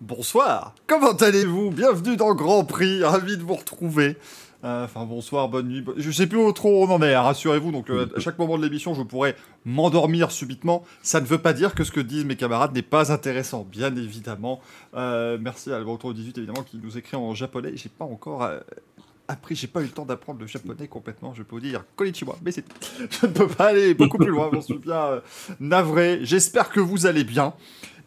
Bonsoir, comment allez-vous? Bienvenue dans Grand Prix, ravi de vous retrouver. Euh, enfin, bonsoir, bonne nuit. Je sais plus où trop on en est, hein, rassurez-vous. Donc, euh, à chaque moment de l'émission, je pourrais m'endormir subitement. Ça ne veut pas dire que ce que disent mes camarades n'est pas intéressant, bien évidemment. Euh, merci à Alberto 18, évidemment, qui nous écrit en japonais. J'ai pas encore appris, j'ai pas eu le temps d'apprendre le japonais complètement. Je peux vous dire konnichiwa, mais c'est Je ne peux pas aller beaucoup plus loin, j'en suis bien navré. J'espère que vous allez bien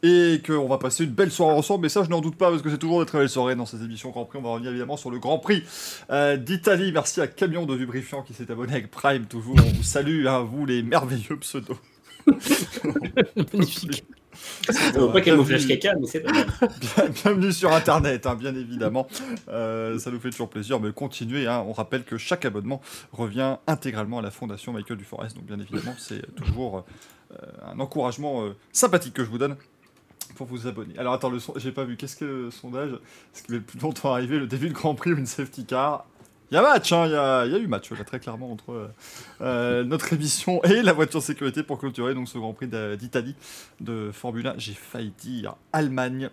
et qu'on va passer une belle soirée ensemble. Mais ça, je n'en doute pas parce que c'est toujours des très belles soirées dans ces émissions Grand Prix. On va revenir évidemment sur le Grand Prix euh, d'Italie. Merci à Camion de Vibrifiant qui s'est abonné avec Prime. Toujours, on vous salue, hein, vous les merveilleux pseudos. Magnifique. On pas camouflage caca, mais c'est pas Bienvenue sur Internet, hein, bien évidemment. Euh, ça nous fait toujours plaisir, mais continuez. Hein. On rappelle que chaque abonnement revient intégralement à la Fondation Michael Duforest. Donc, bien évidemment, c'est toujours euh, un encouragement sympathique que je vous donne pour vous abonner. Alors attends, le son... j'ai pas vu. Qu'est-ce que le sondage? Ce qui met le plus longtemps arriver, le début de Grand Prix ou une safety car? Il y a match, hein, il, y a, y a eu match là, très clairement entre euh, euh, notre émission et la voiture sécurité pour clôturer donc ce Grand Prix d'Italie de Formule 1. J'ai failli dire Allemagne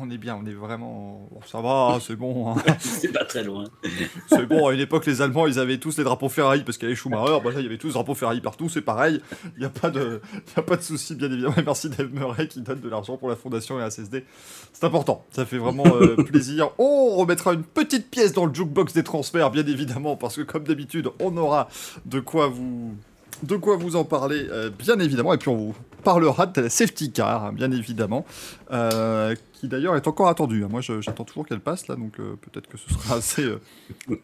on est bien, on est vraiment. ça va, c'est bon. Hein. c'est pas très loin. c'est bon, à une époque, les Allemands, ils avaient tous les drapeaux Ferrari parce qu'il y avait Schumacher. Bah là, il y avait tous les drapeaux Ferrari partout, c'est pareil. Il n'y a pas de, y a pas de souci, bien évidemment. Et merci Dave Murray qui donne de l'argent pour la fondation et la CSD. C'est important, ça fait vraiment euh, plaisir. On remettra une petite pièce dans le jukebox des transferts, bien évidemment, parce que comme d'habitude, on aura de quoi vous de quoi vous en parler, euh, bien évidemment. Et puis on vous parlera de la safety car, hein, bien évidemment, euh, qui d'ailleurs est encore attendue. Moi, j'attends toujours qu'elle passe là, donc euh, peut-être que ce sera assez,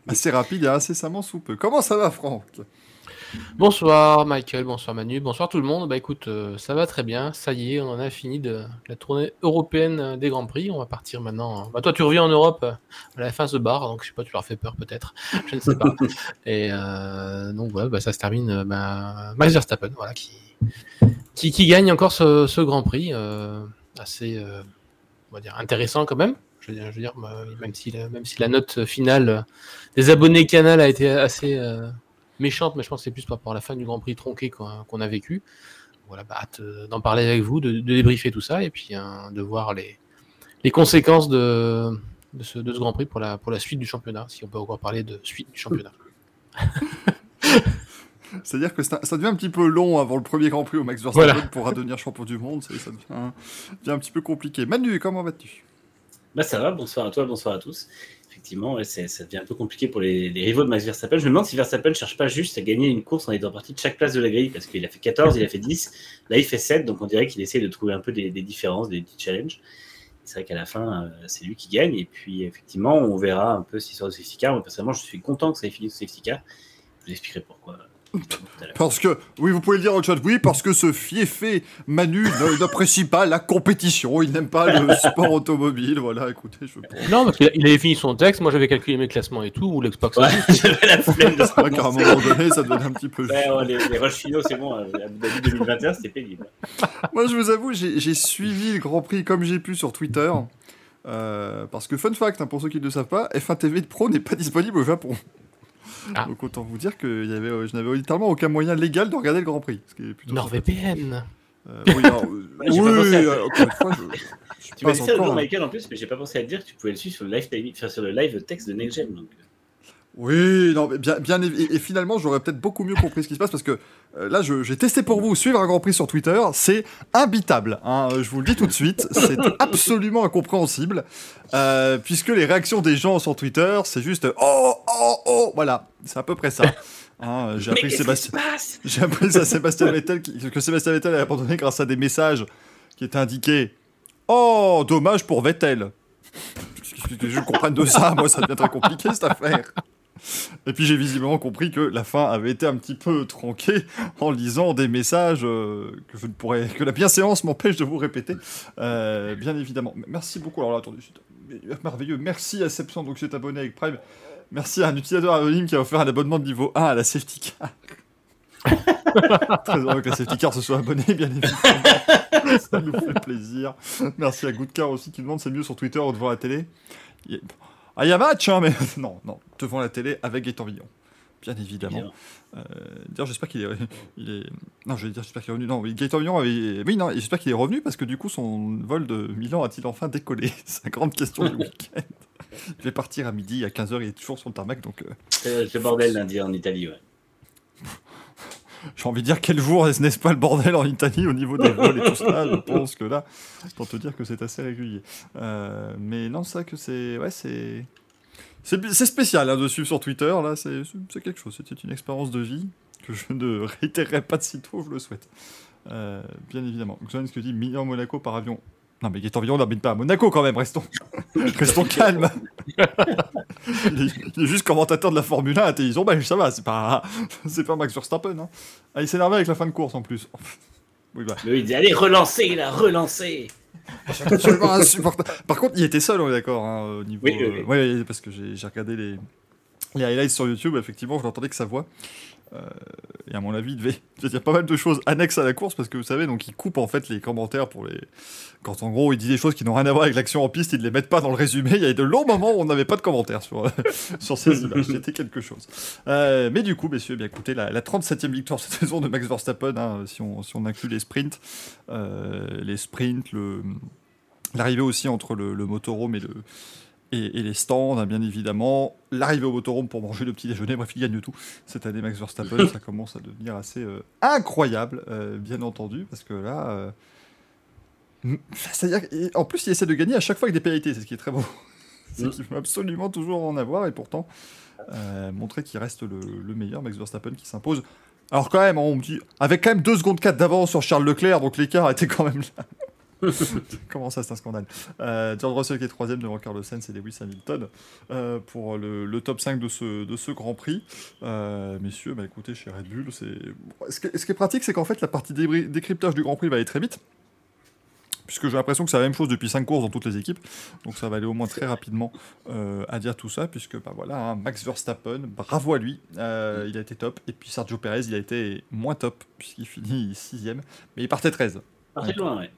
assez rapide et incessamment sous peu. Comment ça va, Franck? Bonsoir Michael, bonsoir Manu, bonsoir tout le monde. Bah écoute, euh, ça va très bien. Ça y est, on en a fini de la tournée européenne des Grands Prix. On va partir maintenant. Bah toi, tu reviens en Europe euh, à la fin de bar, donc je sais pas, tu leur fais peur peut-être. Je ne sais pas. Et euh, donc voilà, bah, ça se termine. Bah, Max Verstappen, voilà, qui, qui, gagne encore ce, Grand Prix. assez, on va dire, intéressant quand même. Je veux dire, dire même, si la, note finale des abonnés Canal a été assez méchante, mais je pense que c'est plus par rapport à la fin du Grand Prix tronqué qu'on a vécu. Voilà, bah, hâte euh, d'en parler avec vous, de, débriefer tout ça, et puis hein, de voir les, conséquences de, ce, Grand Prix pour la suite du championnat, si on peut encore parler de suite du championnat. C'est-à-dire que ça, devient un petit peu long avant le premier Grand Prix où Max Verstappen pourra devenir champion du monde. Ça, devient, devient, un petit peu compliqué. Manu, comment vas-tu? Bah Ça va, bonsoir à toi, bonsoir à tous effectivement, ça devient un peu compliqué pour les, rivaux de Max Verstappen. Je me demande si Verstappen ne cherche pas juste à gagner une course en étant parti de chaque place de la grille, parce qu'il a fait 14, il a fait 10, là il fait 7, donc on dirait qu'il essaie de trouver un peu des, différences, des petits challenges. C'est vrai qu'à la fin, euh, c'est lui qui gagne, et puis effectivement, on verra un peu si sort de safety car. Moi, personnellement, je suis content que ça ait fini de safety car. Je vous expliquerai pourquoi. Parce que, oui, vous pouvez le dire au chat, oui, parce que ce fiefé Manu n'apprécie pas la compétition, il n'aime pas le sport automobile, voilà, écoutez, je pense. Non, parce qu'il avait fini son texte, moi j'avais calculé mes classements et tout, ou l'Xbox. Ouais, j'avais la flemme de vrai qu'à un moment donné, ça devenait un petit peu... Ouais, les, les rushs finaux, c'est bon, à 2021, c'était pénible. moi, je vous avoue, j'ai suivi le Grand Prix comme j'ai pu sur Twitter, euh, parce que, fun fact, hein, pour ceux qui ne le savent pas, F1 TV Pro n'est pas disponible au Japon. Ah. Donc autant vous dire que y avait, euh, je n'avais littéralement aucun moyen légal de regarder le Grand Prix. NordVPN euh, oui, non, euh, oui, euh, encore une fois, je, tu m'as dit ça le jour, Michael, en plus, mais j'ai pas pensé à te dire que tu pouvais le suivre sur le live, enfin, sur le live texte de Next Gen. Donc... Oui, non, mais bien, bien et, finalement, j'aurais peut-être beaucoup mieux compris ce qui se passe parce que euh, là, j'ai testé pour vous suivre un Grand Prix sur Twitter, c'est imbitable. Hein, je vous le dis tout de suite, c'est absolument incompréhensible euh, puisque les réactions des gens sur Twitter, c'est juste oh oh oh, voilà, c'est à peu près ça. Hein, j'ai appris, Sébastien... j'ai appris à Sébastien Vettel que Sébastien Vettel a abandonné grâce à des messages qui étaient indiqués oh dommage pour Vettel. je comprends de ça, moi ça devient très compliqué cette affaire. Et puis j'ai visiblement compris que la fin avait été un petit peu tronquée en lisant des messages euh, que je ne pourrais que la bienséance m'empêche de vous répéter, euh, bien évidemment. Merci beaucoup. Alors là, attendez, c'est merveilleux. Merci à Sepson donc c'est abonné avec Prime. Merci à un utilisateur anonyme qui a offert un abonnement de niveau 1 à la safety car. Très heureux que la safety car se soit abonné, bien évidemment. Ça nous fait plaisir. Merci à Goodcar aussi qui demande c'est mieux sur Twitter ou devant la télé? Ah, il y a match, hein, mais non, non, devant la télé avec Gaëtan Villon. bien évidemment. Euh, D'ailleurs, j'espère qu'il est, il est. Non, je vais dire, j'espère qu'il est revenu. Non, oui, Gaëtan Vigneron avait. Oui, non, j'espère qu'il est revenu parce que du coup, son vol de Milan a-t-il enfin décollé? C'est la grande question du week-end. Il devait partir à midi, à 15h, il est toujours sur le tarmac, donc. euh, C'est le bordel lundi en Italie, ouais. J'ai envie de dire quel jour est-ce n'est-ce pas le bordel en Italie au niveau des vols et tout ça? Je pense que là, pour te dire que c'est assez régulier. Euh, mais non, vrai que c'est. Ouais, c'est. C'est spécial hein, de suivre sur Twitter, là, c'est quelque chose. C'était une expérience de vie que je ne réitérerai pas de sitôt, je le souhaite. Euh, bien évidemment. Xon, ce que dit Milan-Monaco par avion. Non, mais Gaëtan Vigneron n'habite pas à Monaco quand même, restons, restons calmes. il, est, il est juste commentateur de la Formule 1 à Télévision belge, ça va, c'est pas, c'est pas Max Verstappen. Hein. Ah, il s'énervait avec la fin de course en plus. Oui, bah. Mais il dit allez, relancez là, insupportable. Par contre, il était seul, on est d'accord, hein, au niveau. Oui, oui, oui. euh, ouais, parce que j'ai regardé les, les highlights sur YouTube, effectivement, je n'entendais que sa voix. Euh, et à mon avis, il devait a pas mal de choses annexes à la course parce que vous savez, donc il coupe en fait les commentaires pour les. Quand en gros il dit des choses qui n'ont rien à voir avec l'action en piste, il ne les met pas dans le résumé. Il y a de longs moments où on n'avait pas de commentaires sur, sur ces images. C'était quelque chose. Euh, mais du coup, messieurs, bien écoutez, la, la 37e victoire cette saison de Max Verstappen, hein, si, on, si on inclut les sprints, euh, les sprints. L'arrivée aussi entre le, le motorhome et, le, et, et les stands, hein, bien évidemment. L'arrivée au motorhome pour manger le petit déjeuner. Bref, il gagne tout. Cette année, Max Verstappen, ça commence à devenir assez euh, incroyable, euh, bien entendu, parce que là. euh, C'est-à-dire, et en plus, il essaie de gagner à chaque fois avec des pénalités, c'est ce qui est très beau. c'est qu'il veut absolument toujours en avoir, et pourtant, euh, montrer qu'il reste le, le meilleur, Max Verstappen qui s'impose. Alors, quand même, on me dit, avec quand même 2 secondes 4 d'avance sur Charles Leclerc, donc l'écart était quand même là. Comment ça, c'est un scandale? Euh, George Russell qui est troisième devant Carlos Sainz et Lewis Hamilton euh, pour le, top 5 de ce, Grand Prix. Euh, messieurs, bah, écoutez, chez Red Bull, c'est... Ce, qui est- pratique, c'est qu'en fait, la partie décryptage du Grand Prix va aller très vite. Puisque j'ai l'impression que c'est la même chose depuis 5 courses dans toutes les équipes. Donc ça va aller au moins très rapidement euh, à dire tout ça. Puisque bah, voilà, hein, Max Verstappen, bravo à lui. il a été top. Et puis Sergio Perez, il a été moins top. Puisqu'il finit sixième. Mais il partait 13. Partez de loin, ouais.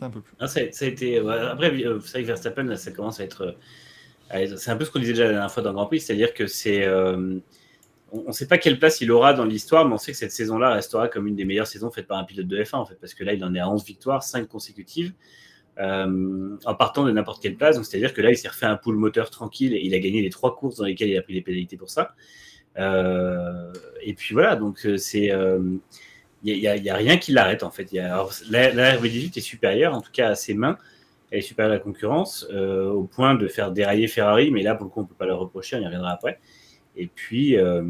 Un peu plus. Ah, ça, a été. après, euh, vous savez que Verstappen, ça commence à être. euh, à être- C'est un peu ce qu'on disait déjà la dernière fois dans le Grand Prix, c'est-à-dire que c'est. euh, on ne sait pas quelle place il aura dans l'histoire, mais on sait que cette saison-là restera comme une des meilleures saisons faites par un pilote de F1, en fait, parce que là, il en est à 11 victoires, 5 consécutives, en partant de n'importe quelle place. Donc, c'est-à-dire que là, il s'est refait un pool moteur tranquille et il a gagné les trois courses dans lesquelles il a pris des pénalités pour ça. Et puis voilà, donc c'est. Il n'y a, rien qui l'arrête en fait. La, la RB18 est supérieure, en tout cas à ses mains, elle est supérieure à la concurrence, euh, au point de faire dérailler Ferrari, mais là pour le coup on ne peut pas le reprocher, on y reviendra après. Et puis, euh,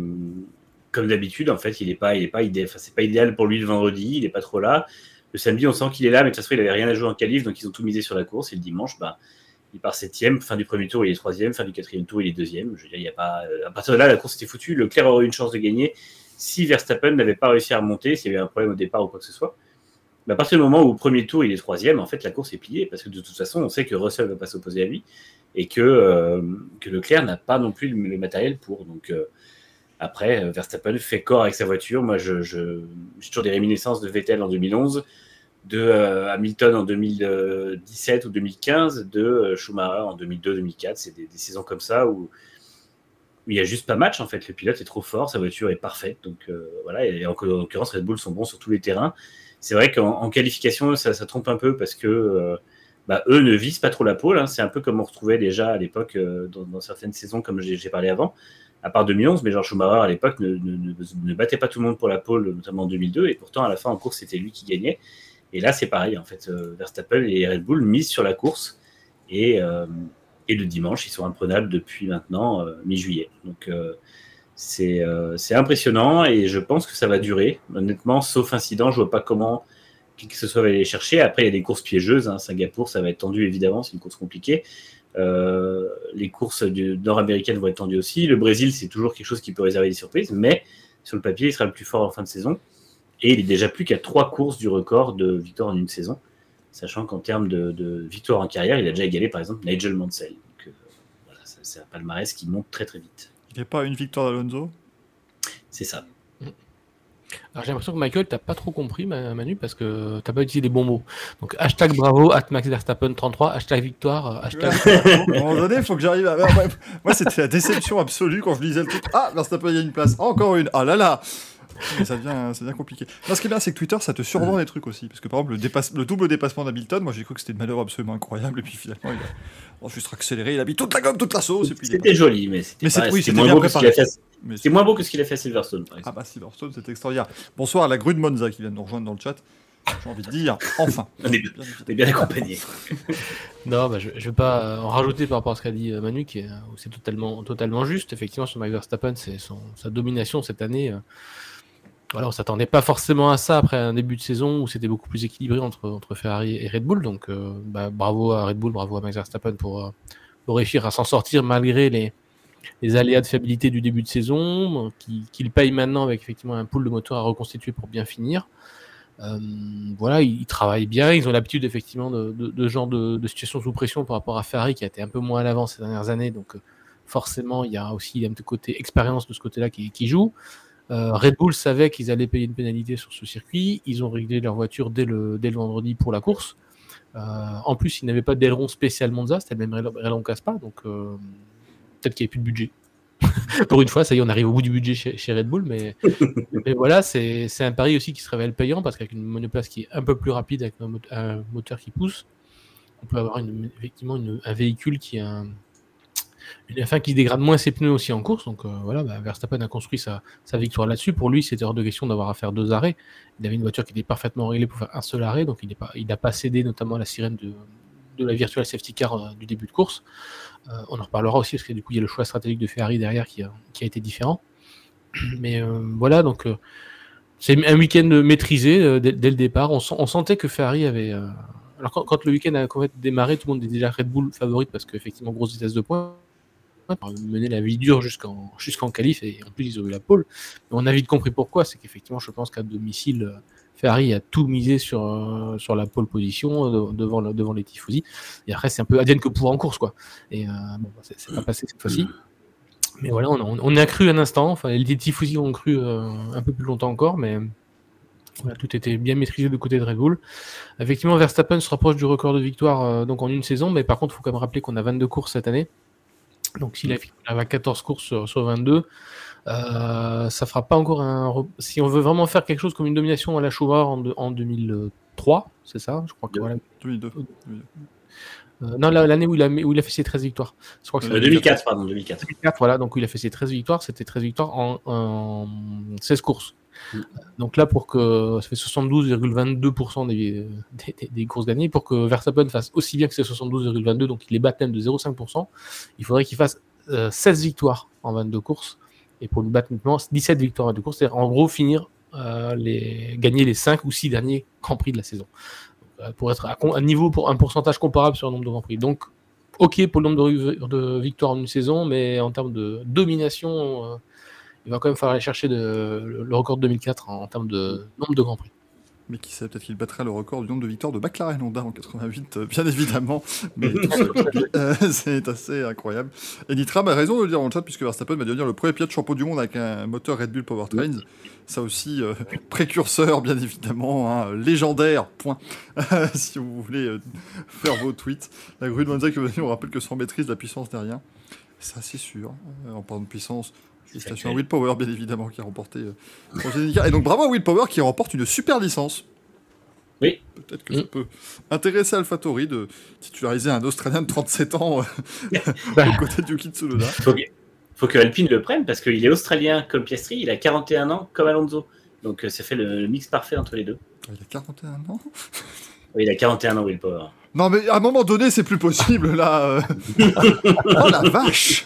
comme d'habitude, en fait, il n'est pas, pas idéal, c'est pas idéal pour lui le vendredi, il n'est pas trop là. Le samedi, on sent qu'il est là, mais de toute façon, il n'avait rien à jouer en qualif, donc ils ont tout misé sur la course. Et le dimanche, bah, il part septième, fin du premier tour, il est troisième, fin du quatrième tour, il est deuxième. Je veux dire, il y a pas, euh, à partir de là, la course était foutue. Leclerc aurait eu une chance de gagner si Verstappen n'avait pas réussi à remonter, s'il y avait un problème au départ ou quoi que ce soit. Mais à partir du moment où au premier tour il est troisième, en fait la course est pliée parce que de toute façon on sait que Russell va pas s'opposer à lui et que, euh, que Leclerc n'a pas non plus le, matériel pour. Donc euh, après Verstappen fait corps avec sa voiture. Moi je, je- j'ai toujours des réminiscences de Vettel en 2011, de euh, Hamilton en 2017 ou 2015, de Schumacher en 2002-2004. C'est des saisons comme ça où il y a juste pas match en fait. Le pilote est trop fort, sa voiture est parfaite. Donc euh, voilà, et en, en l'occurrence, Red Bull sont bons sur tous les terrains. C'est vrai qu'en en qualification, ça, trompe un peu parce que euh, bah, eux ne visent pas trop la pole. hein. C'est un peu comme on retrouvait déjà à l'époque euh, dans, certaines saisons, comme j'ai parlé avant, à part 2011, mais George Schumacher à l'époque ne, ne- battait pas tout le monde pour la pole, notamment en 2002, et pourtant à la fin en course, c'était lui qui gagnait. Et là, c'est pareil, en fait, Verstappen et Red Bull misent sur la course. Et, et le dimanche, ils sont imprenables depuis maintenant euh, mi-juillet. Donc euh, c'est euh, c'est impressionnant et je pense que ça va durer. Honnêtement, sauf incident, je vois pas comment que ce soit va aller les chercher. Après, il y a des courses piégeuses. Hein. Singapour, ça va être tendu évidemment, c'est une course compliquée. Les courses nord-américaines vont être tendues aussi. Le Brésil, c'est toujours quelque chose qui peut réserver des surprises, mais sur le papier, il sera le plus fort en fin de saison. Et il est déjà plus qu'à trois courses du record de victoire en une saison, sachant qu'en termes de, de victoire en carrière, il a déjà égalé par exemple Nigel Mansell. Donc, euh, voilà, ça- c'est un palmarès qui monte très très vite. Il n'y a pas une victoire d'Alonso? C'est ça. Alors j'ai l'impression que Michael, t'as pas trop compris, Manu, parce que t'as pas utilisé les bons mots. Donc hashtag bravo, at Max Verstappen 33, hashtag victoire, euh, hashtag. à un moment donné, il faut que j'arrive à. Moi, c'était la déception absolue quand je lisais le truc. Ah, Verstappen, il y a une place. encore une. Ah là là ça devient, ça devient compliqué. ce qui est bien, c'est que Twitter, ça te survend des trucs aussi. Parce que par exemple, le, dépasse, le double dépassement d'Hamilton, moi j'ai cru que c'était une manœuvre absolument incroyable. Et puis finalement, il a juste accéléré, il a mis toute la gomme, toute la sauce. C'était joli, mais c'était moins, beau que ce qu'il a fait. C'est moins beau que ce qu'il a fait à Silverstone, par exemple. Ah bah Silverstone, c'était extraordinaire. Bonsoir à la grue de Monza qui vient de nous rejoindre dans le chat. J'ai envie de dire, enfin. on, est, bien accompagné. non, bah, je ne vais pas en rajouter par rapport à ce qu'a dit euh, Manu, qui est, c'est totalement, totalement juste. Effectivement, sur Max Verstappen, c'est sa domination cette année. Euh, voilà, on s'attendait pas forcément à ça après un début de saison où c'était beaucoup plus équilibré entre, entre Ferrari et Red Bull. Donc, euh, bah, bravo à Red Bull, bravo à Max Verstappen pour, euh, pour réussir à s'en sortir malgré les, les aléas de fiabilité du début de saison, qu'il qui paye maintenant avec effectivement un pool de moteur à reconstituer pour bien finir. Euh, voilà, ils, travaillent bien, ils ont l'habitude effectivement de, de, de genre de, de, situation sous pression par rapport à Ferrari qui a été un peu moins à l'avant ces dernières années. Donc, forcément, il y a aussi un petit côté expérience de ce côté-là qui, qui joue. Euh, Red Bull savait qu'ils allaient payer une pénalité sur ce circuit. Ils ont réglé leur voiture dès le, dès le vendredi pour la course. Euh, en plus, ils n'avaient pas d'aileron spécial Monza, c'était le même aileron Caspa, donc euh, peut-être qu'il n'y avait plus de budget. pour une fois, ça y est, on arrive au bout du budget chez, Red Bull, mais, mais voilà, c'est un pari aussi qui se révèle payant parce qu'avec une monoplace qui est un peu plus rapide, avec un, moteur qui pousse, on peut avoir effectivement un véhicule qui a un, une F1 qui dégrade moins ses pneus aussi en course. Donc euh, voilà, bah, Verstappen a construit sa, victoire là-dessus. Pour lui, c'était hors de question d'avoir à faire deux arrêts. Il avait une voiture qui était parfaitement réglée pour faire un seul arrêt, donc il n'a pas, cédé notamment à la sirène de, la virtual safety car euh, du début de course. Euh, on en reparlera aussi parce que du coup, il y a le choix stratégique de Ferrari derrière qui a, été différent. Mais voilà, donc c'est un week-end maîtrisé dès, le départ. On, sentait que Ferrari avait. alors quand, le week-end a démarré, tout le monde était déjà Red Bull favorite parce qu'effectivement, grosse vitesse de points mener la vie dure jusqu'en jusqu'en qualif et en plus ils ont eu la pole. on a vite compris pourquoi, c'est qu'effectivement je pense qu'à domicile Ferrari a tout misé sur euh, sur la pole position euh, devant devant les tifosi et après c'est un peu advienne que pour en course quoi. Et euh, bon bah, c'est pas passé cette fois-ci. Mais voilà, on, on, a cru un instant, enfin les tifosi ont cru un peu plus longtemps encore, mais tout était bien maîtrisé du côté de Red Bull. Effectivement, Verstappen se rapproche du record de victoire donc en une saison, mais par contre, il faut quand même rappeler qu'on a 22 courses cette année. Donc s'il a 14 courses sur, 22, euh, ça fera pas encore un. Si on veut vraiment faire quelque chose comme une domination à la Chouard en, 2003, c'est ça? Je crois que voilà. 2002. Euh, non, l'année où, il a, où il a fait ses 13 victoires. Je crois que 2004, euh, pardon, 2004. 2004, voilà, donc où il a fait ses 13 victoires, c'était 13 victoires en, en 16 courses. Donc là, pour que ça fait 72,22% des, courses gagnées, pour que Verstappen fasse aussi bien que ces 72,22, donc il les batte même de 0,5%, il faudrait qu'il fasse 16 euh, victoires en 22 courses. Et pour lui battre nettement, 17 victoires en 22 courses, c'est-à-dire en gros finir, euh, gagner les 5 ou 6 derniers Grands Prix de la saison. Euh, pour être à un niveau pour un pourcentage comparable sur le nombre de Grands Prix. Donc, ok pour le nombre de victoires en une saison, mais en termes de domination il va quand même falloir aller chercher le, record de 2004 en, termes de nombre de Grands Prix. Mais qui sait, peut-être qu'il battrait le record du nombre de victoires de McLaren Honda en 88, euh, bien évidemment. Mais euh, c'est assez incroyable. Et Nitram a raison de le dire en chat, puisque Verstappen va devenir le premier pilote champion du monde avec un moteur Red Bull Powertrains. Ça aussi, euh, précurseur, bien évidemment, hein, légendaire, point. si vous voulez faire vos tweets. La grue de Monza qui on rappelle que sans maîtrise, la puissance n'est rien. C'est assez sûr. en parlant de puissance, Station Will Power, bien évidemment, qui a remporté. Euh, et donc bravo à Will Power qui remporte une super licence. Oui. Peut-être que ça mm. peut intéresser AlphaTauri de titulariser un Australien de 37 ans euh, à côté de Yuki Tsunoda. Faut que, faut que Alpine le prenne parce qu'il est australien comme Piastri, il a 41 ans comme Alonso. Donc euh, ça fait le, mix parfait entre les deux. Ah, il a 41 ans? Oui, il a 41 ans, Will Power. Non, mais à un moment donné, c'est plus possible là. oh la vache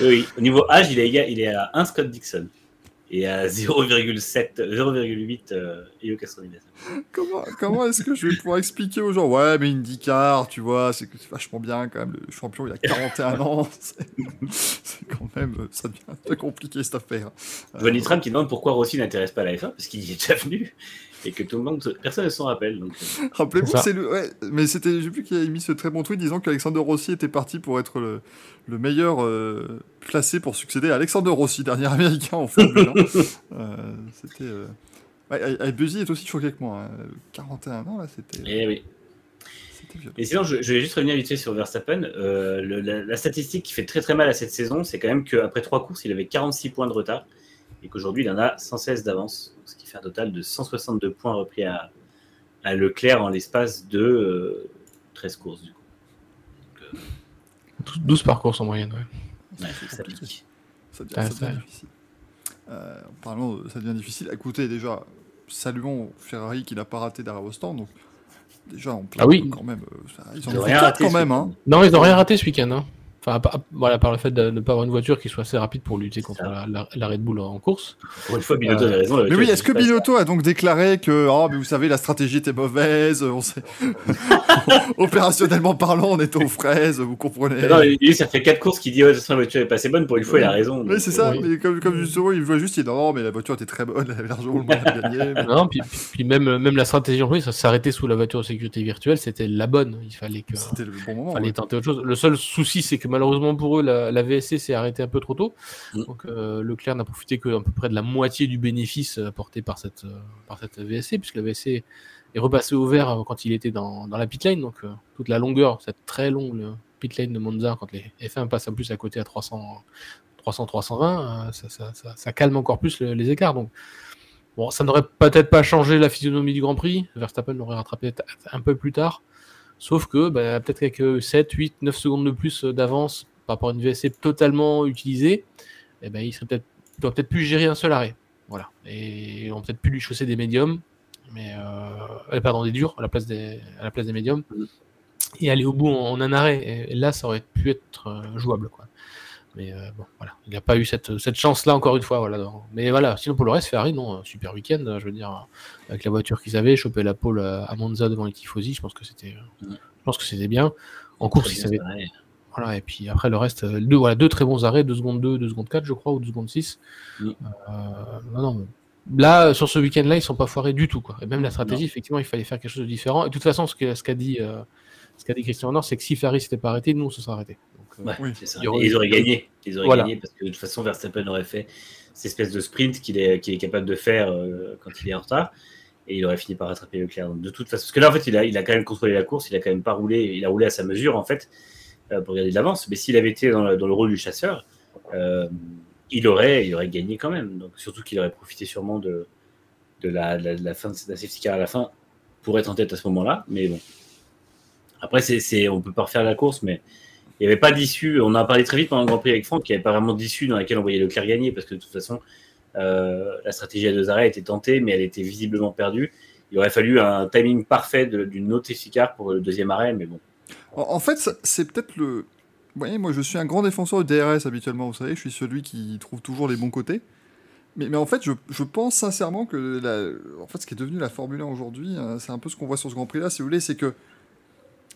oui, au niveau âge, il est, il est à 1 Scott Dixon et à 0,7, 0,8 euh, Comment, comment est-ce que je vais pouvoir expliquer aux gens Ouais, mais IndyCar, tu vois, c'est vachement bien quand même. Le champion, il a 41 ans. C'est quand même, ça devient un peu compliqué cette affaire. Von Tram qui demande pourquoi Rossi n'intéresse pas la F1 parce qu'il y est déjà venu. Et que tout le monde, personne ne s'en rappelle. Donc... euh, Rappelez-vous, C'est le. Ouais, mais c'était. J'ai vu qu'il avait mis ce très bon tweet disant qu'Alexander Rossi était parti pour être le, le meilleur euh, placé pour succéder à Alexander Rossi, dernier américain en Formule 1. Euh, c'était. Euh... Ouais, Buzzy est aussi choqué que moi. hein. 41 ans, là, c'était. Et oui. Et sinon, je, je vais juste revenir vite fait sur Verstappen. Euh, le- la, la statistique qui fait très très mal à cette saison, c'est quand même qu'après trois courses, il avait 46 points de retard et qu'aujourd'hui, il en a 116 d'avance, ce qui fait un total de 162 points repris à, à Leclerc en l'espace de euh, 13 courses. Du coup. 12 parcours en moyenne, ouais. Ouais, ça pique. Ça devient, Ah, ça ça- devient difficile. Euh, en parlant, de- ça devient difficile. Écoutez, déjà, saluons Ferrari qui n'a pas raté d'arrêt au stand. Donc, déjà, on peut Ah oui. quand même. euh, ils ont rien raté quand même. Hein. Non, ils n'ont rien raté ce week-end. Hein. Enfin, à part- voilà, par le fait de ne pas avoir une voiture qui soit assez rapide pour lutter contre la, la- la Red Bull en course. Pour une fois, Binotto Euh, avait raison. Mais oui, est-ce que Binotto a donc déclaré que, oh, mais vous savez, la stratégie était mauvaise, on sait... opérationnellement parlant, on était aux fraises, vous comprenez Non, lui, ça fait 4 courses qu'il dit Ouais, la voiture est pas assez bonne. Pour une fois, il a raison. Oui, c'est ça, Oui. mais comme, comme justement, il voit juste, il dit non, mais la voiture était très bonne, elle avait largement le moyen de gagner. mais- Non, puis, puis- même, même la stratégie employée, ça s'arrêter sous la voiture de sécurité virtuelle, c'était la bonne. Il fallait que. C'était le bon moment. fallait ouais. tenter autre chose. Le seul souci, c'est que malheureusement pour eux, la, la VSC s'est arrêtée un peu trop tôt. Mm. Donc euh, Leclerc n'a profité que à peu près de la moitié du bénéfice euh, apporté par cette, euh, par cette VSC, puisque la VSC est repassée au vert quand il était dans, dans la pit lane. Donc euh, toute la longueur, cette très longue pit lane de Monza, quand les F1 passent en plus à côté à 300, 300 320, euh, ça, ça- ça- ça calme encore plus le- les écarts. Donc Bon, ça n'aurait peut-être pas changé la physionomie du Grand Prix. Verstappen l'aurait rattrapé un peu plus tard. Sauf que bah, peut-être qu'avec 7, 8, 9 secondes de plus euh, d'avance par rapport à une VSC totalement utilisée, eh ben, il serait peut-être doit peut-être plus gérer un seul arrêt. Voilà. Et on peut-être plus lui chausser des médiums, mais euh, euh, pardon, des durs à la place des, à la place des médiums. Mhm. Et aller au bout en, en un arrêt. Et, et là, ça aurait pu être jouable. Quoi. Mais euh, bon, voilà. Il n'a pas eu cette, cette chance-là encore une fois. Voilà. Mais voilà, sinon pour le reste, Ferrari, non, super week-end. Je veux dire, avec la voiture qu'ils avaient, choper la pole à Monza devant les Tifosi, je pense que c'était, Mhm. je pense que c'était bien. En course, ils savaient voilà, et puis après le reste, euh, deux, voilà, deux très bons arrêts, 2 secondes 2, 2 secondes 4, je crois, ou 2 secondes 6. Mm. Euh, non, non, là, sur ce week-end-là, ils sont pas foirés du tout. Quoi. Et même la stratégie, effectivement, il fallait faire quelque chose de différent. Et de toute façon, ce qu'a ce qu'a dit, euh, ce qu'a dit Christian Horner, c'est que si Ferrari s'était pas arrêté, nous, on se serait arrêté. Ouais, Oui. ça. Ils auraient gagné. Ils auraient Voilà. gagné parce que de toute façon, Verstappen aurait fait cette espèce de sprint qu'il est, capable de faire euh, quand il est en retard. Et il aurait fini par rattraper Leclerc. Donc, de toute façon, parce que là, en fait, il a, il a quand même contrôlé la course. Il a quand même pas roulé. Il a roulé à sa mesure, en fait, euh, pour garder de l'avance. Mais s'il avait été dans, le- dans le rôle du chasseur, euh, il, aurait, il aurait gagné quand même. Donc, surtout qu'il aurait profité sûrement de, de, la, de la- de la fin de la safety car à la fin pour être en tête à ce moment-là. Mais bon. Après, c'est, on peut pas refaire la course, mais il n'y avait pas d'issue. On en a parlé très vite pendant le Grand Prix avec Franck. Il n'y avait pas vraiment d'issue dans laquelle on voyait Leclerc gagner parce que de toute façon, euh, la stratégie à deux arrêts était tentée, mais elle était visiblement perdue. Il aurait fallu un timing parfait d'une autre car pour le deuxième arrêt, mais bon. En, fait, c'est peut-être le. Vous voyez, moi, je suis un grand défenseur du DRS habituellement, vous savez, je suis celui qui trouve toujours les bons côtés. Mais, en fait, je, pense sincèrement que en fait, ce qui est devenu la Formule 1 aujourd'hui, euh, c'est un peu ce qu'on voit sur ce Grand Prix-là, si vous voulez, c'est que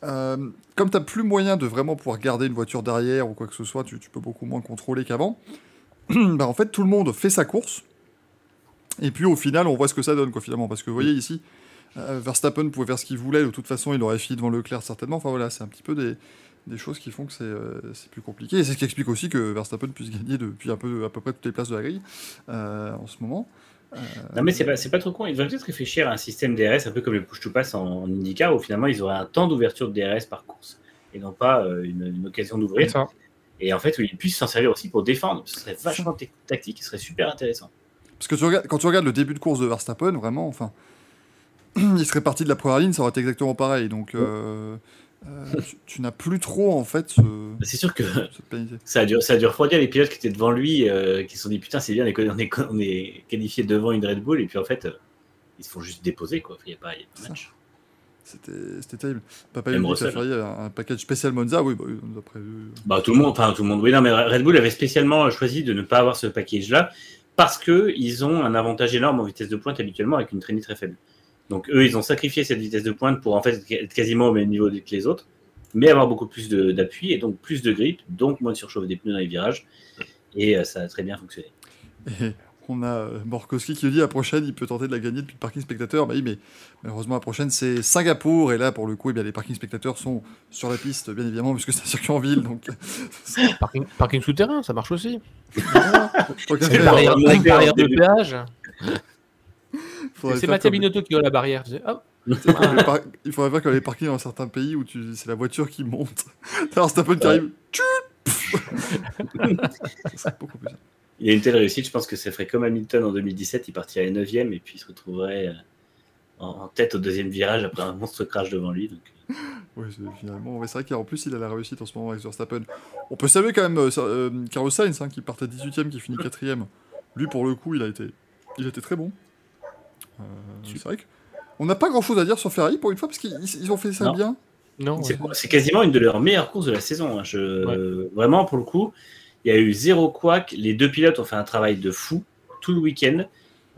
euh, comme tu n'as plus moyen de vraiment pouvoir garder une voiture derrière ou quoi que ce soit, tu, peux beaucoup moins contrôler qu'avant. bah, en fait, tout le monde fait sa course. Et puis au final, on voit ce que ça donne, finalement. Parce que vous voyez ici, euh, Verstappen pouvait faire ce qu'il voulait, de toute façon, il aurait fini devant Leclerc certainement. Enfin voilà, c'est un petit peu des, choses qui font que c'est euh, c'est plus compliqué. Et c'est ce qui explique aussi que Verstappen puisse gagner depuis à peu près toutes les places de la grille en ce moment. Euh, Non, mais c'est pas, c'est pas trop con. Ils devraient peut-être réfléchir à un système DRS un peu comme le push-to-pass en, en IndyCar où finalement ils auraient un temps d'ouverture de DRS par course et non pas euh, une, une occasion d'ouvrir. Et en fait, où ils puissent s'en servir aussi pour défendre. Ce serait vachement tactique, ce serait super intéressant. Parce que tu regardes, quand tu regardes le début de course de Verstappen, vraiment, enfin, il serait parti de la première ligne, ça aurait été exactement pareil. Donc, euh, euh, tu, tu n'as plus trop, en fait, ce- C'est sûr que ça a, dû, ça a dû refroidir les pilotes qui étaient devant lui, euh, qui se sont dit putain, c'est bien, on est, on est, on est qualifié devant une Red Bull, et puis en fait, euh, ils se font juste déposer, quoi. Il n'y a pas, il y a pas de match. C'était terrible. Papa Yumi, Russell. ferait un, un package spécial Monza, oui, bah, on a prévu. Bah, tout le monde, enfin, tout le monde. Oui, non, mais Red Bull avait spécialement choisi de ne pas avoir ce package-là parce qu'ils ont un avantage énorme en vitesse de pointe habituellement avec une traînée très faible. Donc, eux, ils ont sacrifié cette vitesse de pointe pour en fait être quasiment au même niveau que les autres, mais avoir beaucoup plus de- d'appui et donc plus de grip, donc moins de surchauffe des pneus dans les virages. Et euh, ça a très bien fonctionné. Et On a euh, Morkowski qui dit la prochaine, il peut tenter de la gagner depuis le parking spectateur. Bah oui, mais malheureusement, la prochaine, c'est Singapour. Et là, pour le coup, eh bien, les parkings spectateurs sont sur la piste, bien évidemment, puisque c'est un circuit en ville. Donc, Parking, parking souterrain, ça marche aussi. C'est de péage. C'est faire Mathieu comme- Binotto qui ouvre la barrière. Je dis, hop, les par- Il faudrait faire comme les parkings dans certains pays où tu... c'est la voiture qui monte. Alors, c'est un peu qui arrive. Ça beaucoup plus. Il a une telle réussite, je pense que ça ferait comme Hamilton en 2017, il partirait 9ème et puis il se retrouverait euh, en, tête au deuxième virage après un monstre crash devant lui. Donc, euh, Oui, c'est- finalement, ouais, c'est vrai qu'en plus, il a la réussite en ce moment avec Verstappen. On peut saluer quand même euh, Carlos Sainz, hein, qui part à 18ème, qui finit 4ème. Lui, pour le coup, il a été, il a été très bon. Euh, c'est vrai que on n'a pas grand chose à dire sur Ferrari pour une fois, parce qu'ils ils ont fait ça Non. bien. non. c'est ouais. quasiment une de leurs meilleures courses de la saison. hein. Je, Vraiment, pour le coup, il y a eu zéro couac. Les deux pilotes ont fait un travail de fou tout le week-end.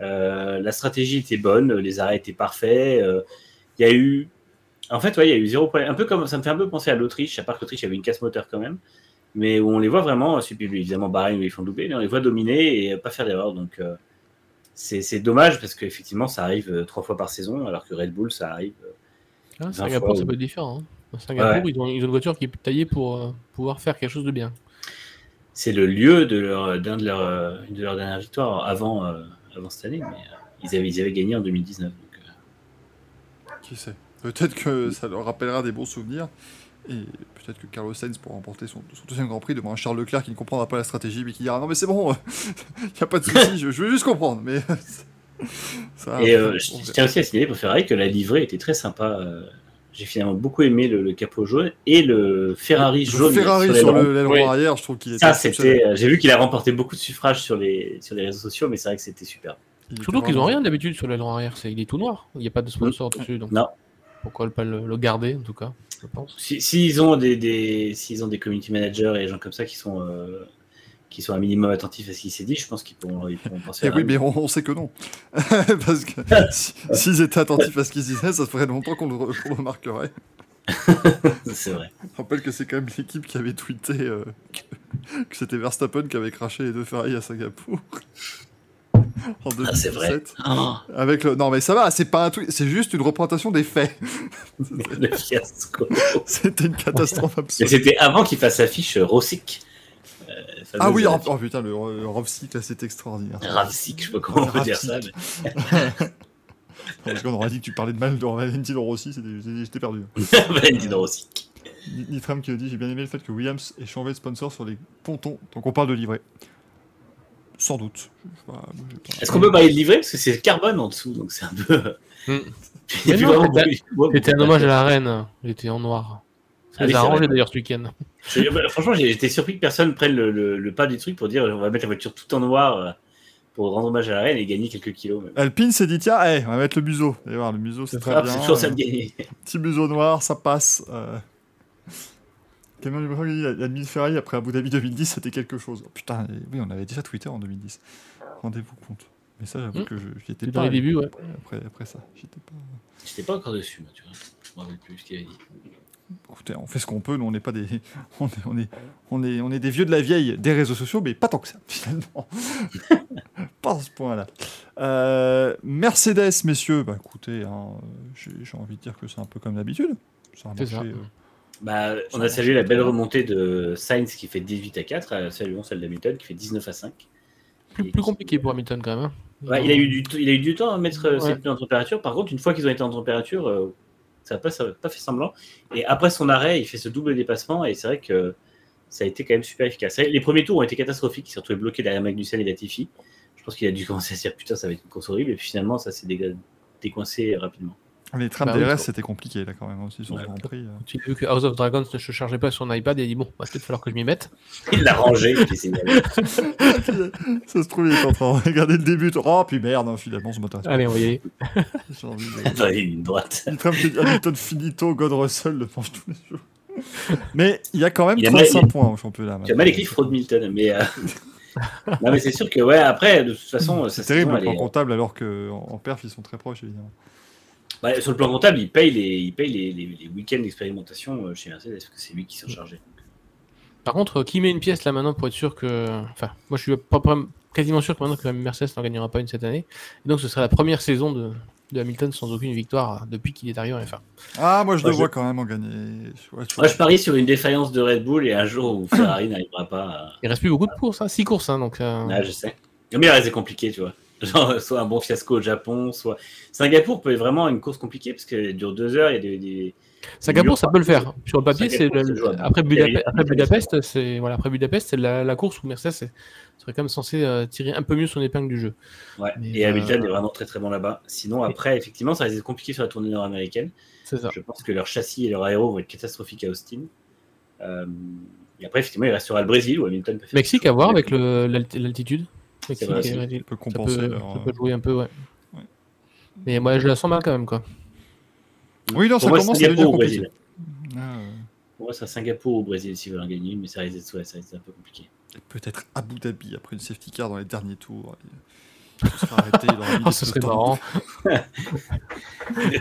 Euh, la stratégie était bonne, les arrêts étaient parfaits. euh, Il y a eu. En fait, ouais, il y a eu zéro problème. Un peu comme ça me fait un peu penser à l'Autriche, à part que l'Autriche avait une casse moteur quand même, mais où on les voit vraiment, évidemment Bahreïn où ils font doubler, mais on les voit dominer et pas faire d'erreur. Donc euh, c'est c'est dommage parce qu'effectivement ça arrive euh, trois fois par saison, alors que Red Bull ça arrive. euh, Ah, 20 Singapour, ça ou- peut être différent. hein. Singapour, ils, ont, ils ont une voiture qui est taillée pour euh, pouvoir faire quelque chose de bien. c'est le lieu de leur, d'un de, leurs une de leurs dernières victoires avant, euh, avant cette année, mais euh, ils, avaient, ils avaient gagné en 2019. donc, euh, Qui sait? Peut-être que ça leur rappellera des bons souvenirs. Et peut-être que Carlos Sainz pourra remporter son, son deuxième Grand Prix devant un Charles Leclerc qui ne comprendra pas la stratégie, mais qui dira Non, mais c'est bon, il n'y a pas de souci, je, je veux juste comprendre. Mais ça, et euh, je, tiens aussi à signaler pour Ferrari que la livrée était très sympa. euh, J'ai finalement beaucoup aimé le, le capot jaune et le Ferrari Le jaune. Ferrari les sur le- l'aileron Oui. arrière, je trouve qu'il était. Ça, c'était. euh, J'ai vu qu'il a remporté beaucoup de suffrages sur les, sur les réseaux sociaux, mais c'est vrai que c'était super. Il Surtout qu'ils n'ont rien d'habitude sur l'aileron arrière. C'est, il est tout noir. Il n'y a pas de sponsor dessus. Donc Non. pourquoi pas le, le garder, en tout cas, je pense. Si- S'ils ont des, des, s'ils ont des community managers et des gens comme ça qui sont, euh, qui sont un minimum attentifs à ce qui s'est dit, je pense qu'ils pourront, ils pourront penser Eh à oui, mais on, on sait que non. Parce que si- s'ils étaient attentifs à ce qu'ils disaient, ça ferait longtemps qu'on le, re- qu'on le remarquerait. c'est vrai. Je rappelle que c'est quand même l'équipe qui avait tweeté euh, que, que c'était Verstappen qui avait craché les deux Ferrari à Singapour. en 2017. Ah, c'est vrai. Ah, Avec le... Non, mais ça va, c'est pas un tweet, c'est juste une représentation des faits. le fiasco. C'était une catastrophe absolue. c'était avant qu'il fasse sa fiche Rossic. Euh, Ah oui, oh, oh, putain, le, le là, c'est extraordinaire. Ravsic, je sais pas comment on peut dire ça. Mais- Parce qu'on aurait dit que tu parlais de mal de Valentino Rossi, j'étais perdu. Valentino Rossic. Ni- Nitram qui dit J'ai bien aimé le fait que Williams ait changé de sponsor sur les pontons. Donc on parle de livret. Sans doute. Est-ce qu'on peut parler de livret? Parce que c'est carbone en dessous, donc c'est un peu. Hmm. C'était- un hommage à la reine. Il était en noir. Ça Ah les a vrai. d'ailleurs ce week-end. Bah, Franchement, j'ai été surpris que personne prenne le, le- le pas du truc pour dire on va mettre la voiture tout en noir euh, pour rendre hommage à la reine et gagner quelques kilos. même. Alpine s'est dit Tiens, hey, on va mettre le museau. Allez voir, le museau c'est très Ah, bien. c'est toujours ça de gagner. Petit museau noir, ça passe. Euh... Un qui dit La la Ferrari après Abu Dhabi 2010, c'était quelque chose. Oh, putain, oui, on avait déjà Twitter en 2010. Rendez-vous compte. Mais ça, j'avoue Hmm. que je j'y étais C'est dans pas. les débuts, ouais. Après, après ça, j'étais pas. J'étais pas encore dessus, moi, tu vois. Je me rappelle plus ce qu'il avait dit. Écoutez, on fait ce qu'on peut, nous on n'est pas des. On est, on, est, on, est, on est des vieux de la vieille des réseaux sociaux, mais pas tant que ça, finalement. pas à ce point-là. Euh, Mercedes, messieurs, bah écoutez, hein, j'ai envie de dire que c'est un peu comme d'habitude. C'est marché, ça. euh, Bah, on a salué la belle remontée de Sainz qui fait 18 à 4. euh, Saluons celle d'Hamilton qui fait 19 à 5. Plus, compliqué pour Hamilton quand même. hein. Ouais, il, a eu du, t- il a eu du temps à mettre euh, ses pneus en température. Par contre, une fois qu'ils ont été en température, euh, ça n'a pas, fait semblant. Et après son arrêt, il fait ce double dépassement. Et c'est vrai que ça a été quand même super efficace. Les premiers tours ont été catastrophiques. Il s'est retrouvé bloqué derrière Magnussen et Latifi. Je pense qu'il a dû commencer à se dire putain, ça va être une course horrible. Et puis finalement, ça s'est décoincé rapidement. Les trams Bah DRS, quoi. c'était compliqué là quand même aussi sur Ouais. ce Grand Prix. Tu as vu que House of Dragons ne se chargeait pas sur son iPad et il a dit bon, va peut-être falloir que je m'y mette. Il l'a rangé. et puis c'est génial. ça se trouve, il est en train de regarder le début. Oh, puis merde, hein, finalement, je m'intéresse. Allez, on va y aller. J'ai envie de- Attends, il y a une droite. Qui dit Hamilton finito, God Russell le mange tous les jours. Mais il y a quand même Il a mal- 35 points au championnat. Tu as mal écrit Fraud Milton. Mais, euh, non, mais c'est sûr que, ouais, après, de toute façon, C'est ça terrible est- comptable alors qu'en en perf ils sont très proches évidemment. Bah, sur le plan comptable, il paye les, il paye les, les, les week-ends d'expérimentation euh, chez Mercedes, parce que c'est lui qui s'en chargeait. Par contre, qui met une pièce là maintenant pour être sûr que. Enfin, moi je suis pas quasiment sûr que maintenant que Mercedes n'en gagnera pas une cette année. Et donc ce serait la première saison de, de Hamilton sans aucune victoire depuis qu'il est arrivé en F1. Ah, moi je le je- vois quand même en gagner. Ouais, Moi, je parie sur une défaillance de Red Bull et un jour où Ferrari n'arrivera pas à. Il reste plus beaucoup de courses, hein, 6 courses, hein, donc euh, Ah, je sais. Mais il reste compliqué, tu vois. Genre, soit un bon fiasco au Japon, soit. Singapour peut être vraiment une course compliquée parce qu'elle dure deux heures, il y a des. des- Singapour, ça peut le faire. Sur le papier, c'est le- après, après Budapest, c'est voilà, après Budapest, c'est la, la course où Mercedes serait quand même censé euh, tirer un peu mieux son épingle du jeu. Ouais. Mais, et euh, Hamilton est vraiment très très bon là-bas. Sinon, après, effectivement, ça risque d'être compliqué sur la tournée nord-américaine. Je pense que leur châssis et leur aéro vont être catastrophiques à Austin. Euh, Et après, effectivement, il restera le Brésil où Hamilton peut faire. Mexique à voir avec le- Mexique vrai Ça compenser. peut, leur- ça peut jouer un peu, ouais. Ouais. Mais moi, je la sens mal quand même, quoi. Oui, non, Pour ça moi, commence à Singapour devenir compliqué. Brésil. Ah, ouais. Pour moi, c'est Singapour ou Brésil s'ils veulent en gagner, mais ça risque d'être ouais, un peu compliqué. Peut-être Abu Dhabi après une safety car dans les derniers tours. Il se Oh, ce serait marrant.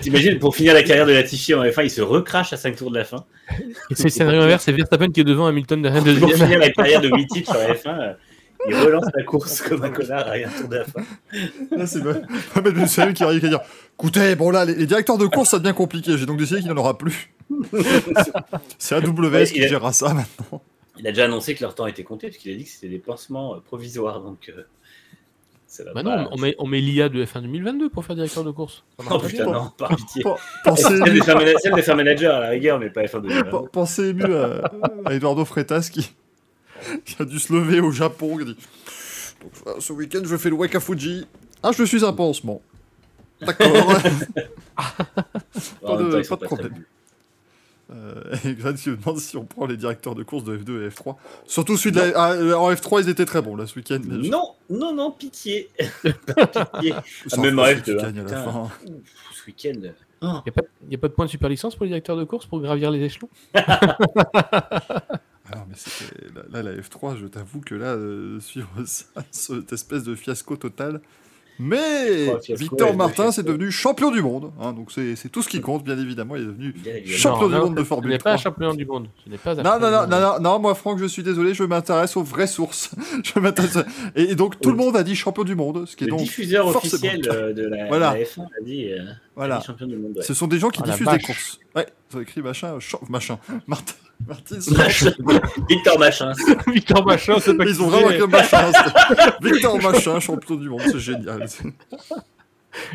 T'imagines, pour finir la carrière de Latifi en F1, il se recrache à 5 tours de la fin. Et c'est le scénario inverse, c'est Verstappen qui est devant Hamilton derrière Pour deuxième. finir la carrière de 8 titres sur la F1, euh, il relance la course comme un connard à un tour de la fin. Là, c'est Mohamed Ben Salem qui arrive va dire Écoutez, bon là, les, les directeurs de course, ça devient compliqué. J'ai donc décidé qu'il n'y en aura plus. C'est AWS Ouais, qui a- gérera ça maintenant. Il a déjà annoncé que leur temps était compté, puisqu'il a dit que c'était des pansements euh, provisoires. Donc, euh, ça va Bah pas- non, on met, on met l'IA de F1 2022 pour faire directeur de course. Oh putain, non, par pitié. Pen- Pensez Celle ému, des faire manager à la rigueur, mais pas F1 2022. pen- pensez ému à, à Eduardo Freitas qui, qui a dû se lever au Japon. Dit Donc, Ce week-end, je fais le Waka Fuji. Ah, je suis un pansement. D'accord. De- temps, pas de problème. Euh, et me demande si on prend les directeurs de course de F2 et F3. Surtout celui de la, ah, euh, en F3, ils étaient très bons là ce week-end. Non, non, non, pitié. pitié. Ah, même en ceux F2, qui hein, gagnent à la putain. fin. Ouf, ce week-end. Il n'y a, pas de point de super licence pour les directeurs de course pour gravir les échelons? Non, mais c'était. Là, là, la F3, je t'avoue que là, euh, suivre ça, cette espèce de fiasco total. Mais Oh, fiasco, Victor ouais, Martin, c'est devenu champion du monde. hein, donc c'est tout ce qui compte, bien évidemment. Il est devenu. Champion du Non, monde de Formule n'est pas un 3. champion du monde. Ce pas Non, non, non, non, monde. non, non, moi, Franck, je suis désolé, je m'intéresse aux vraies sources. je. Et, et donc, tout le monde a dit champion du monde, ce qui est Le donc. diffuseur officiel euh, de la, Voilà. la F1 a dit, euh, a Voilà. dit champion du monde. ouais. Ce sont des gens qui Ah, diffusent des courses. Ouais, ils ont écrit machin, cha- machin. Martin. Martin. Victor Machin. Victor Machin, c'est pas Ils ont vraiment que machin. Victor Machin, champion du monde, c'est génial.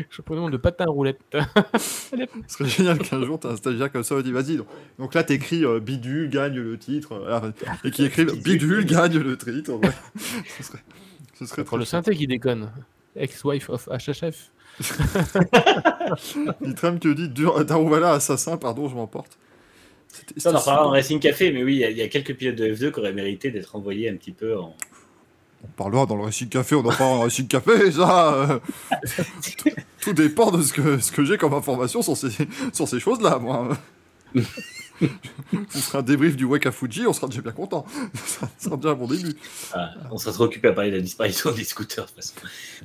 Champion du monde de patin roulette. Ce serait génial qu'un jour, t'as un stagiaire comme ça, on dit vas-y. Donc, donc là, t'écris euh, Bidule gagne le titre. euh, ah, et qui écrit Bidule gagne le titre. ouais. ce serait, ce serait Entre le synthé qui déconne. Ex-wife of HHF. Nitram qui dit dur, Darouvala assassin, pardon, je m'emporte. Ça, on en reparlera en. Racing Café, mais oui, il y a- il y, a quelques pilotes de F2 qui auraient mérité d'être envoyés un petit peu en. On parlera dans le Racing Café, on en parlera le Racing Café, ça. euh, tout, tout dépend de ce que, ce que j'ai comme information sur ces, sur ces choses-là, moi. Ce sera un débrief du Waka Fuji, on sera déjà bien content. Ça sera déjà un bon début. Ah, on sera trop occupé à parler de la disparition des scooters, de toute façon.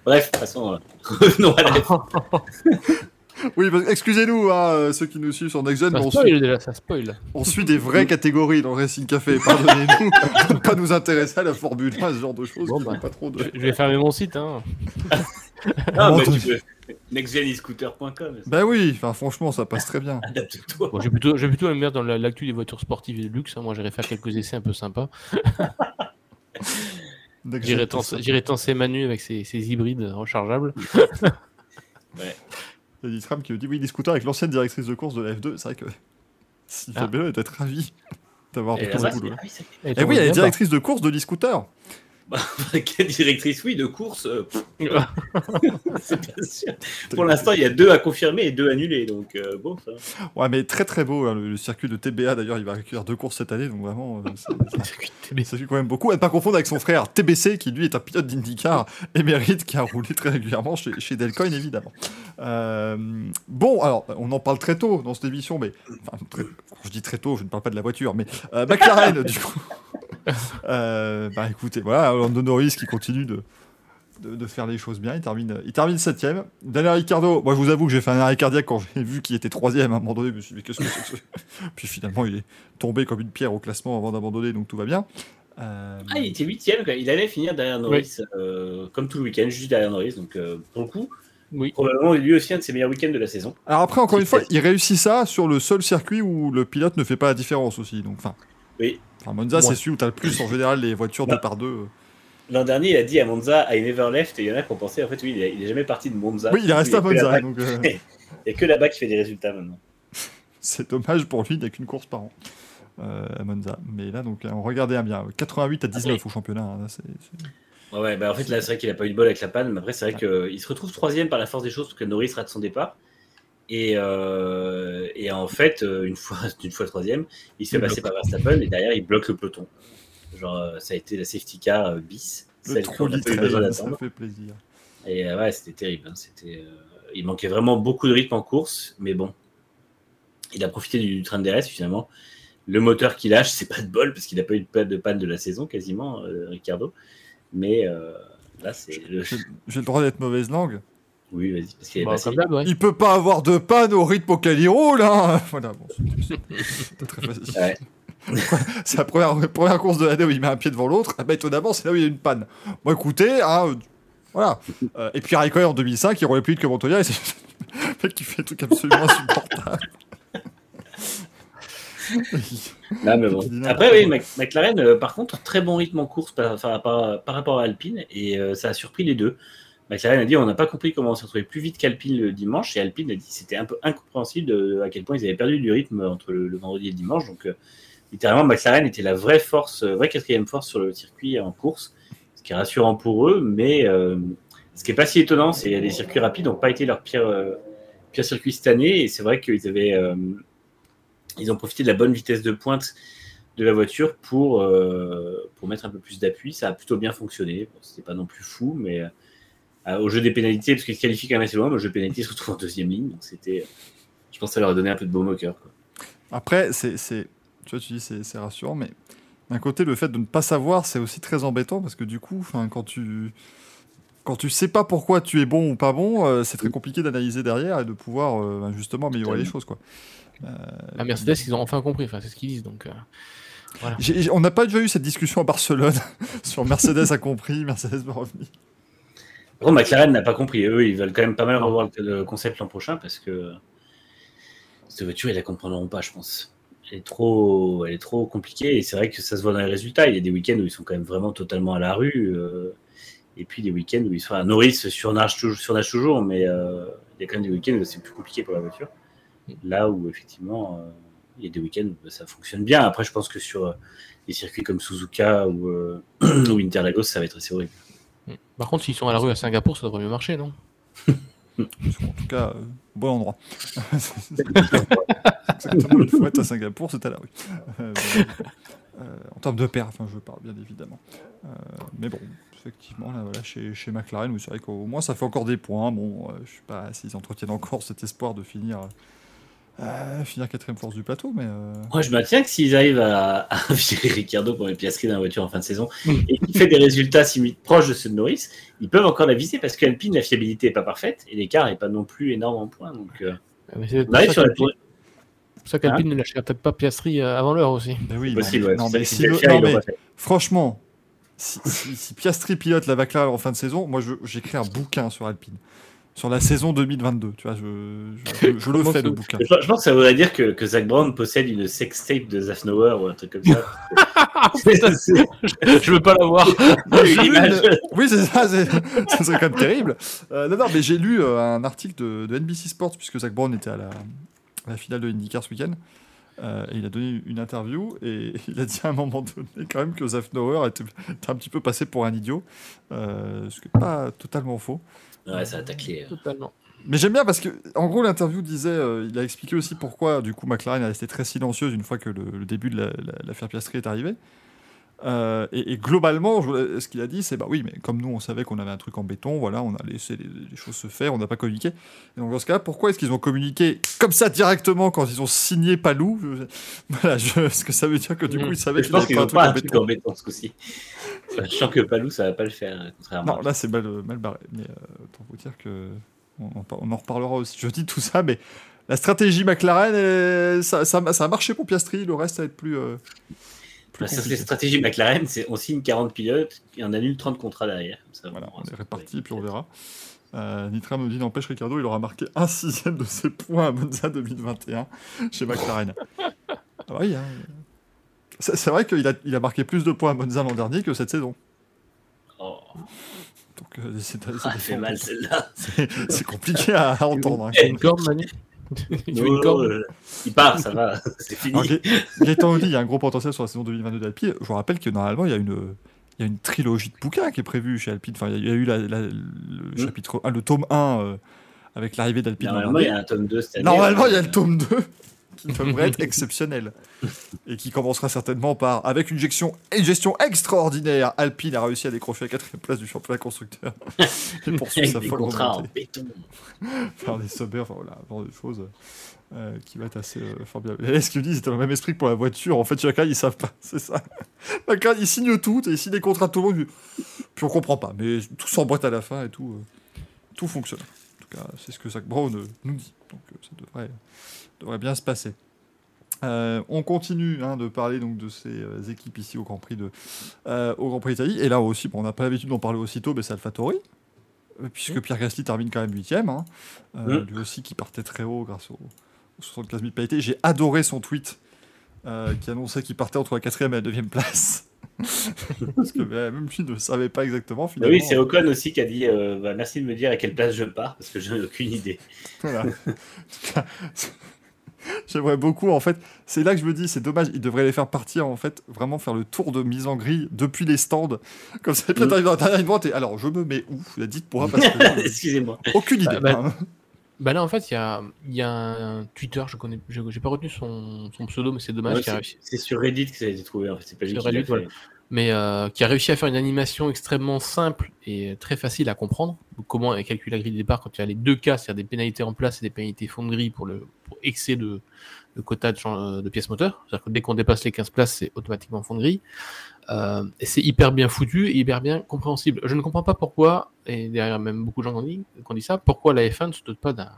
Bref, de toute façon, euh, revenons à la F1. Oui, excusez-nous, hein, euh, ceux qui nous suivent sur Next Gen, mais Ça on suit, déjà, ça spoil. on suit des vraies catégories dans Racing Café. Pardonnez-nous ne pas nous intéresser à la Formule 1, ce genre de choses Bon, bah, pas trop de. Je vais fermer mon site. Hein. Ah, Bon, mais entendu. tu peux. nextgeniscooter.com. Ben oui, enfin, franchement, ça passe très bien. Adapte-toi. Bon, j'ai plutôt, j'ai plutôt me mettre dans la- l'actu des voitures sportives et de luxe. hein. Moi, j'irai faire quelques essais un peu sympas. J'irai tenser Manu avec ses, ses hybrides rechargeables. Il y a Nitram qui me dit oui, des scooters avec l'ancienne directrice de course de la F2. C'est vrai que Sylvie Ah. Bello doit être ravie d'avoir là-bas, le boulot. ah Et Eh oui, elle est directrice de course de l'e-scooter. Bah, quelle directrice, oui, de course. euh, pff, pas. c'est pas sûr. Pour l'instant, il y a deux à confirmer et deux annulés. Donc, euh, bon, ça. Ouais, mais très très beau. hein, le, circuit de TBA d'ailleurs, il va accueillir deux courses cette année, donc vraiment, euh, ça fait quand même beaucoup. À ne pas confondre avec son frère TBC, qui lui est un pilote d'IndyCar émérite, qui a roulé très régulièrement chez, chez Delcoin évidemment. Euh, bon, alors, on en parle très tôt dans cette émission, mais enfin, très- quand je dis très tôt, je ne parle pas de la voiture, mais McLaren, du coup. Euh, bah écoutez, voilà, Lando Norris qui continue de, de, de faire les choses bien. Il termine, il termine septième. Daniel Ricciardo, moi je vous avoue que j'ai fait un arrêt cardiaque quand j'ai vu qu'il était troisième à un moment donné. Je me suis dit, mais qu'est-ce que c'est que ce- Puis finalement, il est tombé comme une pierre au classement avant d'abandonner, donc tout va bien. Euh, Ah, il était huitième, il allait finir derrière Norris, euh, comme tout le week-end, juste derrière Norris. Donc, euh, pour le coup, Oui. probablement lui aussi un de ses meilleurs week-ends de la saison. Alors après, encore une fois, il réussit ça sur le seul circuit où le pilote ne fait pas la différence aussi. Donc, enfin, Oui. Enfin, Monza, Ouais. c'est celui où tu as le plus en général les voitures Bah. deux par deux. L'an dernier, il a dit à Monza, I never left, et il y en a qui ont pensé, en fait, oui, il est, il est jamais parti de Monza. Oui, il est resté à que là-bas- Monza. Donc, euh, Il n'y a que là-bas qui fait des résultats maintenant. c'est dommage pour lui, il n'y a qu'une course par an euh, à Monza. Mais là, donc, on regardait bien. 88 à 19 au championnat. hein, là, c'est- c'est- Ouais, ouais, bah en fait, là, c'est vrai qu'il a pas eu de bol avec la panne, mais après, c'est vrai qu'il se retrouve troisième par la force des choses, parce que Norris rate son départ. Et, euh, et en fait, euh, une fois, une fois troisième, il se fait passer par Verstappen, et derrière, il bloque le peloton. Genre, euh, ça a été la safety car bis, Le trou besoin ça fait plaisir. Et ouais, c'était terrible. hein, C'était, euh, il manquait vraiment beaucoup de rythme en course, mais bon, il a profité du train de DRS finalement. Le moteur qu'il lâche, c'est pas de bol parce qu'il n'a pas eu de panne de panne de la saison quasiment, euh, Ricardo. Mais là, c'est j'ai le droit d'être mauvaise langue? Oui, vas-y, parce qu'il est Bah, passé. comme d'hab, ouais. Il peut pas avoir de panne au rythme auquel il roule, hein Voilà, bon, c'est- c'était très facile. Ouais. c'est la première, première course de l'année où il met un pied devant l'autre. Ah bah, étonnamment, c'est là où il y a une panne. Bon, écoutez, hein, voilà. Euh, et puis Raikkonen en 2005, il roulait plus vite que Montoya, et c'est le mec qui fait des trucs absolument insupportables. Non, mais bon. Après, oui. Mac- McLaren, euh, par contre, très bon rythme en course par, par- par- par rapport à Alpine, et euh, ça a surpris les deux. McLaren a dit on n'a pas compris comment on s'est retrouvé plus vite qu'Alpine le dimanche, et Alpine a dit c'était un peu incompréhensible à quel point ils avaient perdu du rythme entre le, vendredi et le dimanche. Donc, euh, littéralement, McLaren était la vraie force, euh, vraie quatrième force sur le circuit en course, ce qui est rassurant pour eux, mais euh, ce qui est pas si étonnant, c'est que les circuits rapides n'ont pas été leur pire, euh, circuit cette année, et c'est vrai qu'ils avaient. ils ont profité de la bonne vitesse de pointe de la voiture pour, pour mettre un peu plus d'appui. Ça a plutôt bien fonctionné. Bon, C'était pas non plus fou, mais au jeu des pénalités, parce qu'ils se qualifient quand même assez loin, mais au jeu des pénalités, ils se retrouvent en deuxième ligne. Donc c'était, je pense que ça leur a donné un peu de baume au cœur. quoi. Après, c'est, c'est- tu vois, tu dis c'est, c'est rassurant, mais d'un côté, le fait de ne pas savoir, c'est aussi très embêtant parce que du coup, quand tu quand tu sais pas pourquoi tu es bon ou pas bon, euh, c'est très compliqué d'analyser derrière et de pouvoir euh, ben, justement améliorer les choses, quoi. La Mercedes, ils ont enfin compris. Enfin, c'est ce qu'ils disent. Donc, euh, J'ai- j'ai- on n'a pas déjà eu cette discussion à Barcelone sur Mercedes a compris, Mercedes va revenir. Contre, McLaren n'a pas compris. Eux, ils veulent quand même pas mal revoir le, concept l'an prochain parce que cette voiture, ils la comprendront pas, je pense. Elle est trop, elle est trop compliquée et c'est vrai que ça se voit dans les résultats. Il y a des week-ends où ils sont quand même vraiment totalement à la rue. euh, et puis des week-ends où ils sont. Enfin, Norris surnage, toujours- toujours, mais euh, il y a quand même des week-ends où c'est plus compliqué pour la voiture. Là où effectivement, euh, il y a des week-ends où ça fonctionne bien. Après, je pense que sur des circuits comme Suzuka ou, ou Interlagos, ça va être assez horrible. Par contre, s'ils sont à la rue à Singapour, ça devrait mieux marcher, non En tout cas, euh, bon endroit. Exactement, il faut à Singapour, c'est à la rue. Euh. Euh, en termes de paire, enfin je parle bien évidemment. Euh, mais bon, effectivement, là, voilà, chez, chez McLaren, c'est vrai qu'au moins ça fait encore des points. Bon, euh, je sais pas s'ils entretiennent encore cet espoir de finir, euh, finir quatrième force du plateau, mais euh, Moi, je maintiens que s'ils arrivent à, à virer Ricardo pour les piasseries dans la voiture en fin de saison et qu'il fait des résultats simi- proches de ceux de Norris, ils peuvent encore la viser parce qu'Alpine, la fiabilité n'est pas parfaite et l'écart n'est pas non plus énorme en points. Donc, euh, Mais C'est on pour arrive ça sur la qu'Alpine- tournée. c'est pour ça qu'Alpine ne lâcherait peut-être pas Piastri avant l'heure aussi. ben oui, si franchement, si, si- si Piastri pilote la McLaren en fin de saison, moi je- j'écris un bouquin sur Alpine. Sur la saison 2022, tu vois, je, je, le fais le bouquin. Je, je pense que ça voudrait dire que, que Zach Brown possède une sextape de Zafnauer ou un truc comme ça. Je veux pas l'avoir. Une Oui, c'est ça, ça serait quand même terrible. Euh, non, non, mais j'ai lu euh, un article de, de NBC Sports, puisque Zach Brown était à la, à la finale de IndyCar ce week-end. Euh, et il a donné une interview et il a dit à un moment donné quand même que Zafnauer était, était un petit peu passé pour un idiot, euh, ce qui n'est pas totalement faux. Ouais, ça a taclé. Totalement. Mais j'aime bien parce que, en gros, l'interview disait, euh, il a expliqué aussi pourquoi, du coup, McLaren est resté très silencieuse une fois que le, le début de la- la- l'affaire Piastri est arrivé. Euh, et, et globalement, je- ce qu'il a dit, c'est bah oui, mais comme nous, on savait qu'on avait un truc en béton, voilà, on a laissé les, les choses se faire, on n'a pas communiqué. Et donc, dans ce cas, pourquoi est-ce qu'ils ont communiqué comme ça directement quand ils ont signé Palou? Je- Voilà, je, est-ce que ça veut dire que du coup, ils savaient Je qu'ils pense avaient qu'ils pas un truc pas en un truc béton en béton ce coup-ci. Sachant que Palou, ça va pas le faire, contrairement. Non, là c'est mal, mal barré. Mais euh, autant vous dire que on en, par- on en reparlera aussi. Je dis tout ça, mais la stratégie McLaren, elle- ça, ça, ça a marché pour Piastri. Le reste, ça va être plus. euh, plus Bah, ça, c'est stratégie McLaren, c'est on signe 40 pilotes et on annule 30 contrats derrière. Comme ça, Voilà, on est réparti, être- puis on verra. Euh, Nitra nous dit n'empêche Ricardo, il aura marqué un sixième de ses points à Monza 2021 chez McLaren. ah oui, hein. c'est vrai qu'il a, il a marqué plus de points à Monza l'an dernier que cette saison. Oh, Donc euh, c'est fait mal celle-là. c'est- c'est compliqué à, à entendre. hein. Une une Non, corde euh, Il part, ça va, c'est fini. Alors, Gaëtan il y a un gros potentiel sur la saison 2022 d'Alpine. Je vous rappelle que normalement, il y a une, il y a une trilogie de bouquins qui est prévue chez Alpine. Enfin, il y a eu la- la- le Mm. chapitre 1, le tome 1 euh, avec l'arrivée d'Alpine. Normalement, il y a un tome 2 cette année. Normalement, il y a le tome 2 qui devrait être exceptionnel et qui commencera certainement par avec une gestion, une gestion extraordinaire. Alpine a réussi à décrocher la quatrième place du championnat constructeur et poursuit sa des folle remontée. béton. Faire des sommets, enfin voilà, genre des choses euh, qui va être assez euh, formidable. Et ce qu'ils disent, c'est dans le même esprit que pour la voiture. En fait, chacun, ils savent pas, c'est ça. Chacun, ils signent tout et ils signent des contrats de tout le monde. Puis on comprend pas, mais tout s'emboîte à la fin et tout, euh, tout fonctionne. En tout cas, c'est ce que Zach Brown euh, nous dit. Donc ça devrait, devrait bien se passer. Euh, on continue hein, de parler donc de ces euh, équipes ici au Grand Prix de euh, au Grand Prix d'Italie et là aussi bon, on n'a pas l'habitude d'en parler aussitôt mais c'est euh, puisque Pierre Gasly termine quand même huitième hein. Lui aussi qui partait très haut grâce aux, aux 75 000 pénalités j'ai adoré son tweet qui annonçait qu'il partait entre la quatrième et la neuvième place parce que bah, même lui ne savait pas exactement Bah finalement oui, c'est Ocon aussi qui a dit bah, merci de me dire à quelle place je pars parce que je n'ai aucune idée. Voilà. J'aimerais beaucoup, en fait. C'est là que je me dis, c'est dommage, ils devraient les faire partir, en fait, vraiment faire le tour de mise en grille depuis les stands. Comme ça, peut-être Mm. arriver dans la dernière et alors, je me mets où? Dites-moi, parce que Excusez-moi. aucune idée. Bah, bah, hein. Bah là, en fait, il y a, il y a un Twitter, je connais, j'ai pas retenu son, son pseudo, mais c'est dommage, Ouais, c'est- sur Reddit que ça a été trouvé. En fait, c'est pas Sur Reddit, voilà. Mais euh, qui a réussi à faire une animation extrêmement simple et très facile à comprendre. Donc, comment calculer la grille de départ quand il y a les deux cas, c'est-à-dire des pénalités en place et des pénalités fond de grille pour, le, excès de, de quota de, champ- de pièces moteurs. C'est-à-dire que dès qu'on dépasse les 15 places, c'est automatiquement fond de grille. Euh, c'est hyper bien foutu et hyper bien compréhensible. Je ne comprends pas pourquoi, et derrière même beaucoup de gens qui dit, dit ça, pourquoi la F1 ne se dote pas d'un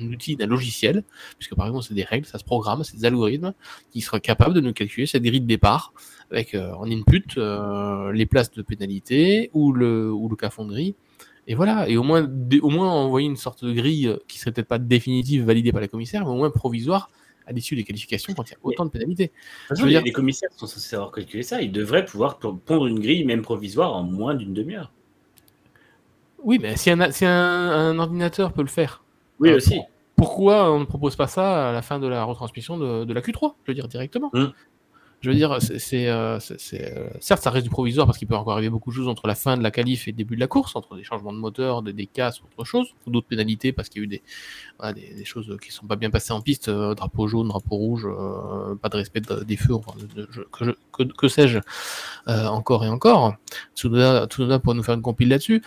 outil, d'un logiciel, puisque par exemple c'est des règles, ça se programme, c'est des algorithmes qui seraient capables de nous calculer cette grille de départ avec euh, en input euh, les places de pénalité ou le, ou le de grille. Et voilà, et au moins, au moins envoyer une sorte de grille euh, qui serait peut-être pas définitive validée par la commissaire, mais au moins provisoire à l'issue des qualifications quand il y a autant de pénalités. Je veux les, dire- les commissaires sont censés savoir calculer ça. Ils devraient pouvoir pondre une grille, même provisoire, en moins d'une demi-heure. Oui, mais si un, si un, un ordinateur peut le faire, Oui, Euh, aussi. pourquoi on ne propose pas ça à la fin de la retransmission de, de la Q3 Je veux dire directement? Mm. Je veux dire, euh, euh, certes, ça reste du provisoire parce qu'il peut encore arriver beaucoup de choses entre la fin de la qualif et le début de la course, entre des changements de moteur, des, des casses autre chose, ou d'autres pénalités parce qu'il y a eu des, choses qui sont pas bien passées en piste, euh, drapeau jaune, drapeau rouge, pas de respect de- des feux, que, je- que, que sais-je, encore et encore. Tsunoda, Tsunoda pourrait nous faire une compile là-dessus.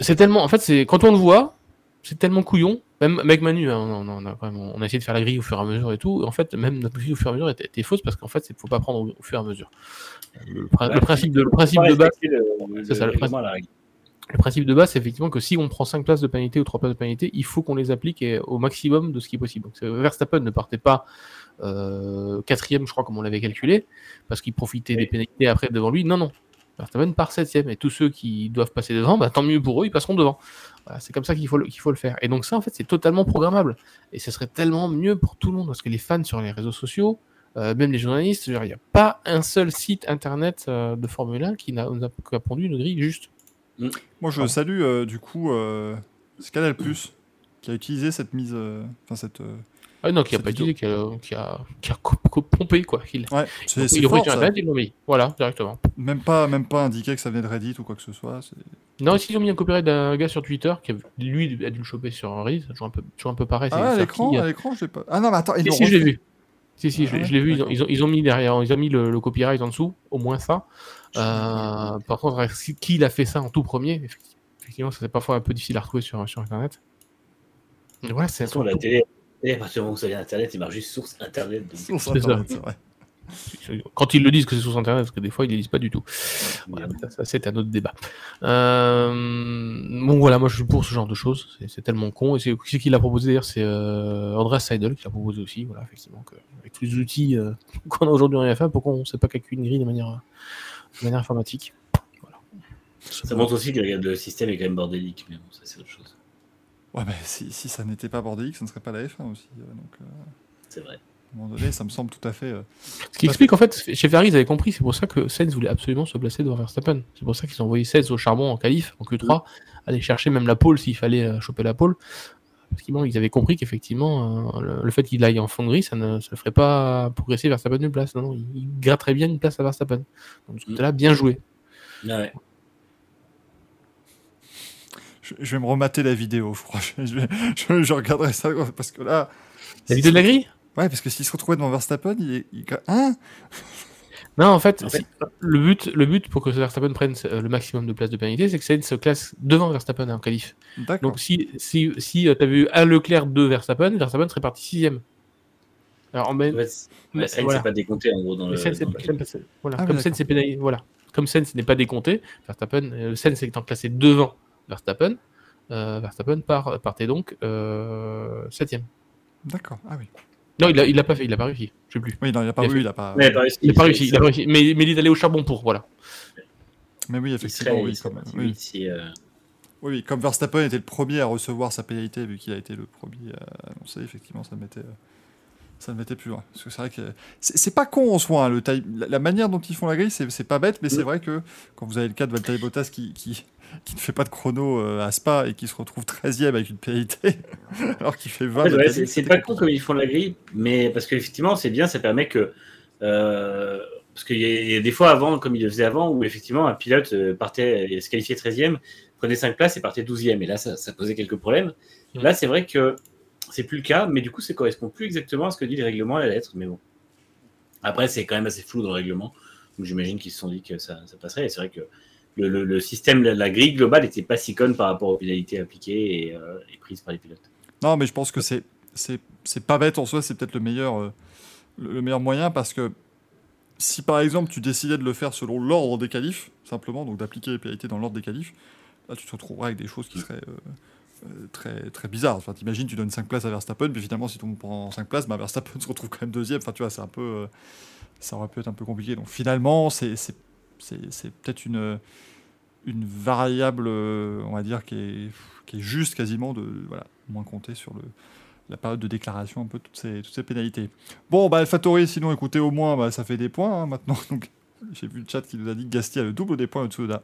C'est tellement, en fait, quand on le voit, c'est tellement couillon. Même avec Manu, hein, on, on a on essayé de faire la grille au fur et à mesure et tout. En fait, même notre grille au fur et à mesure était, était fausse parce qu'en fait, il faut pas prendre au, au fur et à mesure. Le, principe de, le principe Pas de base, c'est ça, le principe de base, c'est effectivement que si on prend 5 places de pénalité ou 3 places de pénalité, il faut qu'on les applique et au maximum de ce qui est possible. Donc, Verstappen ne partait pas euh, quatrième, je crois, comme on l'avait calculé, parce qu'il profitait des pénalités après devant lui. Non, non. Verstappen part septième. Et tous ceux qui doivent passer devant, bah, tant mieux pour eux, ils passeront devant. Voilà, c'est comme ça qu'il faut, le- qu'il faut le faire. Et donc ça, en fait, c'est totalement programmable. Et ce serait tellement mieux pour tout le monde, parce que les fans sur les réseaux sociaux, euh, même les journalistes, il n'y a pas un seul site internet euh, de Formule 1 qui n'a qui a pondu une grille juste. Moi, je salue euh, du coup euh, Canal Plus qui a utilisé cette mise, euh, enfin cette. Ah non, qui a pas utilisé, qui a, qui a, qui pompé, quoi. Il, Ouais, c'est c'est il fort, ouvre sur ça. Internet, ils l'ont mis. Voilà, directement. Même pas, même pas indiqué que ça venait de Reddit ou quoi que ce soit. Non, ici, ils ont mis un copyright d'un gars sur Twitter qui, a- lui, a dû le choper sur Reddit. Toujours un peu, toujours un peu pareil. Ah, à l'écran, à l'écran, je l'ai pas. Ah non, mais attends, ils Si, l'ont si, je l'ai vu. Si, si, je, Ah l'ai vu. Ils ont, d'accord. ils, ont, ils ont mis derrière, ils ont mis le, le copyright en dessous, au moins ça. Euh, par contre, qui il a fait ça en tout premier Effectivement, c'est parfois un peu difficile à retrouver sur, sur Internet. Mais voilà, c'est la télé, et à partir du moment où ça vient Internet, il marche juste source Internet. donc- Source C'est ça. Internet, c'est vrai. Quand ils le disent que c'est sur Internet, parce que des fois ils ne le disent pas du tout. Voilà, ça, ça, c'est un autre débat. Euh... Bon voilà, moi je suis pour ce genre de choses. C'est, tellement con. Et c'est qui qui l'a proposé d'ailleurs C'est euh, Andreas Seidel qui l'a proposé aussi. Voilà, effectivement, que, avec tous les outils euh, qu'on a aujourd'hui en RFA, pourquoi on ne sait pas calculer une grille de manière, de manière informatique? Voilà. Ça montre aussi que le système est quand même bordélique, mais bon, ça c'est autre chose. Ouais, mais si, si ça n'était pas bordélique, ça ne serait pas la F1 aussi. euh, Donc, euh, C'est vrai. à un moment donné, ça me semble tout à fait. euh, Ce qui explique en fait, chez Ferrari, ils avaient compris, c'est pour ça que Sainz voulait absolument se placer devant Verstappen. C'est pour ça qu'ils ont envoyé Sainz au charbon en qualif, en Q3, aller chercher même la pole s'il fallait euh, choper la pole. Parce qu'ils avaient compris qu'effectivement, euh, le, le fait qu'il aille en fond grille, ça ne, ça ne ferait pas progresser Verstappen d'une place. Non, non, il, il gratterait bien une place à Verstappen. Donc de ce côté-là, bien joué. Ouais. Je, je vais me remater la vidéo, je crois. Je, vais- je- je regarderai ça parce que là. La vidéo de la grille? Ouais, parce que s'il se retrouvait devant Verstappen, il est. il- Hein? Non, en fait, En le, but, le but pour que Verstappen prenne euh, le maximum de places de pénalité, c'est que Sainz se classe devant Verstappen en qualif. D'accord. Donc si, si, si tu as vu un Leclerc, deux Verstappen, Verstappen serait parti sixième. Alors, En c'est- mais ouais, Sainz voilà. c'est pas décompté en gros dans le. Sainz est dans pas- le- Sainz est- voilà. Ah Comme. Sainz est pénalisé, voilà. Comme Sainz n'est pas décompté, Verstappen, euh, Sainz étant classé devant Verstappen, euh, Verstappen part, partait donc euh, septième. D'accord. Ah oui. Non, il l'a il pas fait, il l'a pas réussi. Je sais plus. Oui, non, il a pas Il a oui, il a pas. Réussi. Il n'a pas réussi, Il a pas réussi. Mais, mais il est allé au charbon pour, voilà. Mais oui, effectivement, serait, oui, quand même. Oui. si, euh, Oui, comme Verstappen était le premier à recevoir sa pénalité, vu qu'il a été le premier à annoncer, effectivement, ça me mettait, euh, ça me mettait plus loin. Parce que c'est vrai que c'est pas con en soi, hein, le la, la manière dont ils font la grille, c'est pas bête, mais c'est Mm. vrai que quand vous avez le cas de Valtteri Bottas qui, qui, qui ne fait pas de chrono euh, à Spa et qui se retrouve 13 e avec une pénalité, alors qu'il fait 20 En fait, de ouais, qualif, c'est- pas con comme ils font la grille, mais parce qu'effectivement, c'est bien, ça permet que. euh, parce qu'il y, a- il y a des fois avant, comme il le faisait avant, où effectivement un pilote euh, partait, se qualifiait 13e, prenait 5 places et partait 12e. Et là, ça, ça posait quelques problèmes. Là, c'est vrai que c'est plus le cas, mais du coup, ça correspond plus exactement à ce que dit le règlement à la lettre. Mais bon. Après, c'est quand même assez flou dans le règlement. Donc j'imagine qu'ils se sont dit que ça, ça passerait. Et c'est vrai que le, système, la, la grille globale n'était pas si conne par rapport aux pénalités appliquées et, euh, et prises par les pilotes. Non, mais je pense que c'est pas bête en soi, c'est peut-être le meilleur euh, le le meilleur moyen parce que si par exemple tu décidais de le faire selon l'ordre des qualifs, simplement, donc d'appliquer les pénalités dans l'ordre des qualifs, là tu te retrouveras avec des choses qui seraient euh, très, très bizarres. Enfin, t'imagines, tu donnes 5 places à Verstappen, puis finalement, si tout le monde prend 5 places, bah, Verstappen se retrouve quand même deuxième. Enfin, tu vois, c'est un peu. ça aurait pu être un peu compliqué. Donc finalement, c'est c'est- peut-être une, une variable, euh, on va dire, qui est, qui est juste quasiment de voilà, moins compter sur le, la période de déclaration, un peu toutes ces, toutes ces pénalités. Bon, bah, Fattori, sinon, écoutez, au moins, bah, ça fait des points hein, maintenant. Donc, j'ai vu le chat qui nous a dit que Gasly a le double des points de Tsunoda.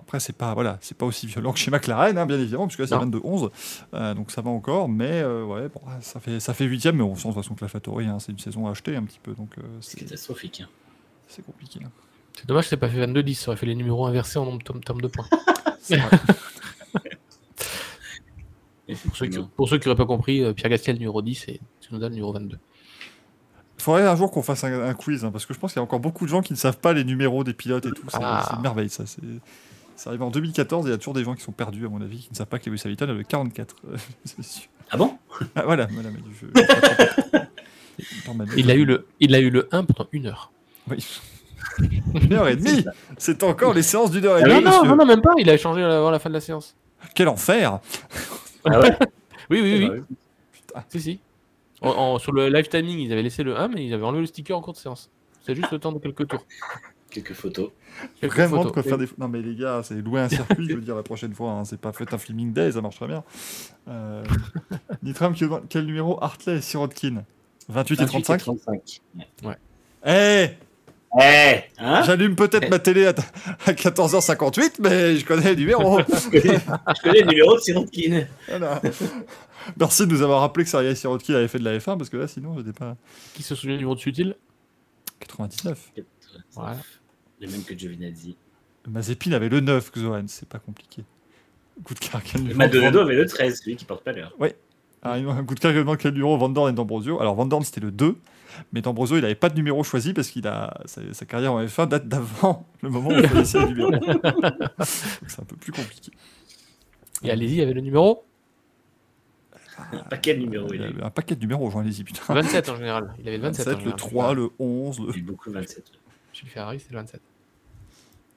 Après, c'est pas, voilà, c'est pas aussi violent que chez McLaren, hein, bien évidemment, puisque là, c'est Non. 22-11. euh, donc, ça va encore. Mais euh, ouais, bon, ça fait, ça fait 8 mais on sent de toute façon que la Fattori, hein, c'est une saison à acheter un petit peu. Donc, euh, C'est c'est catastrophique. hein. C'est compliqué. hein. C'est dommage que c'est pas fait 22-10, ça aurait fait les numéros inversés en nombre- de points. Pour ceux qui pour ceux qui n'auraient pas compris, euh, Pierre Gasquet le numéro 10 et Tsunoda le numéro 22. Il faudrait un jour qu'on fasse un, un quiz, hein, parce que je pense qu'il y a encore beaucoup de gens qui ne savent pas les numéros des pilotes et tout. C'est Ah. c'est une merveille, ça. C'est c'est arrivé en 2014, et il y a toujours des gens qui sont perdus, à mon avis, qui ne savent pas que Lewis Hamilton a le 44. euh, c'est sûr. Ah bon Ah, voilà, voilà, mais je- je- Attends, Manu. Il a eu le, il a eu le 1 pendant une heure. Oui. Une heure et demie C'est encore les séances d'une heure et Ah demie, non, non, non, non, même pas, il a changé avant la fin de la séance. Quel enfer Ah ouais Oui, oui, oui. Ouais. Si, si. En- en- sur le live timing, ils avaient laissé le 1, mais ils avaient enlevé le sticker en cours de séance. C'est juste le temps de quelques tours. Quelques photos. Quelques Vraiment de photos. quoi faire des... Non mais les gars, c'est louer un circuit, je veux dire, la prochaine fois. hein, C'est pas fait un filming day, ça marche très bien. Euh... Nitram, quel, quel numéro Hartley et Sirotkin? 28 et 35 35. Ouais. Eh Eh hein J'allume peut-être ma télé à, à 14h58, mais je connais le numéro. Je connais le numéro de Sirotkin. Voilà. Merci de nous avoir rappelé que Sergei Sirotkin avait fait de la F1, parce que là, sinon, j'étais pas... Qui se souvient du numéro de Sutil 99. Voilà. Les mêmes que Giovinazzi. Mazepin avait le 9, Xohan, c'est pas compliqué. Coup de Maldonado avait le 13, celui qui porte pas l'heure. Ah, un coup de cœur, demande quel numéro Van Dorn et D'Ambrosio. Alors, Van Dorn, c'était le 2, mais D'Ambrosio, il n'avait pas de numéro choisi parce qu'il a sa, sa carrière en F1 date d'avant le moment où il choisissait le numéro. C'est un peu plus compliqué. Et allez-y, il y avait le numéro Un paquet de numéros. Il Il a eu avait un paquet de numéros, Jean Lézy, putain. 27 en général. Il avait le 27. 27, en le général. 3, le 11, le. Il a eu beaucoup 27. Chez Ferrari, c'est le 27.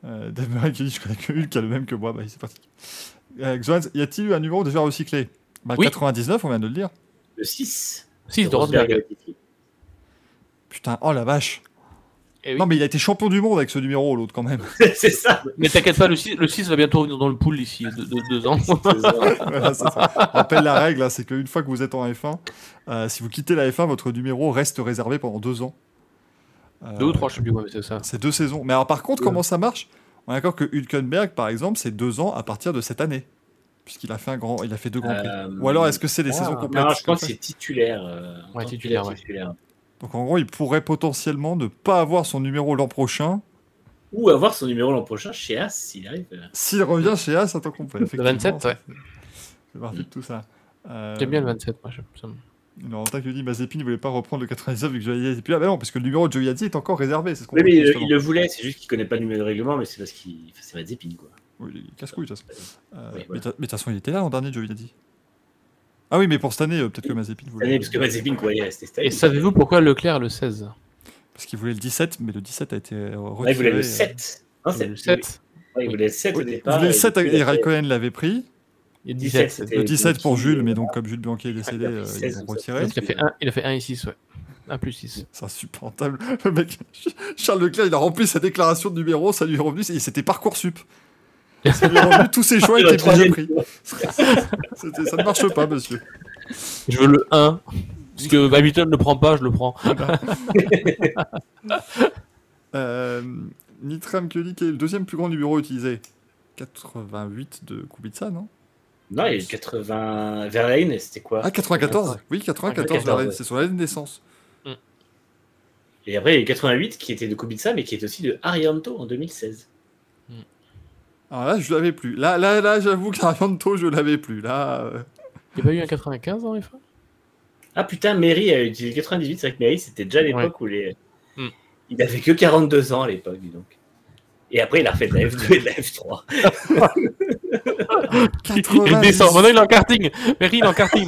Euh, Dave qui dit Je connais que Hulk qui a le même que moi, bah c'est parti. Euh, Xoan, y a-t-il eu un numéro déjà recyclé? Bah, Oui. 99, on vient de le dire. Le 6. 6 de Rosberg. Putain, oh la vache. Eh oui. Non, mais il a été champion du monde avec ce numéro, l'autre, quand même. c'est ça. Mais t'inquiète pas, le 6, le 6 va bientôt revenir dans le pool d'ici 2 ans. Voilà, c'est ça. On rappelle la règle, hein, c'est qu'une fois que vous êtes en F1, euh, si vous quittez la F1, votre numéro reste réservé pendant deux ans. Euh, 2 ou 3, je sais plus quoi, mais c'est ça. C'est deux saisons. Mais alors, par contre, comment ça marche? On est d'accord que Hülkenberg, par exemple, c'est deux ans à partir de cette année. Puisqu'il a fait un grand, il a fait deux grands prix. Euh, Ou alors, est-ce que c'est des ah, saisons complètes Non, je pense que c'est titulaire. euh, Ouais, titulaire, ouais. titulaire. Donc, en gros, il pourrait potentiellement ne pas avoir son numéro l'an prochain Ou avoir son numéro l'an prochain chez As s'il arrive. s'il revient chez As à temps complet. Le 27, ouais. C'est parti de tout ça. Euh, J'aime bien le 27, moi. je- ça me- Laurentin qui nous dit Mazepin ne voulait pas reprendre le 99 vu que Giovinazzi est plus là. Bah non, parce que le numéro de Giovinazzi est encore réservé. C'est ce qu'on Oui, mais il, le voulait, c'est juste qu'il connaît pas le numéro de règlement, mais c'est parce qu'il. Enfin, c'est Mazepin, quoi. Oui, il est casse-couille, de toute façon. Euh, Oui, mais voilà. de mais de toute façon, il était là l'an dernier, Giovinazzi. Ah oui, mais pour cette année, euh, peut-être que Mazepin Cette voulait. année, parce que Mazepin, quoi, il est resté stable. Et savez-vous pourquoi Leclerc le 16 Parce qu'il voulait le 17, mais le 17 a été euh, retiré. Ouais, il voulait le euh, 7. Non, c'est Le 7 Ouais, il voulait le 7 au Oui, il départ. voulait le et 7 depuis, et fait- Raikkonen l'avait pris. et 17, 17. c'était- Le 17 pour Jules, mais donc comme Jules Bianchi est décédé, il a fait 16 ils ça. retiré. Il a fait 1, il a fait 1 et 6, ouais. 1 plus 6. C'est insupportable. Le mec, Charles Leclerc, il a rempli sa déclaration de numéro, ça lui est revenu, et c'était Parcoursup. Tous ses choix étaient déjà troisième pris. Ça ne marche pas, monsieur. Je veux le 1. Parce que Hamilton ne le prend pas, je le prends. Euh, Nitram Kelly, quel est le deuxième plus grand numéro utilisé 88 de Kubica, non? Non, il y a eu 80. Verlaine, c'était quoi? Ah, 94 Oui, 94, 94, Verlaine, ouais. c'est sur l'année de naissance. Et après, il y a eu 88 qui était de Kubica, mais qui est aussi de Arianto en 2016. Alors là, je l'avais plus. Là, là, là j'avoue qu'Arianto, je l'avais plus. Là, euh, Il n'y a pas eu un 95 dans les fins? Ah putain, Mary a utilisé 98. C'est vrai que Mary, c'était déjà l'époque où les. Hmm. Il avait que 42 ans à l'époque, dis donc. Et après, il a refait de la F2 et de la F3. Il 90. descend. Maintenant, il est en karting. Mary, il est en karting.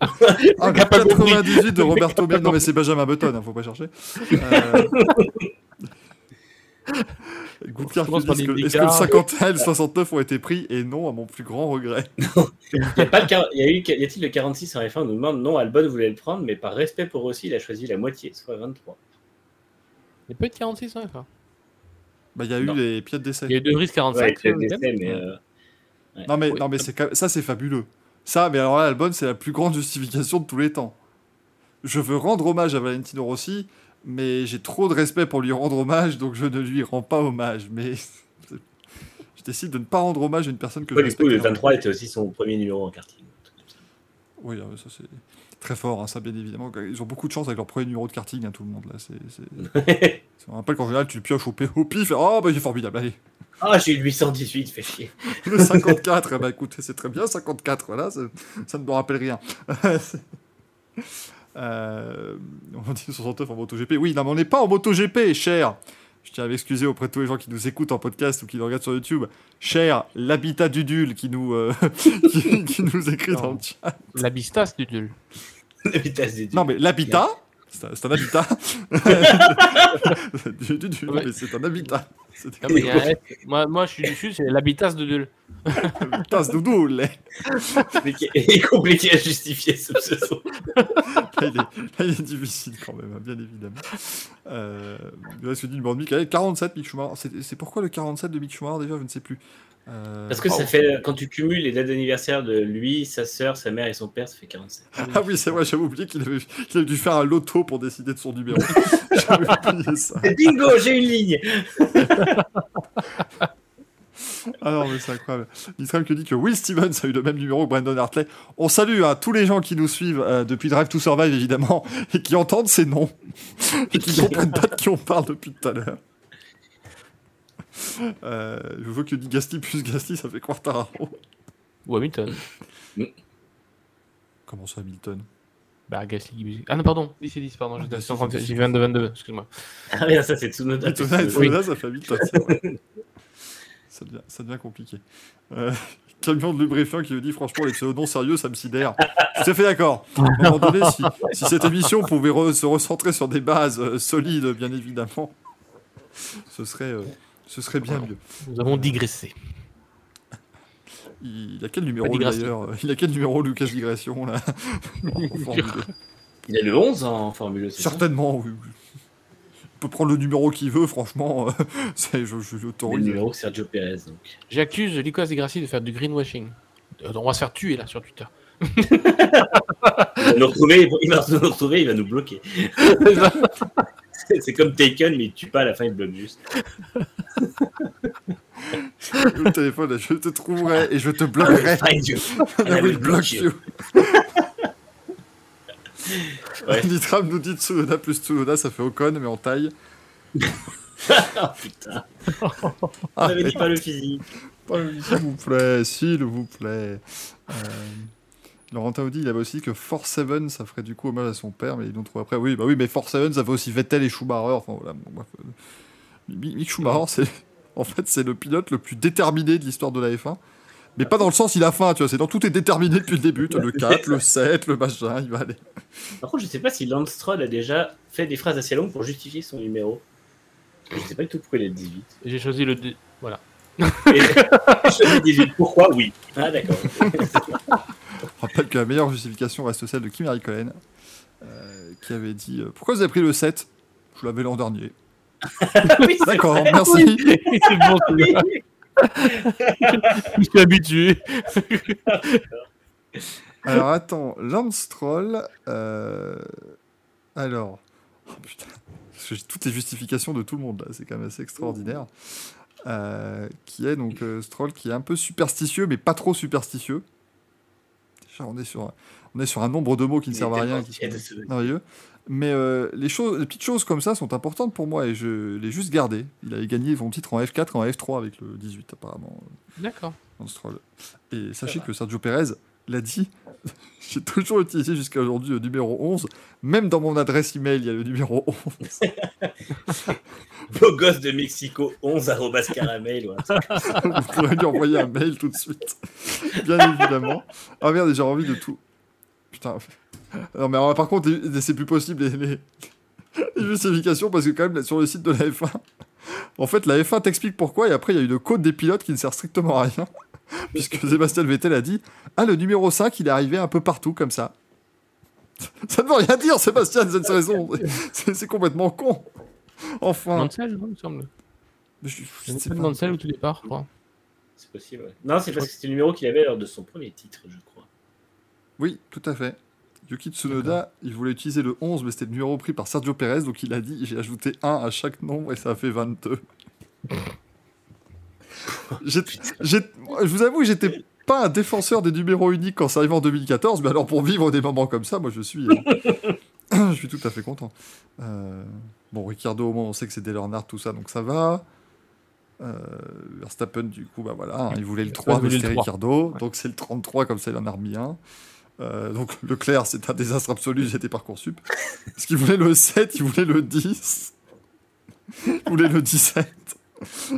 Ah, T'as pas compris. 98 de Roberto Bianchi. Non, mais c'est Benjamin Button, hein, faut pas chercher. Euh... Gouttière qui dit que- Est-ce que le écarts. 51 et le 69 ont été pris Et non, à mon plus grand regret. Il y a, pas le quar- il y a eu, y a-t-il le 46 en F1 On nous demande non, Albon voulait le prendre, mais par respect pour Rossi, il a choisi la moitié, soit 23. Il n'y a pas eu de 46 dans les fins. Bah, il y a eu les pièces d'essai. Il y a eu De Vries Ouais, 45. il euh, décès, mais. Ouais. euh, ouais. Non, mais, non, mais c'est ça, c'est fabuleux. Ça, mais alors là, Albon, c'est la plus grande justification de tous les temps. Je veux rendre hommage à Valentino Rossi, mais j'ai trop de respect pour lui rendre hommage, donc je ne lui rends pas hommage. Mais je décide de ne pas rendre hommage à une personne que Ouais, je du coup, le énormément. 23 était aussi son premier numéro en karting. Oui, euh, ça c'est très fort, hein, ça bien évidemment. Ils ont beaucoup de chance avec leur premier numéro de karting, hein, tout le monde là. C'est. On rappelle qu'en général, tu le pioches au, p- au pif, et oh bah il est formidable, allez. Ah, j'ai eu 818, fait chier. Le 54, eh ben, écoutez, c'est très bien, 54, voilà, ça, ça ne me rappelle rien. euh, on dit 69 en MotoGP. Oui, non, mais on n'est pas en MotoGP, cher. Je tiens à m'excuser auprès de tous les gens qui nous écoutent en podcast ou qui nous regardent sur YouTube. Cher, l'habitat d'Udul qui nous, euh, qui, qui nous écrit dans le chat. La Bistas du Dul. La vitesse des Non, mais l'habitat, c'est un, habitat. du, du- du- Ouais. mais c'est un habitat. Ah, mais il moi, moi, je suis du sud, c'est l'habitas de Dul. un habitat, c'est doudou, là. compliqué, à justifier ce pseudo. Là, il est, là, il est difficile quand même, hein, bien évidemment. Euh, là, ce que dit le bande Michael, 47 Mick Schumacher? C'est, c'est pourquoi le 47 de Mick Schumacher déjà Je ne sais plus. Euh, Parce que oh. ça fait, quand tu cumules les dates d'anniversaire de lui, sa sœur, sa mère et son père, ça fait 47. Ah oui, c'est vrai, j'avais oublié qu'il avait, dû faire un loto pour décider de son numéro. j'avais oublié ça. Et bingo, j'ai une ligne Ah non, mais c'est incroyable. Nitram qui dit que Will Stevens a eu le même numéro que Brandon Hartley. On salue hein, tous les gens qui nous suivent euh, depuis Drive to Survive, évidemment, et qui entendent ces noms, et qui ne comprennent pas de qui on parle depuis tout à l'heure. Euh, je veux que dit Gasly plus Gasly, ça fait Quartararo. Ou Hamilton. Comment ça, Hamilton? Bah, Gasly. Ah non, pardon. 10 et 10, pardon. Ah, J'étais en train de- J'ai 22, 22, excuse-moi. Ah oui, ça c'est Tsunoda. Tsunoda et Oui. Tsunoda, ça fait Hamilton, ça, devient, ça devient compliqué. Euh, Camion de lubrifiant qui me dit franchement les pseudos non sérieux ça me sidère. Je suis fait d'accord. À un moment donné, si, si cette émission pouvait re- se recentrer sur des bases euh, solides, bien évidemment, ce serait, euh, ce serait bien mieux. Nous avons digressé. Il a quel numéro d'ailleurs Il a quel numéro Lucas Digression là. Il a le 11 en Formule 2, c'est ça Certainement, oui. Il peut prendre le numéro qu'il veut, franchement, euh, c'est- je, je Le numéro Sergio Perez. Donc. J'accuse Lucas Degrassi de faire du greenwashing. Euh, On va se faire tuer là sur Twitter. Il va nous retrouver, il va nous bloquer. C'est comme Taken, mais il tue pas à la fin, il bloque juste. Le téléphone, je te trouverai et je te bloquerai. Find you. I will block you. Ouais. Nitram nous dit Tsunoda plus Tsunoda, ça fait Ocon, mais en taille. Oh putain. On Ah, avait dit pas le physique. S'il vous plaît, s'il vous plaît. Euh, Laurentin Audi, il avait aussi que Force 7, ça ferait du coup hommage à son père, mais ils l'ont trouvé après. Oui, bah oui, mais Force 7, ça fait aussi Vettel et Schumacher. Enfin voilà, bon, bref. Euh, Mi- Mick Schumacher, c'est en fait c'est le pilote le plus déterminé de l'histoire de la F1. Mais pas dans le sens il a faim, tu vois, c'est dans tout est déterminé depuis le début. Le 4, le 7, le machin, il va aller. Par contre, je sais pas si Lance Stroll a déjà fait des phrases assez longues pour justifier son numéro. Je sais pas du tout pourquoi il est 18. J'ai choisi le. dé- Voilà. Je dis 18. Pourquoi? Oui. Ah d'accord. Je rappelle que la meilleure justification reste celle de Kim Raikkonen, euh, qui avait dit euh, Pourquoi vous avez pris le 7 Je l'avais l'an dernier. Oui, D'accord, vrai. merci. C'est bon, celui-là. je suis habitué. Alors attends, Lance Stroll. euh, Alors. Oh, putain. Parce que j'ai toutes les justifications de tout le monde là, c'est quand même assez extraordinaire. Euh, qui est donc euh, Stroll qui est un peu superstitieux, mais pas trop superstitieux. On est sur un, on est sur un nombre de mots qui ne servent à rien. qui sont- merveilleux. Mais euh, les, choses, les petites choses comme ça sont importantes pour moi et je l'ai juste gardé. Il avait gagné son titre en F4 et en F3 avec le 18 apparemment, D'accord. euh, Stroll. Et sachez que Sergio Perez l'a dit, j'ai toujours utilisé jusqu'à aujourd'hui le numéro 11. Même dans mon adresse email, il y a le numéro 11. Beau gosse de Mexico 11 arrobas caramel. Vous pourrez lui envoyer un mail tout de suite. Bien évidemment. Ah merde, j'ai envie de tout. Putain. Non mais alors, par contre, c'est plus possible les, les- les justifications parce que quand même sur le site de la F1, en fait la F1 t'explique pourquoi et après il y a une côte des pilotes qui ne sert strictement à rien. Puisque Sébastien Vettel a dit Ah, le numéro 5, il est arrivé un peu partout comme ça. Ça ne veut rien dire, Sébastien, cette raison. C'est c'est complètement con. Enfin. Mansell, non, il me semble. C'est pas. Mansell au tout départ, je crois. C'est possible. ouais. Non, c'est parce que c'était le numéro qu'il avait lors de son premier titre, je crois. Oui, tout à fait. Yuki Tsunoda, il voulait utiliser le 11, mais c'était le numéro pris par Sergio Perez, donc il a dit j'ai ajouté 1 à chaque nombre et ça a fait 22. Je vous avoue, j'étais pas un défenseur des numéros uniques quand ça arrive en 2014, mais alors pour vivre des moments comme ça, moi je suis, euh, je suis tout à fait content. Euh, bon, Ricardo, au moins on sait que c'est Dale Earnhardt, tout ça, donc ça va. Euh, Verstappen, du coup, bah voilà, hein, il voulait le 3, mais c'était 3. Ricardo, donc c'est le 33, comme ça il en a remis un. Euh, donc Leclerc, c'est un désastre absolu, j'étais Parcoursup. Parce qu'il voulait le 7, il voulait le 10. Il voulait le 17.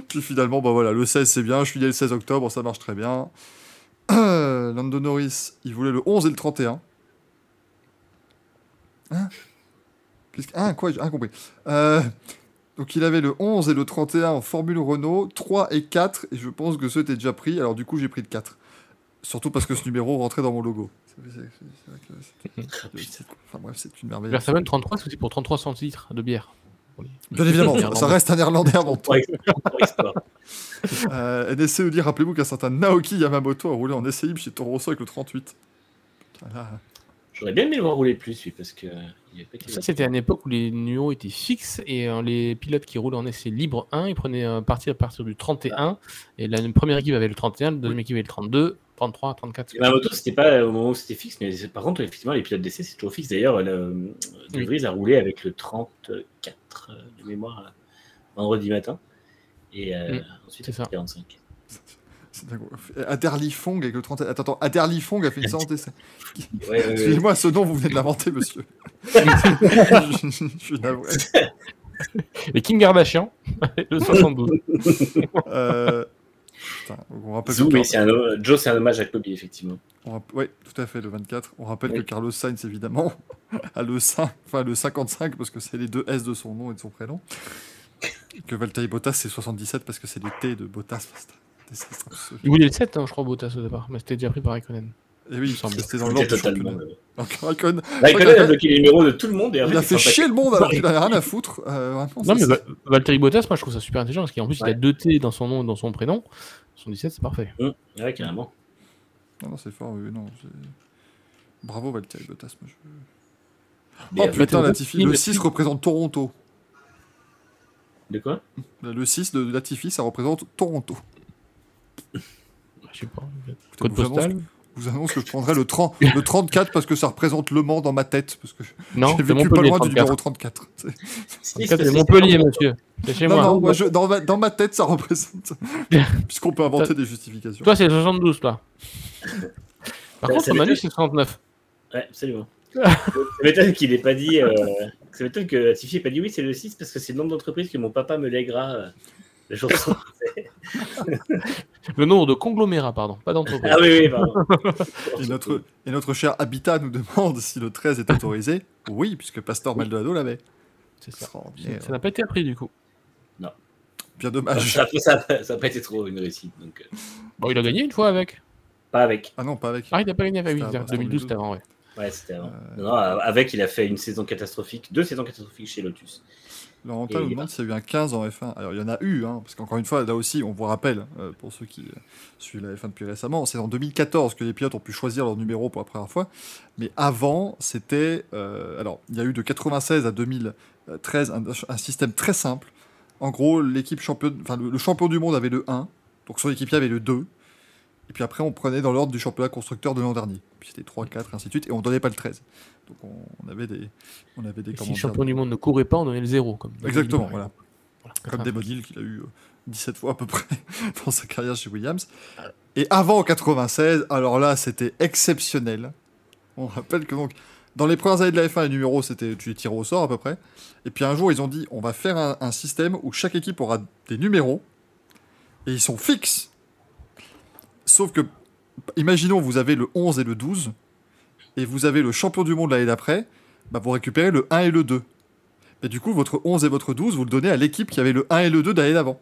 Puis finalement, bah voilà, le 16 c'est bien, je suis né le 16 octobre, ça marche très bien. Euh, Lando Norris, il voulait le 11 et le 31. Hein Ah, quoi J'ai compris. Euh, donc il avait le 11 et le 31 en Formule Renault, 3 et 4, et je pense que ceux étaient déjà pris, alors du coup j'ai pris le 4. Surtout parce que ce numéro rentrait dans mon logo. Enfin bref, c'est une merveille. Verstappen 33, c'est pour 33 centilitres de bière. Bien évidemment, ça- reste un néerlandais avant tout. Euh, NSC nous dit rappelez-vous qu'un certain Naoki Yamamoto a roulé en essai chez Toro Rosso avec le 38. Voilà. J'aurais bien aimé le voir rouler plus, lui, parce que euh, Ça, c'était à une époque où les numéros étaient fixes et euh, les pilotes qui roulaient en essai libre 1, ils prenaient un parti à partir du 31. Et la première équipe avait le 31, la deuxième équipe avait le 32, 33, 34. Et ma moto, c'était pas au moment où c'était fixe, mais par contre, effectivement, les pilotes d'essai, c'est toujours fixe. D'ailleurs, le De Vries a roulé avec le 34 euh, de mémoire euh, vendredi matin. Et euh, Mm, ensuite, c'est ça. 45. C'est dingue. Aderly Fong avec le 31. Attends, attends, Aderly Fong a fait une séance d'essai. Ouais, ouais, ouais. Excusez-moi, ce nom, vous venez de l'inventer, monsieur. je, je suis navré. Et Kim Kardashian, le 72. Euh. Donc, on rappelle Zou, oui, c'est un Joe, c'est un hommage à Kobe, effectivement. rapp- ouais, tout à fait, le 24. On rappelle Oui. que Carlos Sainz, évidemment, a le 5, enfin le 55 parce que c'est les deux S de son nom et de son prénom. que Valtteri Bottas, c'est 77 parce que c'est les T de Bottas. Absolu. Il voulait le 7, hein, je crois, Bottas au départ, mais c'était déjà pris par Raikkonen. Et oui, me semble. c'était dans C'était l'ordre totalement. Raikkonen, Raikkonen a bloqué les numéros de tout le monde et il a fait chier le monde alors qu'il avait rien à foutre. Euh, vraiment, Non, mais Valtteri Bottas, moi je trouve ça super intelligent parce qu'en plus il a deux T dans son nom et dans son prénom. Son 17, c'est parfait. Hum, Ouais, carrément. Non, non, c'est fort, oui, non. Bravo Valtteri Bottas. Moi, je... Mais, Oh euh, putain, Latifi, le il- 6 représente Toronto. De quoi? Le 6 de Latifi, ça représente Toronto. Je sais pas. Code vous annonce- postal Je vous annonce que je prendrai le, 30, le 34 parce que ça représente Le Mans dans ma tête. Parce que Non, j'ai c'est vécu pas Montpellier loin du 34. numéro 34. C'est- Si, 34, c'est c'est parce que Montpellier, monsieur. C'est chez Non, moi. non, moi, je- dans, ma, dans ma tête, ça représente. Puisqu'on peut inventer des justifications. Toi, c'est le 72, toi. Par contre, Manu, c'est 69. Ouais, absolument. ça m'étonne qu'il ait pas dit. euh, Ça m'étonne que Latifi ait pas dit oui, c'est le 6 parce que c'est le nombre d'entreprises que mon papa me lèguera euh, le jour Le nombre de conglomérats, pardon, pas d'entreprise. Ah oui, oui, pardon. Et notre, et notre cher Habitat nous demande si le 13 est autorisé. Oui, puisque Pasteur Maldonado l'avait. C'est ça. N'a pas été appris du coup. Bien dommage. Après, ça n'a pas été trop une réussite. Donc, euh, Bon, il a gagné une fois avec. pas avec. Ah non, pas avec. Ah, il n'a pas gagné avec. Oui, C'était avant, 2012, c'était avant, ouais. Ouais, c'était avant. Euh. Non, non, avec, il a fait une saison catastrophique, deux saisons catastrophiques chez Lotus. Laurentin nous demande s'il y a eu un 15 en F1. Alors, il y en a eu, hein, parce qu'encore une fois, là aussi, on vous rappelle, euh, pour ceux qui euh, suivent la F1 depuis récemment, c'est en 2014 que les pilotes ont pu choisir leur numéro pour la première fois. Mais avant, c'était. euh, alors, il y a eu de 96 à 2013 un, un système très simple. En gros, l'équipe championne, enfin, le, le champion du monde avait le 1, donc son équipier avait le 2. Et puis après, on prenait dans l'ordre du championnat constructeur de l'an dernier. Puis c'était 3, 4, ainsi de suite, et on donnait pas le 13. Donc on, avait des, on avait des Si le champion du monde ne courait pas, on donnait le 0. Comme Exactement, voilà. Voilà, Comme Devon qu'il a eu euh, 17 fois à peu près dans sa carrière chez Williams. Et avant 96, alors là, c'était exceptionnel. On rappelle que donc, dans les premières années de la F1, les numéros, c'était tu les tirais au sort à peu près. Et puis un jour, ils ont dit, on va faire un, un système où chaque équipe aura des numéros et ils sont fixes. Sauf que, imaginons, vous avez le 11 et le 12 et vous avez le champion du monde l'année d'après, bah, vous récupérez le 1 et le 2. Et du coup, votre 11 et votre 12, vous le donnez à l'équipe qui avait le 1 et le 2 d'année d'avant.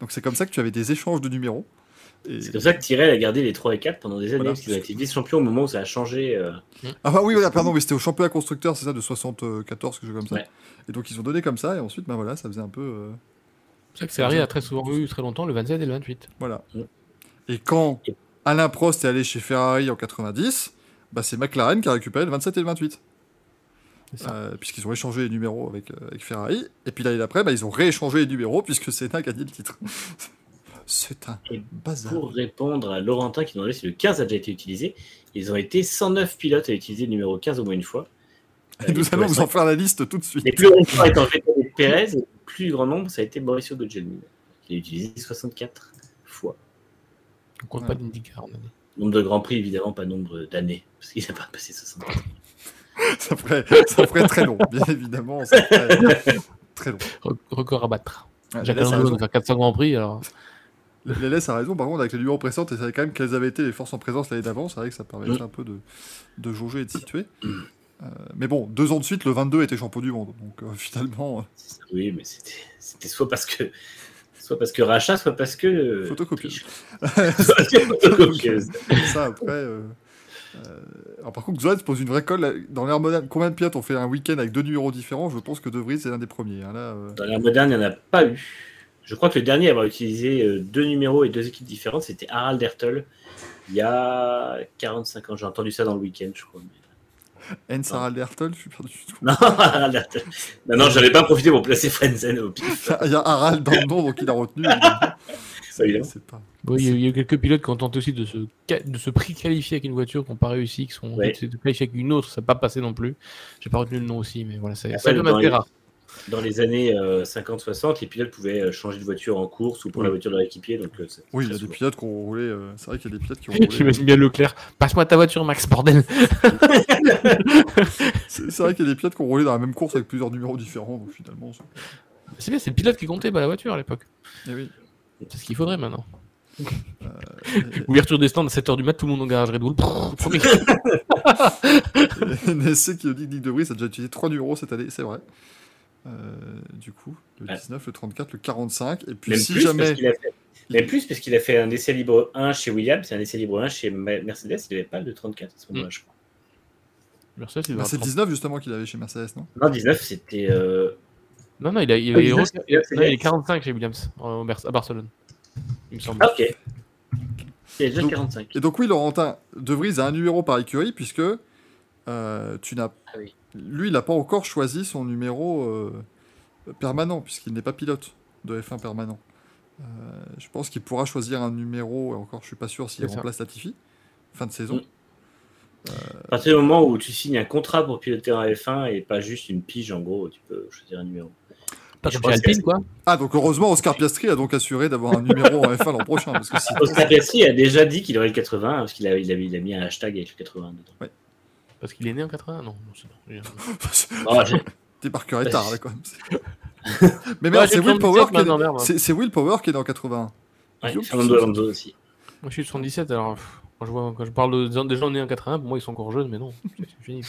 Donc c'est comme ça que tu avais des échanges de numéros. Et- C'est comme ça que Tyrell a gardé les 3 et 4 pendant des années, Voilà. parce qu'ils ont été vice-champions au moment où ça a changé. euh, Ah bah oui, voilà, pardon, mais c'était au championnat constructeur, c'est ça, de 74, quelque chose comme ça. Ouais. Et donc ils ont donné comme ça, et ensuite, bah voilà, ça faisait un peu... euh, C'est ça que Ferrari a très souvent eu très longtemps le 27 et le 28. voilà. Et quand Alain Prost est allé chez Ferrari en 90, bah c'est McLaren qui a récupéré le 27 et le 28. C'est ça. Euh, puisqu'ils ont échangé les numéros avec, euh, avec Ferrari. Et puis l'année d'après, bah, ils ont rééchangé les numéros, puisque Senna a gagné le titre. c'est un Et bazar. Pour répondre à Laurentin qui demandait si le 15 a déjà été utilisé, ils ont été 109 pilotes à utiliser le numéro 15 au moins une fois. Et nous les allons vous en faire la liste tout de suite. Les plus étant et le plus grand nombre, ça a été Mauricio Gugelmin, qui a utilisé 64 fois. On compte Ouais. pas d'IndyCar. Nombre de grands prix, évidemment, pas nombre d'années, parce qu'il n'a pas passé 64. ça, ferait, ça ferait très long, bien évidemment. Ça ferait très long. Re- Record à battre. Ouais, Jacques Lélès a Alonso raison. va faire 400 grands prix, alors. A raison, par contre, avec les numéros précédents, et savais quand même quelles avaient été les forces en présence l'année d'avant. C'est vrai que ça permettait Mm. un peu de, de jauger et de situer. Euh, mais bon, deux ans de suite, le 22 était champion du monde. Donc euh, finalement, euh, Oui, mais c'était c'était soit parce que. Soit parce que rachat, soit parce que. euh, photocopieuse. Soit parce que photocopieuse. ça après. euh, euh, Alors par contre, Zoan se pose une vraie colle. Dans l'ère moderne, combien de pilotes ont fait un week-end avec deux numéros différents? Je pense que De Vries est l'un des premiers. hein, là, euh. Dans l'ère moderne, il n'y en a pas eu. Je crois que le dernier à avoir utilisé deux numéros et deux équipes différentes, c'était Harald Hertel. Il y a 45 ans. J'ai entendu ça dans le week-end, je crois. mais- Hens Harald Hertel, je suis perdu du tout. Non. Non, non, j'en ai pas profité pour placer Frenzen au pif. Il y a Harald dans le nom, donc il a retenu. pas. Bon, il y, a- il y a eu quelques pilotes qui ont tenté aussi de se, de se pré-qualifier avec une voiture qui n'ont pas réussi, qui sont Ouais. de qualifier avec une autre, ça n'a pas passé non plus. J'ai pas retenu le nom aussi, mais voilà, c'est un peu rare. Dans les années 50-60, les pilotes pouvaient euh, changer de voiture en course ou pour la voiture de leur équipier. Donc, euh, Oui, il y a des pilotes qui ont roulé. euh, C'est vrai qu'il y a des pilotes qui ont roulé. J'imagine bien Leclerc. Passe-moi ta voiture, Max, bordel. C'est vrai qu'il y a des pilotes qui ont roulé dans la même course avec plusieurs numéros différents. Donc finalement, c'est- bien, c'est le pilote qui comptait, pas la voiture à l'époque. Eh oui. C'est ce qu'il faudrait maintenant. Ouverture des stands à 7h du mat, tout le monde en garage Red Bull. NSC qui nous dit que Nick De Vries a déjà utilisé 3 numéros cette année, c'est vrai. Euh, du coup, le Ouais. 19, le 34, le 45. Et puis Même si plus jamais. Mais plus parce qu'il a fait un essai libre 1 chez Williams et un essai libre 1 chez Mercedes, il n'avait pas le 34 à ce moment-là, je crois. Mercedes, il Bah, c'est avoir 19 justement qu'il avait chez Mercedes, non? Non, 19, c'était. euh, Non, non, il a, il Ah, a- 19, il a- c'est non, il est net. 45 chez Williams, en à Barcelone. Il me semble. Ah, ok. Il a déjà Donc- 45. Et donc oui, Laurentin, De Vries a un numéro par écurie puisque euh, tu n'as, Ah oui. Lui, il n'a pas encore choisi son numéro euh, permanent puisqu'il n'est pas pilote de F1 permanent. Euh, je pense qu'il pourra choisir un numéro. Et encore, je suis pas sûr s'il remplace Latifi fin de saison. Mm. À partir du moment où tu signes un contrat pour piloter un F1 et pas juste une pige, en gros, tu peux choisir un numéro. Pas Alpine, quoi. Ah donc heureusement, Oscar Piastri a donc assuré d'avoir un numéro en F1 l'an prochain parce que si Oscar Piastri a déjà dit qu'il aurait le 80 parce qu'il a, il a, il a mis un hashtag avec le 80 dedans. Parce qu'il est né en 80 Non, non c'est bon. J'ai- T'es marqueur tard là quand même. Mais merde, c'est Will 77 Power qui est... c'est- Will Power qui est dans 81. Ouais, Youp. Fernando Alonso aussi. Moi, je suis de 77, alors quand, je vois, quand je parle de gens- des gens nés en 80, pour moi, ils sont encore jeunes, mais non, c'est fini.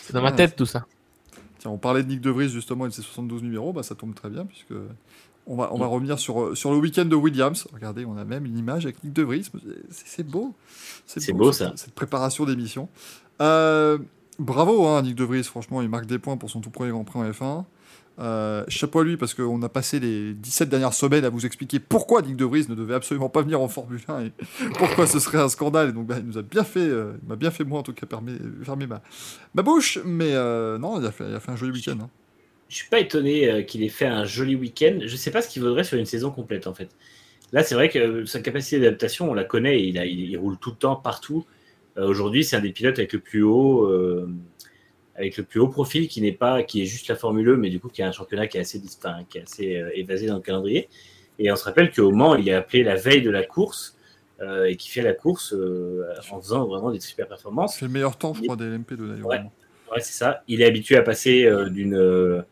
c'est dans ma Ouais. tête, tout ça. Tiens, on parlait de Nick De Vries justement et de ses 72 numéros, bah, ça tombe très bien puisque on va, on va revenir sur, sur le week-end de Williams. Regardez, on a même une image avec Nick De Vries. C'est beau. C'est beau, ça. Cette, préparation d'émission. Euh, bravo hein, Nick De Vries, franchement, il marque des points pour son tout premier Grand Prix en F1. Euh, chapeau à lui parce qu'on a passé les 17 dernières semaines à vous expliquer pourquoi Nick De Vries ne devait absolument pas venir en Formule 1 et pourquoi ce serait un scandale. Et donc bah, il nous a bien fait, euh, il m'a bien fait moi en tout cas fermer, fermer ma, ma bouche. Mais euh, non, il a, fait, il a fait un joli week-end. hein. Je suis pas étonné euh, qu'il ait fait un joli week-end. Je sais pas ce qu'il vaudrait sur une saison complète en fait. Là, c'est vrai que euh, sa capacité d'adaptation, on la connaît. Il, a, il, il roule tout le temps, partout. Euh, Aujourd'hui, c'est un des pilotes avec le plus haut, euh, avec le plus haut profil, qui n'est pas, qui est juste la Formule 1, mais du coup, qui a un championnat qui est assez, enfin, qui est assez euh, évasé dans le calendrier. Et on se rappelle qu'au Mans, il est appelé la veille de la course et qui fait la course en faisant vraiment des super performances. C'est le meilleur temps, je crois, des LMP2 d'ailleurs. Ouais. Ouais, c'est ça. Il est habitué à passer d'une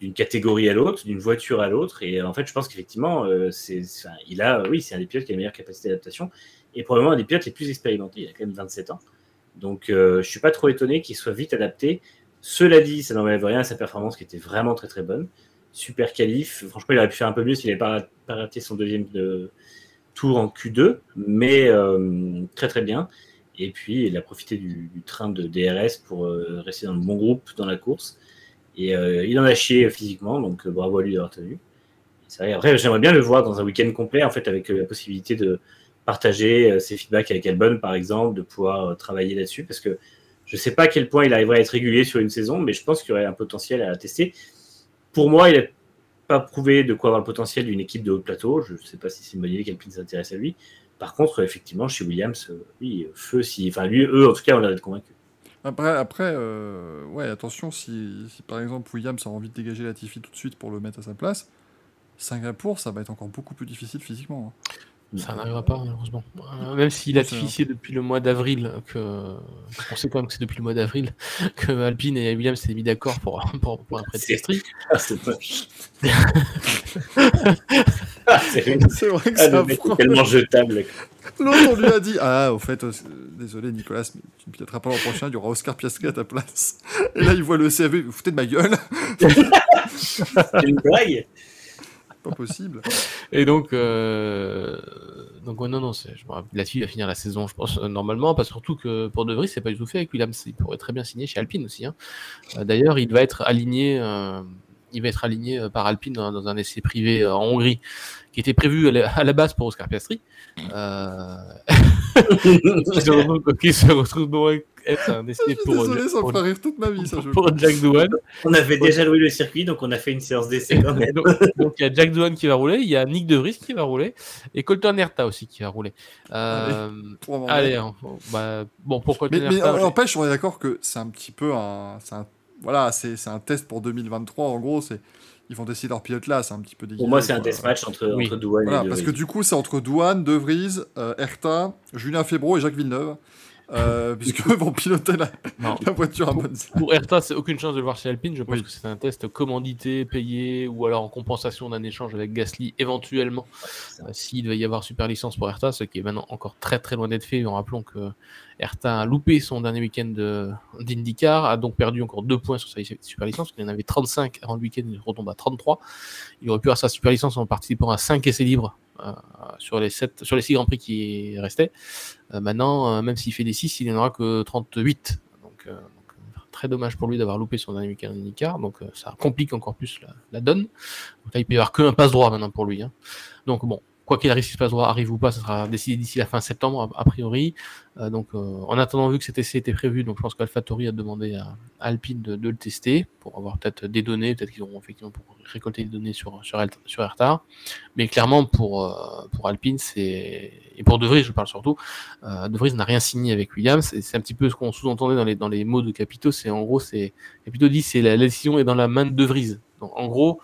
d'une catégorie à l'autre, d'une voiture à l'autre. Et euh, en fait, je pense qu'effectivement, euh, c'est, il a, oui, c'est un des pilotes qui a la meilleure capacité d'adaptation et probablement un des pilotes les plus expérimentés. Il a quand même 27 ans. Donc, euh, je suis pas trop étonné qu'il soit vite adapté. Cela dit, ça n'enlève rien à sa performance qui était vraiment très très bonne. Super qualif. Franchement, il aurait pu faire un peu mieux s'il n'avait pas, raté son deuxième de- tour en Q2, mais euh, très très bien. Et puis, il a profité du, train de DRS pour euh, rester dans le bon groupe dans la course. Et euh, il en a chié physiquement, donc euh, bravo à lui d'avoir tenu. Vrai, après, j'aimerais bien le voir dans un week-end complet, en fait, avec euh, la possibilité de partager ses feedbacks avec Albon, par exemple, de pouvoir travailler là-dessus, parce que je ne sais pas à quel point il arriverait à être régulier sur une saison, mais je pense qu'il y aurait un potentiel à tester. Pour moi, il n'a pas prouvé de quoi avoir le potentiel d'une équipe de haut plateau. Je ne sais pas si c'est une bonne idée s'intéresse à lui. Par contre, effectivement, chez Williams, oui, feu, si, enfin, lui, eux, en tout cas, on a d'être convaincus. Après, après euh, ouais, attention, si, si par exemple Williams a envie de dégager Latifi tout de suite pour le mettre à sa place, Singapour, ça va être encore beaucoup plus difficile physiquement. hein. Ça n'arrivera pas, malheureusement. Euh, même s'il a C'est difficile depuis le mois d'avril, que on sait quand même que c'est depuis le mois d'avril que Alpine et Williams s'est mis d'accord pour, pour, pour un prêt de C'est- c'est vrai que ah, affreux. est tellement jetable. L'autre, on lui a dit Ah, au fait, euh, désolé Nicolas, mais tu ne piloteras pas l'an prochain, il y aura Oscar Piastri à ta place. Et là, il voit le CV, vous foutez de ma gueule, C'est une blague. pas possible. Et donc, euh, donc ouais, non, non, c'est, je me rappelle, là-dessus, il va finir la saison, je pense, euh, normalement, parce surtout que pour De Vries, c'est pas du tout fait avec Williams. Il pourrait très bien signer chez Alpine aussi. hein. Euh, D'ailleurs, il va être aligné, euh, il va être aligné euh, par Alpine dans, dans un essai privé euh, en Hongrie, qui était prévu à la, base pour Oscar Piastri. Euh... qui se retrouve, qui se retrouve donc être un Je essai suis pour, désolé, ça me pour, fera rire toute ma vie, ça. Je... pour Jack Doohan. On avait déjà loué le circuit, donc on a fait une séance d'essai quand même. donc, il y a Jack Doohan qui va rouler, il y a Nick De Vries qui va rouler, et Colton Herta aussi qui va rouler. Euh, avoir- allez, hein, bah, bon, pour Colton Mais, mais Herta, euh, j'ai- n'empêche, on est d'accord que c'est un petit peu un- voilà, c'est c'est un test pour 2023. En gros, c'est ils vont décider leur pilote là. C'est un petit peu déguisé. Pour moi, c'est un test match entre, Oui. entre Douane Voilà, et De parce que du coup, c'est entre Douane, De Vries, euh, Herta, Julien Febro et Jacques Villeneuve. euh, puisque vont piloter la, voiture à Monza. Pour Erta, c'est aucune chance de le voir chez Alpine. Je pense Oui. que c'est un test commandité, payé, ou alors en compensation d'un échange avec Gasly, éventuellement, euh, s'il devait y avoir super licence pour Erta, ce qui est maintenant encore très très loin d'être fait. En rappelant que Erta a loupé son dernier week-end d'IndyCar, a donc perdu encore deux points sur sa super licence. Il en avait 35 avant le week-end, il retombe à 33. Il aurait pu avoir sa super licence en participant à 5 essais libres euh, sur les 7, sur les 6 grands prix qui restaient. Euh, maintenant, euh, même s'il fait des 6, il n'y en aura que 38. Donc, très dommage pour lui d'avoir loupé son dernier week-end IndyCar. Donc ça complique encore plus la, donne. Donc là, il peut y avoir qu'un passe droit maintenant pour lui. hein. Donc bon, quoi qu'il arrive, si droit arrive ou pas, ça sera décidé d'ici la fin septembre, a, priori. Euh, donc euh, en attendant, vu que cet essai était prévu, donc je pense qu'AlphaTauri a demandé à, Alpine de, le tester pour avoir peut-être des données, peut-être qu'ils auront effectivement pour récolter des données sur sur, sur. Mais clairement pour euh, pour Alpine, c'est et pour De Vries, je parle surtout, De Vries n'a rien signé avec Williams. C'est un petit peu ce qu'on sous-entendait dans les dans les mots de Capito. C'est en gros, c'est Capito dit c'est la, la décision est dans la main de De Vries. Donc en gros,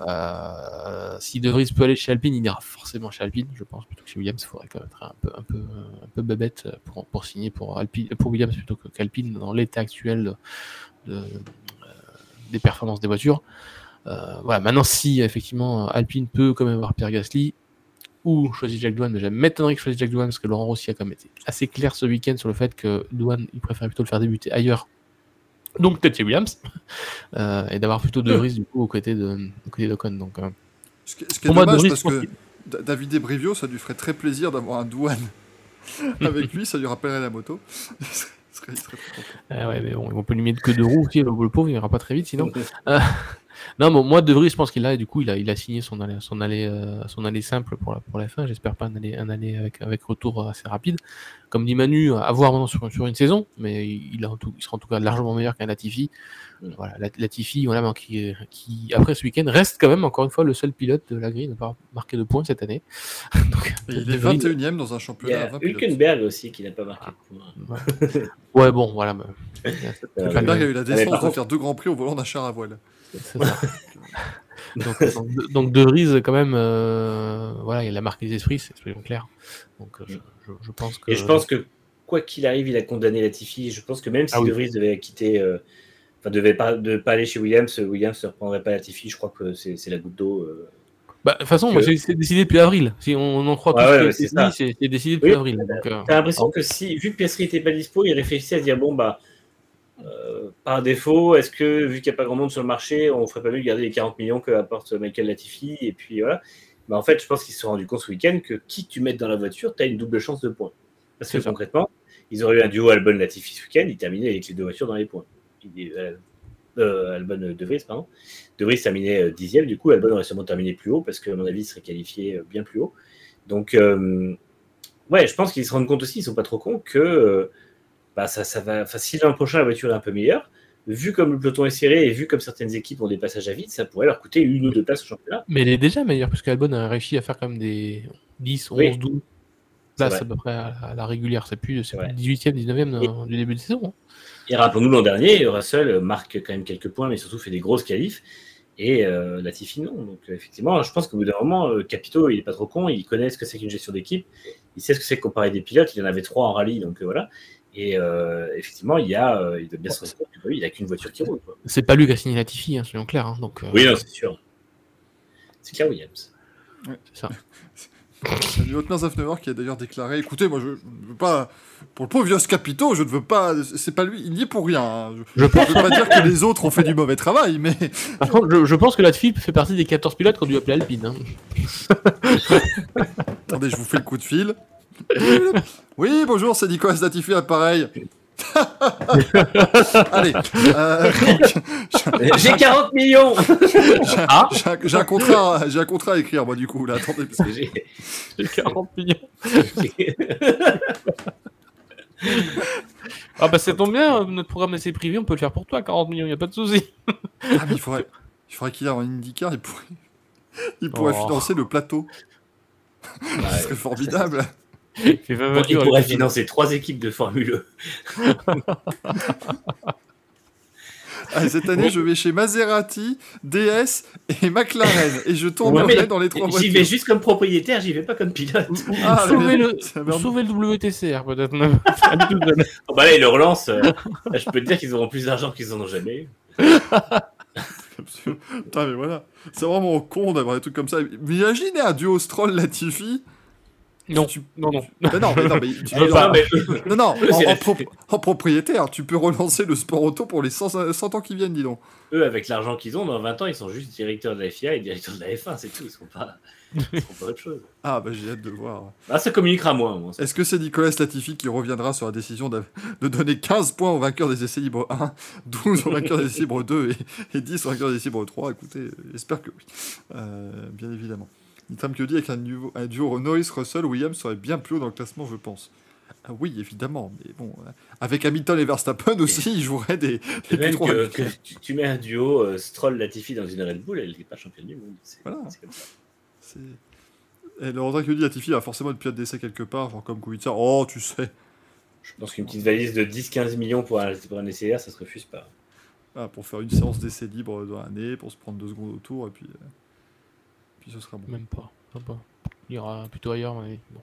euh, si De Vries peut aller chez Alpine, il ira forcément chez Alpine, je pense, plutôt que chez Williams. Il faudrait quand même être un peu, un peu, un peu babette pour, pour signer pour, Alpine, pour Williams plutôt que- qu'Alpine dans l'état actuel de, de- euh, des performances des voitures. Euh, voilà, maintenant, si effectivement Alpine peut quand même avoir Pierre Gasly ou choisir Jack Douane, mais j'aime m'étonnerait qu'il choisisse Jack Douane parce que Laurent Rossi a quand même été assez clair ce week-end sur le fait que Douane, il préférait plutôt le faire débuter ailleurs. Donc chez Williams, euh, et d'avoir plutôt De Vries du coup aux côtés de, aux côtés d'Ocon. Donc, euh, Ce qui, ce qui est Pour moi, dommage De parce que Da- David Brivio, ça lui ferait très plaisir d'avoir un douane avec lui, ça lui rappellerait la moto. il, serait, il très content. Ah ouais, mais bon, vont pas lui mettre que deux roues aussi, le, le pauvre, il ira pas très vite sinon. Non, bon, moi, De Vries, je pense qu'il a, et du coup, il a, il a signé son allée, son allée, euh, son allée simple pour la, pour la fin. J'espère pas un allée, un allée avec, avec retour assez rapide. Comme dit Manu, à voir maintenant sur, sur une saison, mais il, a en tout, il sera en tout cas largement meilleur qu'un Latifi. Mm. Voilà, la- Latifi, voilà, mais qui, qui, après ce week-end, reste quand même, encore une fois, le seul pilote de la grille à ne pas marquer de points cette année. Donc, il est Vries- 21ème dans un Il y championnat a 20 pilotes. Hülkenberg aussi qui n'a pas marqué de points. Ouais, bon, voilà. mais- Hülkenberg a eu la mais décence de faire deux grands prix au volant d'un char à voile. Ça. donc, donc, de- donc De Vries, quand même, euh, voilà, il a marqué les esprits, c'est- soyons clairs. Donc euh, je, je, je pense que. Et je pense que quoi qu'il arrive, il a condamné Latifi. Je pense que même si Ah oui. De Vries devait quitter, euh, enfin devait pas de pas aller chez Williams, euh, Williams ne reprendrait pas Latifi. Je crois que c'est c'est la goutte d'eau. euh. Bah, de toute façon, que- c'est décidé depuis avril. Si on en croit ce ouais, c'est décidé depuis Oui, avril. Euh, T'as l'impression que si, vu que Piastri était pas dispo, il réfléchissait à se dire bon bah euh, par défaut, est-ce que vu qu'il n'y a pas grand monde sur le marché, on ferait pas mieux de garder les 40 millions que apporte Michael Latifi et puis voilà. Bah, en fait, je pense qu'ils se sont rendus compte ce week-end que qui tu mettes dans la voiture, tu as une double chance de points. Parce que ça. concrètement, ils auraient eu un duo Albon-Latifi ce week-end, ils terminaient avec les deux voitures dans les points. Il- euh, euh, Albon De Vries, pardon. De Vries terminait euh, dixième, du coup, Albon aurait sûrement terminé plus haut parce que, à mon avis, il serait qualifié bien plus haut. Donc, ouais, je pense qu'ils se rendent compte aussi, ils sont pas trop cons, que bah, ça, ça va. Enfin, si l'an prochain la voiture est un peu meilleure, vu comme le peloton est serré et vu comme certaines équipes ont des passages à vide, ça pourrait leur coûter une ou deux places au championnat. Mais elle est déjà meilleure, puisque Albon a réussi à faire quand même des 10, 11, Oui. 12 C'est places à peu près à la, régulière. C'est plus, c'est Ouais. plus 18e, 19e dans- du début de saison. hein. Et rappelons-nous l'an dernier, Russell marque quand même quelques points, mais surtout fait des grosses qualifs. Et euh, Latifi, non. Donc, euh, effectivement, je pense qu'au bout d'un moment, euh, Capito, il est pas trop con. Il connaît ce que c'est qu'une gestion d'équipe. Il sait ce que c'est que comparer des pilotes. Il en avait trois en rallye, donc voilà. Et euh, effectivement, il y a, euh, il doit bien se rendre compte il a qu'une voiture qui roule. C'est pas lui qui a signé Latifi, hein, soyons clairs. hein, donc, euh, Oui, non, c'est sûr. C'est Claire Williams. c'est ça. Il y a Otmar Zafnauer qui a d'ailleurs déclaré Écoutez, moi, je ne veux pas. Pour le pauvre Vios Capito, je ne veux pas. C'est pas lui, il n'y est pour rien. hein. Je ne veux pas dire que les autres ont fait du mauvais travail, mais. Par contre, je, je pense que Latifi fait partie des 14 pilotes qu'on dû appeler Alpine. hein. Attendez, je vous fais le coup de fil. Oui, bonjour, c'est Nicolas Latifi, appareil. Allez, euh, J'ai 40 millions Ah j'ai un, contrat, j'ai un contrat à écrire, moi, du coup, là. Attendez, parce que- J'ai- J'ai 40 millions. Ah bah ça tombe bien, notre programme d'essai privé, on peut le faire pour toi, 40 millions, y a pas de souci. Ah, mais il faudrait, il faudrait qu'il ait un IndyCar, il pourrait, il pourrait Oh. financer le plateau. Ce serait formidable. Il fait 20 Il pourrait financer trois équipes de Formule E. Ah, cette année, je vais chez Maserati, DS et McLaren. Et je tournerai Ouais, dans les trois J'y voitures. vais juste comme propriétaire, j'y vais pas comme pilote. Ah, sauver, mais- le, WTCR peut-être. Oh, bah là, ils le relancent. euh, là, je peux te dire qu'ils auront plus d'argent qu'ils en ont jamais. Putain, mais voilà. C'est vraiment con d'avoir des trucs comme ça. Mais imaginez un duo Stroll-Latifi. Non, Tu- non, non. Mais non, mais non, mais tu- Ah, non, mais- non, en, en pro- en propriétaire, tu peux relancer le sport auto pour les 100, 100 ans qui viennent, dis donc. Eux, avec l'argent qu'ils ont, dans 20 ans, ils sont juste directeurs de la FIA et directeurs de la F1, c'est tout. Ils sont pas, ils sont pas autre chose. Ah, bah j'ai hâte de voir. Ah, ça communiquera moins. moi. Est-ce que c'est Nicolas Latifi qui reviendra sur la décision d'av- de donner 15 points au vainqueur des essais libres 1, 12 au vainqueur des essais libres 2 et, et 10 au vainqueur des essais libres 3 Écoutez, euh, j'espère que oui. Euh, bien évidemment. Qui dit avec un, duo- un duo Norris-Russell, Williams serait bien plus haut dans le classement, je pense. Ah oui, évidemment, mais bon, euh, avec Hamilton et Verstappen aussi, ils joueraient des, même Q3. que, que tu, tu mets un duo euh, Stroll-Latifi dans une Red Bull, elle n'est pas championne du monde. C'est Voilà. c'est comme ça. Et qui dit Latifi a forcément une pilote d'essai quelque part, genre comme Kubica. Oh, tu sais. Je pense qu'une petite valise de 10-15 millions pour un, pour un essai ça se refuse pas. Ah, pour faire une séance d'essai libre dans l'année, pour se prendre deux secondes autour, et puis, euh, puis ce sera bon. Même pas. même pas. Il ira plutôt ailleurs, avis. Bon.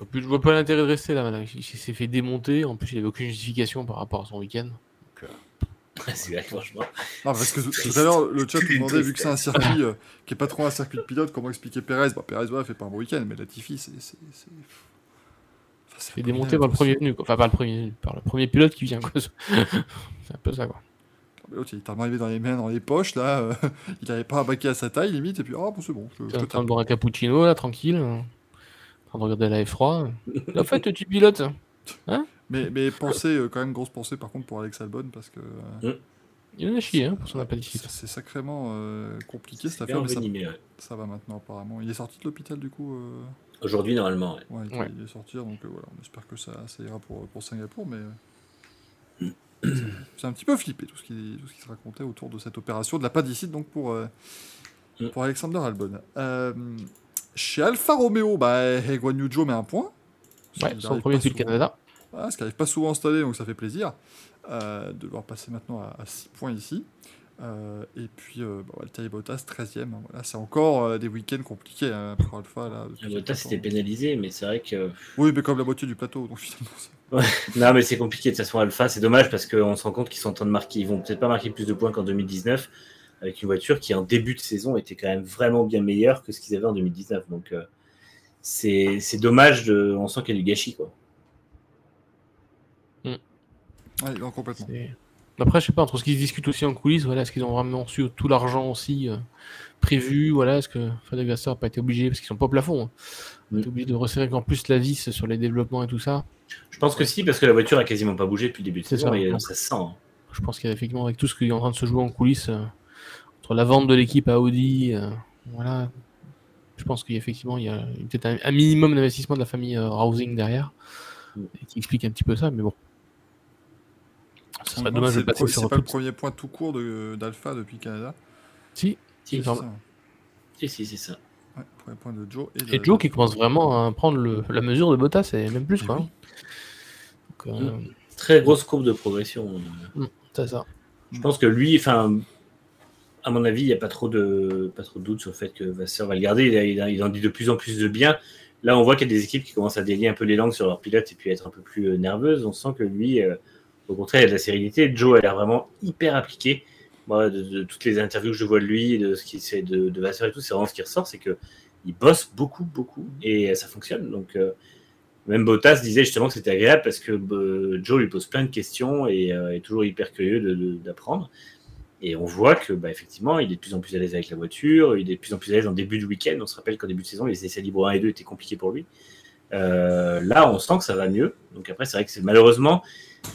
En plus, je vois pas l'intérêt de rester là maintenant. Il s'est fait démonter. En plus, il avait aucune justification par rapport à son week-end. c'est vrai, franchement. Ah, parce que tout, à l'heure, le chat nous demandait, vu que c'est un circuit euh, qui est pas trop un circuit de pilote, comment expliquer Perez Bah, Perez, ouais, fait pas un bon week-end, mais Latifi, c'est. c'est- Enfin, criminel, par le premier venu. Quoi. Enfin, pas le premier venu, par le premier pilote qui vient. quoi. C'est un peu ça, quoi. L'autre, il est tellement arrivé dans les mains, dans les poches, là, euh, il avait pas un baquet à sa taille, limite, et puis, ah, bon, c'est bon, je, je en te train de boire un cappuccino, là, tranquille. euh, En train de regarder la F3. En fait, tu pilotes. Mais, mais pensez, euh, quand même, grosse pensée, par contre, pour Alex Albon, parce que euh, Il en a chié, hein, pour son appendicite. c'est c'est sacrément euh, compliqué cette affaire, mais ça, ouais. ça va maintenant, apparemment. Il est sorti de l'hôpital, du coup euh, Aujourd'hui, normalement, ouais. Ouais, il- Ouais. il est sorti, donc euh, voilà, on espère que ça, ça ira pour, pour Singapour, mais euh, c'est- un petit peu flippé tout ce, qui, tout ce qui se racontait autour de cette opération de la padicite, donc pour, euh, Mm. pour Alexander Albon. Euh, chez Alfa Romeo, bah, Guan Yu met un point. Ouais, son premier souvent. Canada. Voilà, ce qui n'arrive pas souvent installé, donc ça fait plaisir euh, de leur passer maintenant à, 6 points ici. Euh, et puis, euh, bah, Valtteri Bottas, 13ème. hein, voilà, c'est encore euh, des week-ends compliqués hein, pour Alpha. Là, Bottas temps. était pénalisé, mais c'est vrai que. Oui, mais comme la moitié du plateau, donc finalement. c'est- Non, mais c'est compliqué de toute façon, Alpha. C'est dommage parce qu'on se rend compte qu'ils sont en train de marquer. Ils vont peut-être pas marquer plus de points qu'en 2019 avec une voiture qui, en début de saison, était quand même vraiment bien meilleure que ce qu'ils avaient en 2019. Donc, euh, c'est c'est dommage. De... On sent qu'il y a du gâchis, quoi. Ouais, non, complètement. Après, je sais pas, entre ce qui se discute aussi en coulisses, voilà, est-ce qu'ils ont vraiment su tout l'argent aussi euh, prévu Voilà, est-ce que Vasseur n'a pas été obligé, parce qu'ils sont pas au plafond, hein, obligé de resserrer encore plus la vis sur les développements et tout ça Je pense que si, parce que la voiture a quasiment pas bougé depuis le début de saison. ça. et ça se sent. hein. Je pense qu'il y a effectivement, avec tout ce qui est en train de se jouer en coulisses, euh, entre la vente de l'équipe à Audi, euh, voilà, je pense qu'effectivement, il y a peut-être un, un minimum d'investissement de la famille Rousing derrière, et qui explique un petit peu ça, mais bon. Ce serait dommage de c'est le passer C'est pas le premier point tout court de- d'Alpha depuis Canada. Si, Si, C'est ça. si, si, c'est ça. Ouais, premier point de Joe. Et, de- Et Joe qui commence vraiment à prendre le- la mesure de Bottas, et même plus, Eh quoi. oui. hein. Donc, euh, Très grosse courbe de progression. c'est ça. Je pense que lui, enfin, à mon avis, il n'y a pas trop de pas trop de doute sur le fait que Vasseur va le garder. Il, a- il a- il en dit de plus en plus de bien. Là, on voit qu'il y a des équipes qui commencent à délier un peu les langues sur leur pilote et puis être un peu plus euh, nerveuses. On sent que lui, euh, au contraire, il a de la sérénité. Joe a l'air vraiment hyper appliqué. Moi, de, toutes les interviews que je vois de lui, de ce qui fait de, de Vasseur et tout, c'est vraiment ce qui ressort, c'est que il bosse beaucoup, beaucoup et ça fonctionne. Donc, euh, même Bottas disait justement que c'était agréable parce que euh, Joe lui pose plein de questions et euh, est toujours hyper curieux d'apprendre. Et on voit que, bah, effectivement, il est de plus en plus à l'aise avec la voiture, il est de plus en plus à l'aise en début de week-end. On se rappelle qu'en début de saison, les essais libres 1 et 2 étaient compliqués pour lui. Là, on sent que ça va mieux. Donc après, c'est vrai que c'est malheureusement,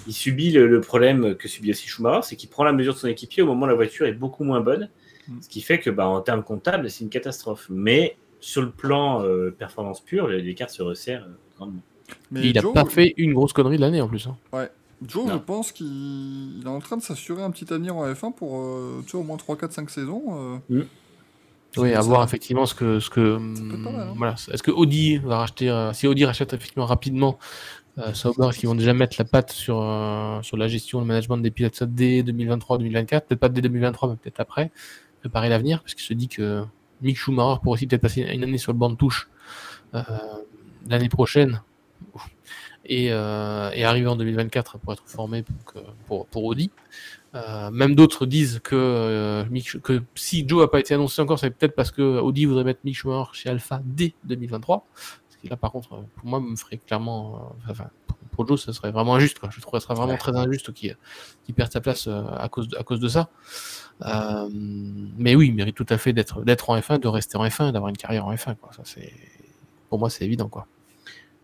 il subit le, le problème que subit aussi Schumacher, c'est qu'il prend la mesure de son équipier au moment où la voiture est beaucoup moins bonne. Mm. Ce qui fait que, bah, en termes comptables, c'est une catastrophe. Mais sur le plan euh, performance pure, l'écart se resserre euh, grandement. Mais il a Joe, pas fait une grosse connerie de l'année en plus. hein. Joe, Non. je pense qu'il il est en train de s'assurer un petit avenir en F1 pour euh, tu sais, au moins 3, 4, 5 saisons. euh. Oui, à voir effectivement ce que. Ce que mal, hein. voilà. Est-ce que Audi va racheter. euh, si Audi rachète effectivement rapidement, Euh, Sauber, qu'ils vont déjà mettre la patte sur, euh, sur la gestion, le management des pilotes dès 2023-2024 Peut-être pas dès 2023, mais peut-être après. Préparer l'avenir, parce qu'il se dit que Mick Schumacher pourrait aussi peut-être passer une année sur le banc de touche euh, l'année prochaine et, euh, arriver en 2024 pour être formé pour, pour, Audi. Même d'autres disent que, Mick, que si Joe a pas été annoncé encore, c'est peut-être parce que Audi voudrait mettre Mick Schumacher chez Alpha dès 2023. Qui là, par contre, pour moi, me ferait clairement, euh, enfin, pour Joe, ça serait vraiment injuste. Quoi. Je trouve que ce serait vraiment très injuste qu'il qu perde sa place euh, à cause de, à cause de ça. Euh, mais oui, il mérite tout à fait d'être en F1, de rester en F1, d'avoir une carrière en F1. Quoi. Ça, pour moi, c'est évident. Quoi.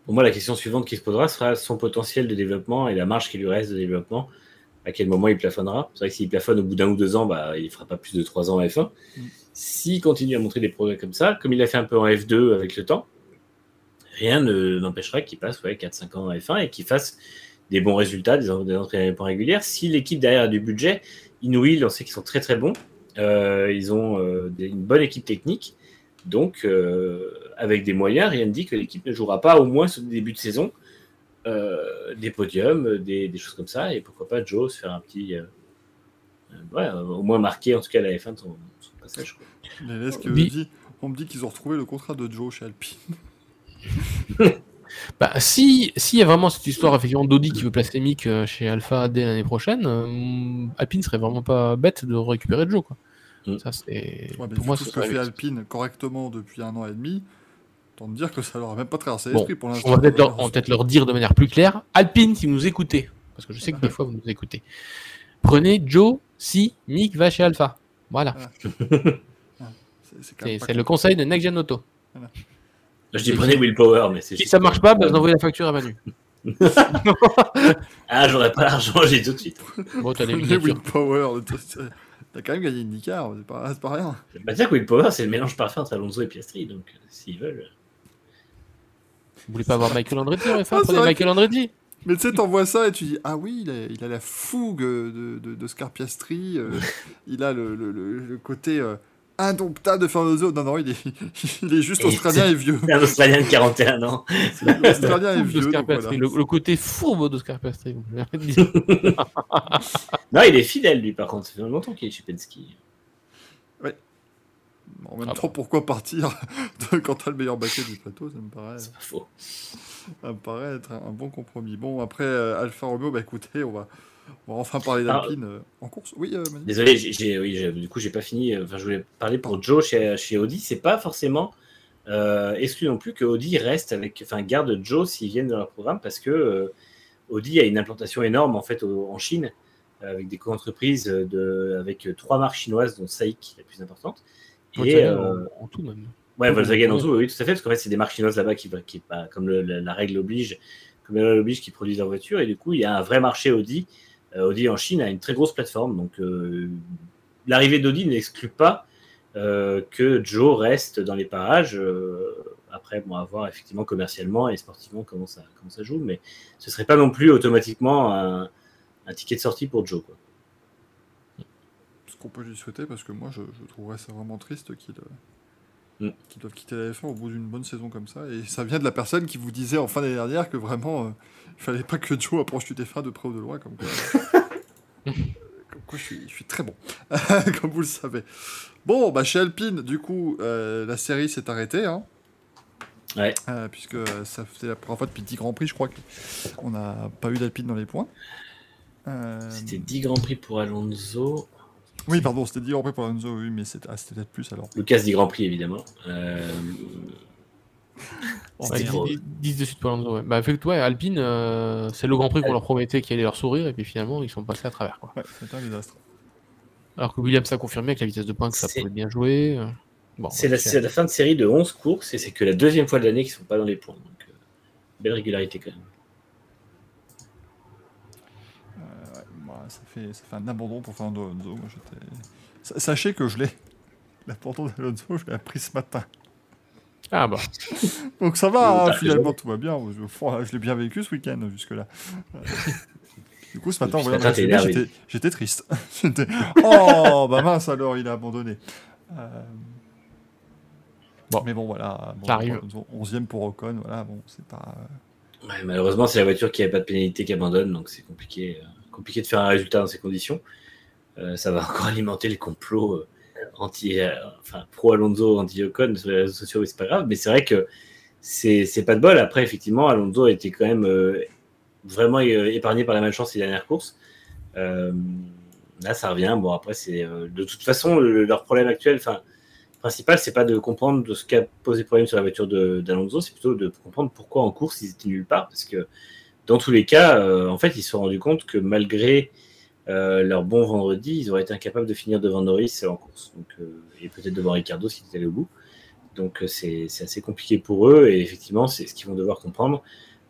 Pour moi, la question suivante qui se posera sera son potentiel de développement et la marge qui lui reste de développement. À quel moment il plafonnera? C'est vrai que s'il plafonne au bout d'un ou deux ans, bah, il ne fera pas plus de trois ans en F1. Mm. S'il continue à montrer des progrès comme ça, comme il a fait un peu en F2 avec le temps, rien ne n'empêchera qu'il passe ouais, 4-5 ans en F1 et qu'il fasse des bons résultats, des, des entrées régulières. Si l'équipe derrière a du budget, Inuil, on sait qu'ils sont très très bons. Euh, ils ont euh, une bonne équipe technique. Donc, euh, avec des moyens, rien ne dit que l'équipe ne jouera pas au moins sur le début de saison euh, des podiums, des, des, choses comme ça. Et pourquoi pas Joe se faire un petit. Euh, ouais, au moins marquer en tout cas la F1 de son, son passage. Quoi. Mais que dit, on me dit qu'ils ont retrouvé le contrat de Joe chez Alpine. bah, si s'il y a vraiment cette histoire effectivement d'Audi qui veut placer Mick chez Alpha dès l'année prochaine, euh, Alpine serait vraiment pas bête de récupérer Joe quoi. Mm. Ça c'est Ouais, pour moi tout ce que fait Alpine correctement depuis un an et demi, autant te dire que ça leur a même pas traversé Bon, l'esprit pour l'instant. On va peut-être leur, dire de manière plus claire. Alpine, si vous nous écoutez, parce que je sais que des fois vous nous écoutez, prenez Joe si Mick va chez Alpha. Voilà. C'est- le conseil de Next Gen Auto. Je dis prenez Willpower, mais c'est Si ça marche pas, bah, vous envoyez la facture à Manu. Ah, j'aurais pas l'argent, j'ai tout de suite. Bon, t'as les. Willpower, t'as quand même gagné une Nicar, c'est pas, c'est pas rien. Je vais pas dire que Willpower, c'est le mélange parfait entre Alonso et Piastri, donc euh, s'ils veulent. Vous voulez pas avoir Michael Andretti en F1 Ah, Prenez Michael Andretti. Mais tu sais, t'envoies ça et tu dis Ah oui, il a, il a la fougue de, de, de Scarpiastri, euh, il a le, le, le, le côté euh, indomptable de Fernando. Non, non, il est, il est juste Et australien et vieux. C'est un Australien de 41 ans. Australien et de vieux. donc Scarpiastri. voilà. Le, le côté fourbe l'avez dit. Non, il est fidèle, lui, par contre. Ça fait longtemps qu'il est chez Penske. En même Ah temps, pourquoi partir de- quand t'as le meilleur baquet du plateau Ça me paraît, C'est pas faux. ça me paraît être un, un bon compromis. Bon, après euh, Alfa Romeo, bah écoutez, on va, on va enfin parler d'Alpine euh, en course. Oui, euh, Manu Désolé, j'ai, oui, du coup, j'ai pas fini. Enfin, je voulais parler pour Joe chez, chez Audi. C'est pas forcément euh, exclu non plus que Audi reste avec, enfin, garde Joe s'ils viennent dans leur programme parce que euh, Audi a une implantation énorme en fait au- en Chine euh, avec des co-entreprises de, avec trois marques chinoises dont SAIC la plus importante. Et, Volkswagen euh, en, en tout même. Ouais, Volkswagen en Oui. tout, oui, tout à fait, parce qu'en fait, c'est des marques chinoises là-bas qui, qui bah, comme le- la, la règle oblige, comme la règle oblige, qui produisent leurs voitures, et du coup, il y a un vrai marché Audi. Euh, Audi en Chine a une très grosse plateforme, donc euh, l'arrivée d'Audi n'exclut pas euh, que Joe reste dans les parages. après, bon, à voir effectivement commercialement et sportivement comment ça, comment ça joue, mais ce serait pas non plus automatiquement un, ticket de sortie pour Joe. Quoi. Qu'on peut lui souhaiter, parce que moi, je, je trouverais ça vraiment triste qu'il Mm. qu'ils doivent quitter la F1 au bout d'une bonne saison comme ça. Et ça vient de la personne qui vous disait en fin d'année dernière que vraiment, euh, il fallait pas que Joe approche du F1 de près ou de loin. Comme quoi, comme quoi je, suis, je suis très bon, comme vous le savez. Bon, bah chez Alpine, du coup, euh, la série s'est arrêtée. Hein. Ouais. Euh, puisque euh, ça fait la première fois depuis 10 Grands Prix, je crois qu'on n'a pas eu d'Alpine dans les points. Euh, C'était 10 grands prix pour Alonso. Oui, pardon, c'était 10 Grands Prix pour Alonso, oui, mais c'était ah, c'était peut-être plus alors. Lucas 10 grands prix, évidemment. Euh, Ouais, C'était ils- trop. ils- ils disent de suite pour Alonso, ouais. Bah, effectivement, ouais, Alpine, euh, c'est le Grand Prix qu'on leur promettait qui allait leur sourire, et puis finalement, ils sont passés à travers. Quoi. Ouais, c'était un désastre. Alors que Williams a confirmé avec la vitesse de pointe que ça C'est- pouvait bien jouer. euh, Bon, c'est la, c'est- c'est la fin de série de 11 courses et c'est que la deuxième fois de l'année qu'ils ne sont pas dans les points. Donc, euh, belle régularité quand même. Euh, ouais, bah, ça, fait, ça fait un abandon pour Fernando Alonso. Moi, Sachez que je l'ai. L'abandon d'Alonso, je l'ai appris ce matin. Ah bah, Donc ça va, Euh, hein, finalement, tout va bien. Je, l'ai bien vécu ce week-end jusque-là. Euh, Du coup, ce matin, en voyant j'étais- j'étais triste. J'étais, oh, bah mince alors, il a abandonné. Euh, Bon. Mais bon, voilà. Bon, Ça arrive. Alonso, 11e pour Ocon, voilà, bon, c'est pas. Ouais, malheureusement, c'est la voiture qui n'avait pas de pénalité qui abandonne, donc c'est compliqué, euh, compliqué de faire un résultat dans ces conditions. Euh, ça va encore alimenter les complots euh, anti, euh, enfin pro Alonso, anti Ocon sur les réseaux sociaux, mais c'est pas grave. Mais c'est vrai que c'est pas de bol. Après, effectivement, Alonso a été quand même vraiment épargné par la malchance ces dernières courses. Là, ça revient. Bon, après, c'est de toute façon le- leur problème actuel, enfin principal, c'est pas de comprendre de ce qui a posé problème sur la voiture d'Alonso, c'est plutôt de comprendre pourquoi en course ils étaient nulle part, parce que dans tous les cas, euh, en fait, ils se sont rendus compte que malgré euh, leur bon vendredi, ils auraient été incapables de finir devant Norris en course, euh, et peut-être devant Ricardo s'il était allé au bout. Donc c'est assez compliqué pour eux, et effectivement, c'est ce qu'ils vont devoir comprendre.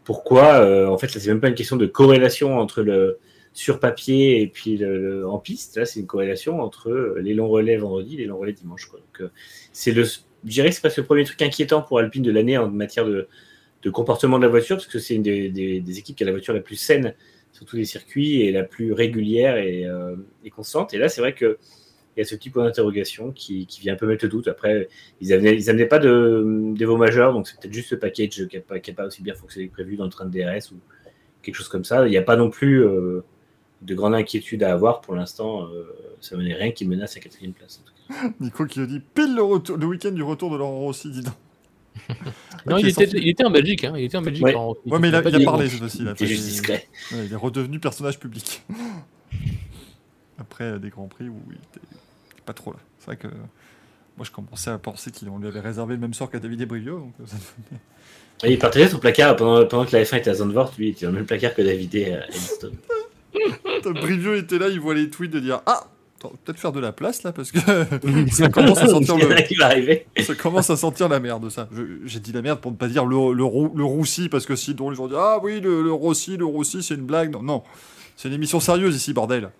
Pourquoi, en fait, là, c'est même pas une question de corrélation entre le sur papier et puis le, en piste. Là, c'est une corrélation entre les longs relais vendredi et les longs relais dimanche. Donc, c'est le, je dirais que c'est presque le premier truc inquiétant pour Alpine de l'année en matière de, de comportement de la voiture, parce que c'est une des, des- équipes qui a la voiture la plus saine sur tous les circuits et la plus régulière et, euh, et constante. Et là, c'est vrai que il y a ce petit point d'interrogation qui, qui vient un peu mettre le doute. Après, ils amenaient, ils amenaient pas de dévos majeurs, donc c'est peut-être juste le package qui n'a pas, pas aussi bien fonctionné que prévu dans le train de DRS ou quelque chose comme ça. Il n'y a pas non plus euh, de grande inquiétude à avoir pour l'instant. Euh, ça n'est rien qui menace la quatrième place. Nico qui dit pile le, retour- le week-end du retour de Laurent Rossi, dis donc. Non, il était, il était en Belgique. Hein. Il était en Belgique. Ouais. en- Ouais, mais il a, pas il a parlé cette fois-ci. C'est juste Il- discret. ouais, il est redevenu personnage public. Après euh, des grands prix où il était pas trop là. C'est vrai que moi je commençais à penser qu'on lui avait réservé le même sort qu'à David Brivio. Donc, euh, ça devenait- Et il partageait son placard pendant, pendant que la F1 était à Zandvoort. Lui, il était dans le même placard que David et euh, Brivio était là, il voit les tweets de dire Ah, peut-être faire de la place là parce que ça commence à sentir le, ça commence à sentir la merde ça. J'ai dit la merde pour ne pas dire le, le, rou- le roussi parce que sinon les gens disent Ah oui, le, le Rossi, le Rossi, c'est une blague. Non, non. c'est une émission sérieuse ici, bordel.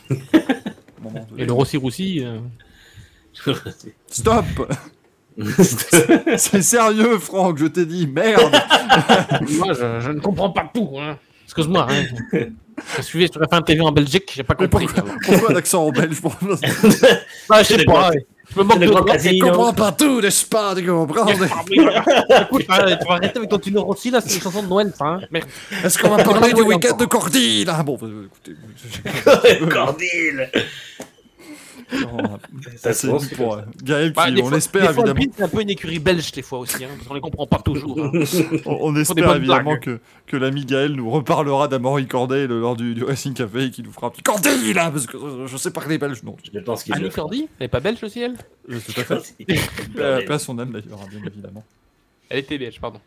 Et le Rossi Roussi. euh, Stop C'est sérieux, Franck, je t'ai dit, merde Moi, je, je ne comprends pas tout. Hein. Excuse-moi. Hein. Je suivais sur la fin de TV en Belgique, j'ai pas compris. pourquoi, pourquoi un accent en belge pour... Ah, je sais pas. Je me moque le de grand toi. casino. pas tout, n'est-ce pas Tu comprends? Écoute, tu vas arrêter avec ton Tino Rossi là, c'est une chanson de Noël, ça. Hein. Merde. Est-ce qu'on va parler du week-end de Cordy là Bon, euh, écoutez... Se C'est pense pour euh, Gaël qui, Bah, on l'espère fois, évidemment, c'est un peu une écurie belge des fois aussi, hein, parce qu'on les comprend pas toujours. hein. on, espère évidemment blagues. que, que l'ami Gaël nous reparlera d'Amaury Corday lors du, du Racing Café et qui nous fera un petit Cordy là Parce que je sais parler belge, non. Je pense qu'il Annie. Cordy, elle est pas belge aussi, elle? Je tout à fait. Euh, Bordel. Pas son âme d'ailleurs, hein, bien évidemment. Elle était belge, pardon.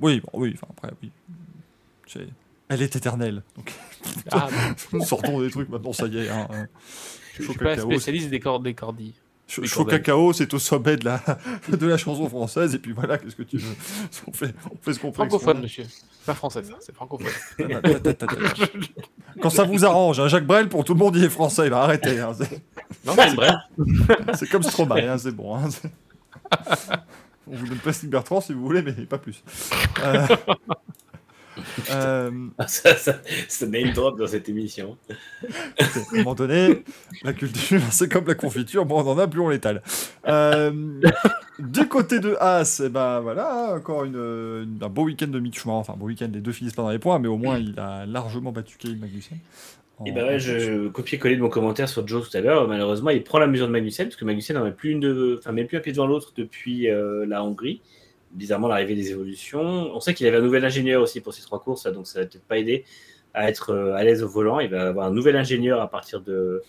Oui, bon, oui, enfin après, oui. C'est- Elle est éternelle. Donc, Ah, sortons des trucs maintenant, ça y est. Hein. Je, suis pas spécialiste des, cor des cordis. Chaud, cacao, c'est au sommet de la, de la chanson française, et puis voilà, qu'est-ce que tu veux? On fait, on fait ce qu'on qu'on Francophone, monsieur. Pas français, ça, c'est francophone. Quand ça vous arrange, hein, Jacques Brel, pour tout le monde, il est français, là, arrêtez. hein, Non, c'est vrai. c'est comme Stromae, hein, c'est bon. hein, on vous donne plastique Bertrand si vous voulez, mais pas plus. Euh, euh, Ah, ça, ça, ça name drop dans cette émission. à un moment donné, la culture, c'est comme la confiture, moins on en a, plus on l'étale. Euh, du côté de As, eh ben voilà, encore une, une- un beau week-end de mi-chemin. Enfin, beau week-end, les deux finissent pas dans les points, mais au moins il a largement battu Kyle Magnussen. En- Et ben ouais, je, je copier-coller de mon commentaire sur Joe tout à l'heure. Malheureusement, il prend la mesure de Magnussen, parce que Magnussen n'en met plus une de, enfin, met plus un pied devant l'autre depuis euh, la Hongrie. Bizarrement, l'arrivée des évolutions. On sait qu'il avait un nouvel ingénieur aussi pour ces trois courses, donc ça va peut-être pas aider à être euh, à l'aise au volant. Il va avoir un nouvel ingénieur à partir de,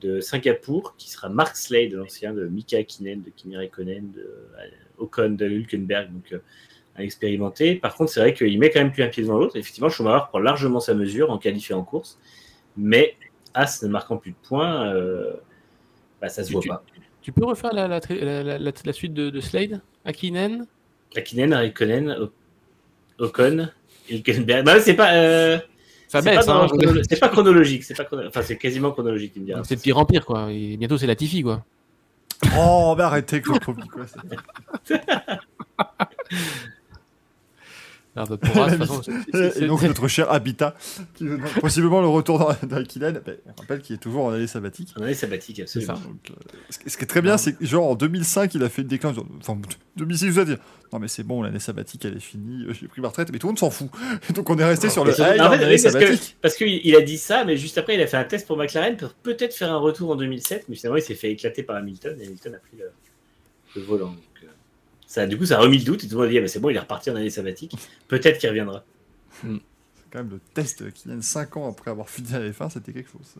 de Singapour, qui sera Mark Slade, l'ancien de Mika Hakkinen, de Kimi Räikkönen, de euh, Ocon, de Hülkenberg, donc euh, un expérimenté. Par contre, c'est vrai qu'il met quand même plus un pied devant l'autre. Effectivement, Schumacher prend largement sa mesure en qualifiant en course, mais As ne marquant plus de points, euh, bah, ça se voit tu- pas. Tu peux refaire la- la suite de, de Slade? Akinen Hakkinen, Räikkönen, O- Ocon, Hülkenberg. Non, c'est pas. euh, Ça c'est pas, hein. c'est pas chronologique, c'est pas chrono- enfin c'est quasiment chronologique, il me. C'est de pire en pire, quoi. Et bientôt, c'est la Tiffy, quoi. Oh, mais arrêtez avec le quoi. Ah, bah, pour de façon, Et donc notre cher Habitat, qui veut donc possiblement le retour ben, on rappelle qu'il est toujours en année sabbatique. En année sabbatique, absolument. ça. Donc, euh, ce qui- est très bien, c'est que genre en 2005, il a fait une déclaration. Enfin, 2006, vous allez dire Non, mais c'est bon, l'année sabbatique, elle est finie, euh, j'ai pris ma retraite, mais tout le monde s'en fout. Donc on est resté sur le. Ah, en en fait, année oui, parce que- sabbatique. Parce qu'il il a dit ça, mais juste après, il a fait un test pour McLaren pour peut-être faire un retour en 2007, mais finalement, il s'est fait éclater par Hamilton et Hamilton a pris le, le volant. Euh, ça, du coup, ça a remis le doute et tout le monde a dit ah, bah, c'est bon, il est reparti en année sabbatique. Peut-être qu'il reviendra. C'est quand même le test qui vient 5 ans après avoir fini à la F1, c'était quelque chose.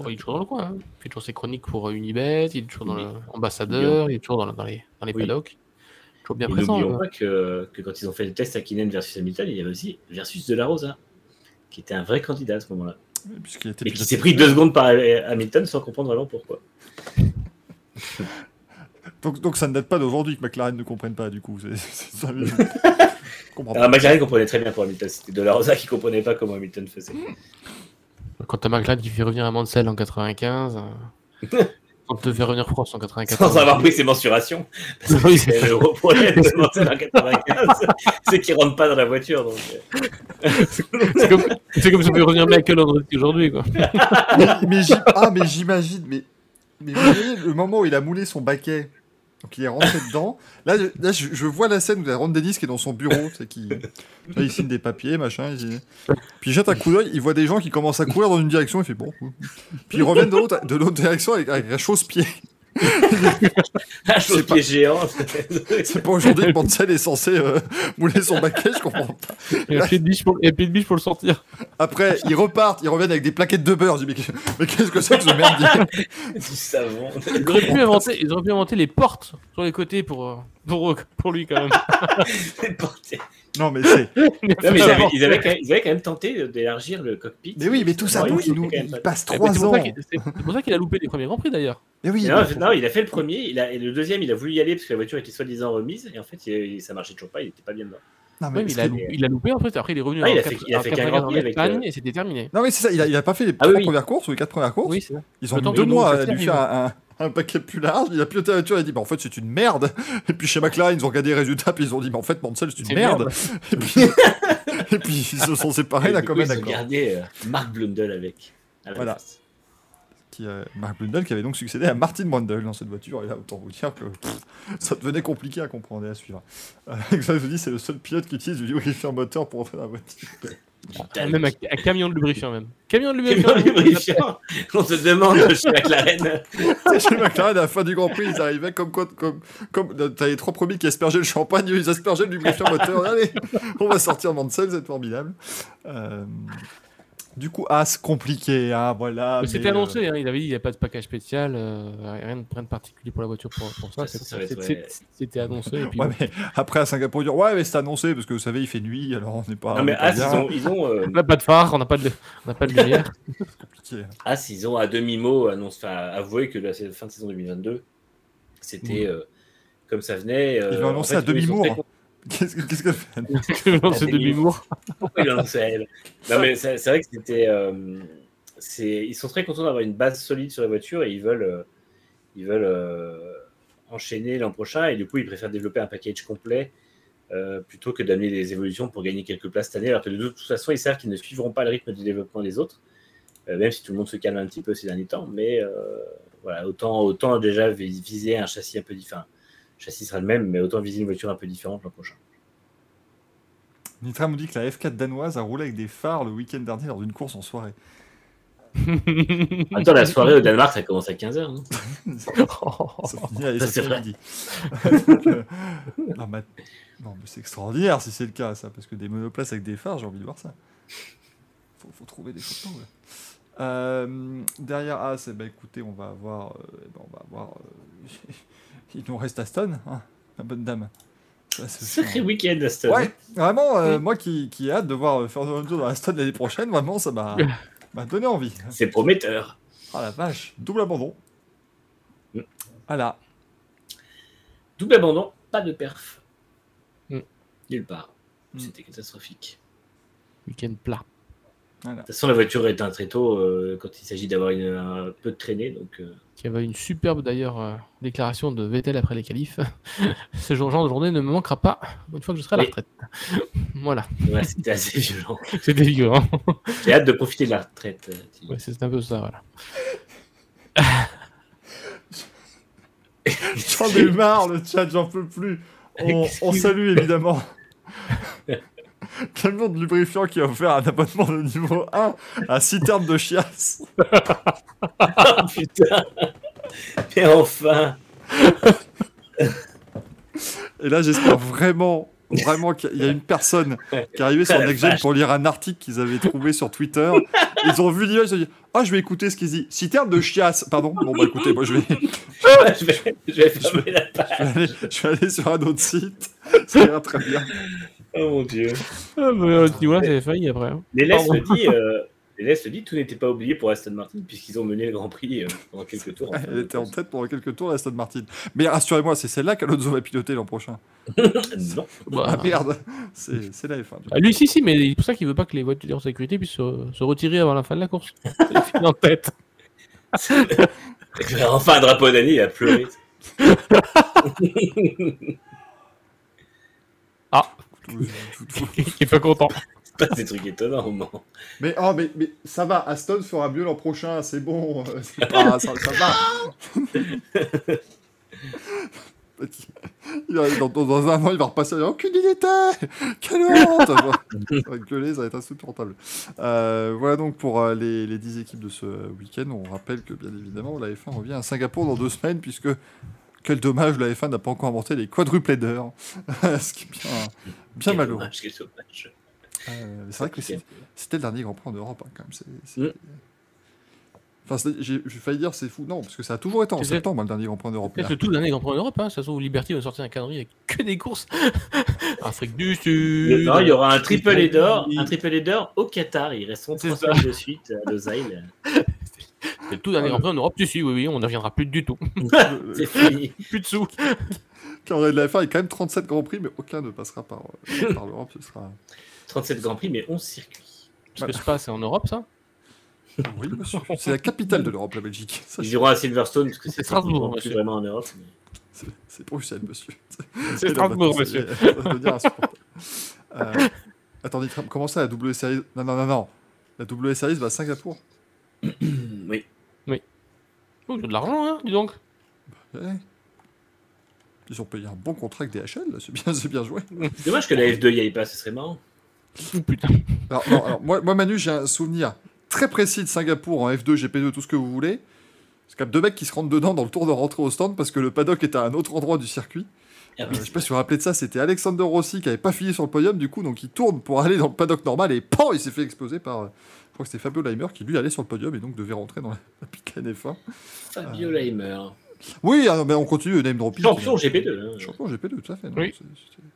Oh, il est toujours dans le coin. Hein. Il fait toujours ses chroniques pour euh, Unibet, il est toujours dans Oui. l'ambassadeur, il est toujours dans, dans les, dans les Oui. paddocks. Toujours bien Et présent. n'oublions hein. pas que, que quand ils ont fait le test à Kylian versus Hamilton, il y avait aussi versus De La Rosa, qui était un vrai candidat à ce moment-là. Et qui s'est pris deux secondes par Hamilton sans comprendre vraiment pourquoi. Donc, donc ça ne date pas d'aujourd'hui que McLaren ne comprenne pas, du coup. C'est- c'est ça, mais- Je comprends pas. Alors, McLaren comprenait très bien pour Hamilton, c'était De La Rosa qui comprenait pas comment Hamilton faisait. Quand t'as McLaren qui fait revenir à Mansell en 95, euh, quand te fait revenir Prost en 94. Sans avoir pris ses mensurations. Oui, C'est c'est le gros problème de Mansell en 95, c'est qu'il rentre pas dans la voiture. Donc, euh, c'est comme, c'est comme si on fait revenir Michael Andretti aujourd'hui. Quoi. mais, mais j'im- ah, mais j'imagine, mais, mais vous voyez le moment où il a moulé son baquet, donc il est rentré dedans. Là, je- là je, je vois la scène où il y a Ron Dennis qui est dans son bureau, c'est qui, il signe des papiers, machin. Il, puis il jette un coup d'œil, il voit des gens qui commencent à courir dans une direction, il fait bon. Puis ils reviennent de l'autre, de l'autre direction avec, avec un chausse-pied. Un chausse-pied géant. C'est pas aujourd'hui que Mansell est censé euh, mouler son baquet, je comprends pas. Il y a pied de biche pour, de biche pour le sortir. Après, ils repartent, ils reviennent avec des plaquettes de beurre. Je dis, mais, mais qu'est-ce que c'est que ce merde du savon. Ils auraient pu inventer, ils auraient pu inventer les portes sur les côtés pour, euh, pour, pour lui quand même. C'est porté. Non, mais c'est. Non, mais ils, avaient, ils avaient quand même, ils avaient quand même tenté d'élargir le cockpit. Mais oui, mais tout ça, donc il, nous, passe Mais 3 C'est pour, ans. ça qu'il- c'est- pour ça qu'il a loupé les premiers Grands Prix d'ailleurs. Mais oui, Non, mais il a fait le premier, il a, et le deuxième, il a voulu y aller parce que la voiture était soi-disant remise, et en fait, il- ça marchait toujours pas, il était pas bien dedans. Non, mais Ouais, mais il, a il a loupé en fait, après il est revenu Ah, il a fait- il a en fait Espagne euh, et c'était terminé. Non, oui, c'est ça, il a, il a pas fait les Ah trois oui, oui. premières courses ou les quatre premières courses. Oui, c'est ça. Ils ont mis deux mois à lui faire un, un paquet plus large. Il a piloté la voiture, il a dit bah, en fait c'est une merde. Et puis chez McLaren, ils ont regardé les résultats, puis ils ont dit bah, en fait Mansell c'est une merde. merde. Et puis, et puis ils se sont séparés, là quand même ils ont gardé euh, Mark Blundell avec. Voilà. Qui, euh, Mark Blundell qui avait donc succédé à Martin Brundle dans cette voiture. Et là, autant vous dire que pff, ça devenait compliqué à comprendre et à suivre. Euh, ça, je vous dis, c'est le seul pilote qui utilise du lubrifiant moteur pour faire la voiture. Ah, Même un, un camion de lubrifiant même. Camion de Camion lubrifiant. lubrifiant. On se demande chez McLaren. Chez McLaren, à la fin du Grand Prix, ils arrivaient comme quoi, comme, comme t'as les trois premiers qui aspergeaient le champagne, ils aspergeaient le lubrifiant moteur. Allez, on va sortir Mansell, c'est formidable. Euh, du coup, As compliqué, hein, voilà. Mais mais, C'était euh, annoncé, hein, il avait dit il n'y a pas de package spécial, euh, rien, de, rien de particulier pour la voiture pour, pour ça. C'était annoncé. Et puis Ouais, bon. mais après à Singapour, ils disent ouais, mais c'est annoncé parce que vous savez, il fait nuit, alors on n'est pas. Non, on mais pas As, bien. ils ont, ils ont, euh, On n'a pas de phare, on n'a pas de, on n'a pas de lumière. compliqué. As, ils ont à demi-mot avoué que la fin de saison 2022, c'était euh, comme ça venait. euh, Ils l'ont en annoncé fait, à demi-mot. Qu'est-ce que qu'est-ce que c'est de l'humour. Pourquoi il a lancé à elle Non, mais c'est c'est vrai que c'était. euh, c'est- ils sont très contents d'avoir une base solide sur la voiture et ils veulent, euh, ils veulent euh, enchaîner l'an prochain et du coup ils préfèrent développer un package complet euh, plutôt que d'amener des évolutions pour gagner quelques places cette année. Alors que de toute façon ils savent qu'ils ne suivront pas le rythme du développement des autres, euh, même si tout le monde se calme un petit peu ces derniers temps. Mais euh, voilà, autant, autant déjà vis- viser un châssis un peu différent. Châssis sera le même, mais autant viser une voiture un peu différente l'an prochain. Nitra me dit que la F4 danoise a roulé avec des phares le week-end dernier lors d'une course en soirée. Attends, la soirée au Danemark, ça commence à 15h, non? Ça finit à Ça, c'est vrai. midi. Donc, euh, non, mais, non, mais c'est extraordinaire si c'est le cas, ça, parce que des monoplaces avec des phares, j'ai envie de voir ça. Faut, faut trouver des photos. là. Euh, derrière As, eh ben, écoutez, on va avoir. euh, eh ben, on va avoir euh, il nous reste Aston, hein, la bonne dame. Sacré un- week-end, Aston. Ouais, vraiment, euh, moi qui, qui ai hâte de voir euh, Fernando Alonso dans Aston l'année prochaine, vraiment, ça m'a m'a donné envie. C'est prometteur. Ah la vache, double abandon. Mm. Voilà. Double abandon, pas de perf. Mm. Nulle part. Mm. C'était catastrophique. Week-end plat. Voilà. De toute façon, la voiture éteint très tôt euh, quand il s'agit d'avoir une- un peu de traînée. Donc, euh, Qui avait une superbe d'ailleurs euh, déclaration de Vettel après les qualifs. Ce genre de journée ne me manquera pas une fois que je serai à la retraite. voilà, ouais, c'était assez violent. c'était violent. J'ai hâte de profiter de la retraite. euh. Ouais, c'est un peu ça, voilà. J'en ai marre, le chat, j'en peux plus. On, on salue évidemment. Camion de lubrifiant qui a offert un abonnement de niveau 1 à 6 termes de chiasse. Ah, putain Et enfin Et là, j'espère vraiment, vraiment qu'il y a une personne qui est arrivée sur NextGen pour lire un article qu'ils avaient trouvé sur Twitter. Ils ont vu l'image, ils ont dit Ah, je vais écouter ce qu'ils disent. 6 termes de chiasse. Pardon Bon, bah écoutez, moi je vais, je, vais, je vais fermer la page. je vais aller, je vais aller sur un autre site. Ça ira très bien. Oh mon dieu. Ah, bah, tu vois, c'est failli après. hein. Pardon. le dit, euh, l'élève le dit, tout n'était pas oublié pour Aston Martin puisqu'ils ont mené le Grand Prix euh, pendant quelques tours. Elle était en tête pendant quelques tours, la Aston Martin. Mais rassurez-moi, c'est celle-là qu'Alonso va piloter l'an prochain. Non. Bah, Ah merde, c'est c'est la F1. bah, lui, si, si, mais c'est pour ça qu'il veut pas que les voitures de sécurité puissent se, se retirer avant la fin de la course. Il finit en tête. enfin un drapeau d'année, il a pleuré. Tout- tout- tout- qui est pas content. C'est pas des trucs étonnants moment. Mais, oh, mais, mais ça va, Aston fera mieux l'an prochain, c'est bon, euh, c'est pas, ça, ça va. Il va- dans, dans- dans un an, il va repasser, aucune idée était Quelle honte Ça va gueuler, ça va être insupportable. Euh, voilà donc pour euh, les, les 10 équipes de ce week-end. On rappelle que, bien évidemment, la F1 revient à Singapour dans deux semaines, puisque, quel dommage, la F1 n'a pas encore inventé les quadruples headers. Ce qui est bien, bien Quel malheureux. dommage, quel dommage. Euh, c'est vrai que c'est- c'était le dernier Grand Prix en Europe, hein, quand même. c'est- c'est- Mm. Enfin, c'est- j'ai failli dire c'est fou. Non, parce que ça a toujours été en C'est- septembre, hein, le dernier Grand Prix en Europe. Peut-être le tout dernier Grand Prix en Europe, hein. ça se trouve, Liberty va sortir un calendrier avec que des courses. Afrique du Sud. Non, il y aura un triple header, un triple header au Qatar. Ils resteront C'est trois semaines de suite à Losail. C'est le tout dernier Grand Prix en Europe. Si, si, oui, oui, on ne reviendra plus du tout. Euh, C'est fini. plus de sous. Calendrier de la F1, il y a quand même 37 Grands Prix, mais aucun ne passera par, euh, par l'Europe. Ce sera. 37 Grands Prix, mais 11 circuits. Parce que Spa, c'est en Europe, ça Oui, monsieur. C'est la capitale de l'Europe, la Belgique. Ça, Ils iront à Silverstone parce que C'est Strasbourg, plus vraiment en Europe. mais- c'est- Bruxelles, monsieur. C'est Strasbourg, monsieur. ça va devenir insupportable. Euh, attendez, comment ça, la W Series Non, non, non, non. La W Series va à Singapour. Oh, il y a de l'argent, hein, dis donc. Ouais. Ils ont payé un bon contrat avec DHL, c'est bien, c'est bien joué. C'est dommage que la F2 y aille pas, ce serait marrant. Oh, putain. Alors, non, alors, moi, moi, Manu, j'ai un souvenir très précis de Singapour en F2, GP2, tout ce que vous voulez. C'est quand même deux mecs qui se rentrent dedans dans le tour de rentrée au stand parce que le paddock est à un autre endroit du circuit. Ah Euh, je sais pas si vous vous rappelez de ça, c'était Alexander Rossi qui avait pas fini sur le podium, du coup, donc il tourne pour aller dans le paddock normal et PAN, il s'est fait exploser par. Euh, crois que c'était Fabio Leimer qui lui allait sur le podium et donc devait rentrer dans la, la Picane F1. Fabio Leimer. Oui, ah on continue, name dropping. Champion GP2. hein. Champion GP2, tout à fait. non, Oui. c'est-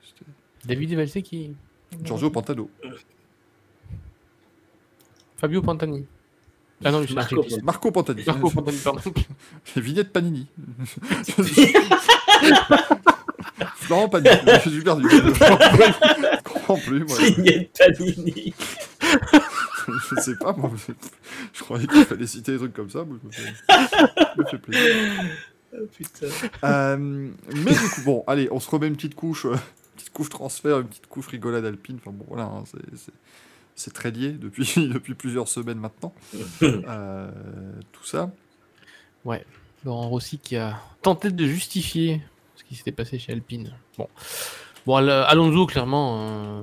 c'était David Evalsé qui. Giorgio Pantano. Fabio Pantani. Ah non, c'est Marco cycliste. Marco Pantani. Marco Pantani, pardon. Les vignettes Panini. Florent Panini. Je suis perdu. Je comprends plus, moi. Vignette Panini. Je sais pas, moi. Je croyais qu'il fallait citer des trucs comme ça. je me fais- ça me fait plaisir. Oh, putain. Euh, mais du coup, bon, allez, on se remet une petite couche, euh, une petite couche transfert, une petite couche rigolade alpine. Enfin bon, voilà, hein, c'est- c'est- c'est très lié depuis, depuis plusieurs semaines maintenant. Euh, tout ça. Laurent Rossi qui a tenté de justifier ce qui s'était passé chez Alpine. Bon, bon Al- Alonso, clairement. euh,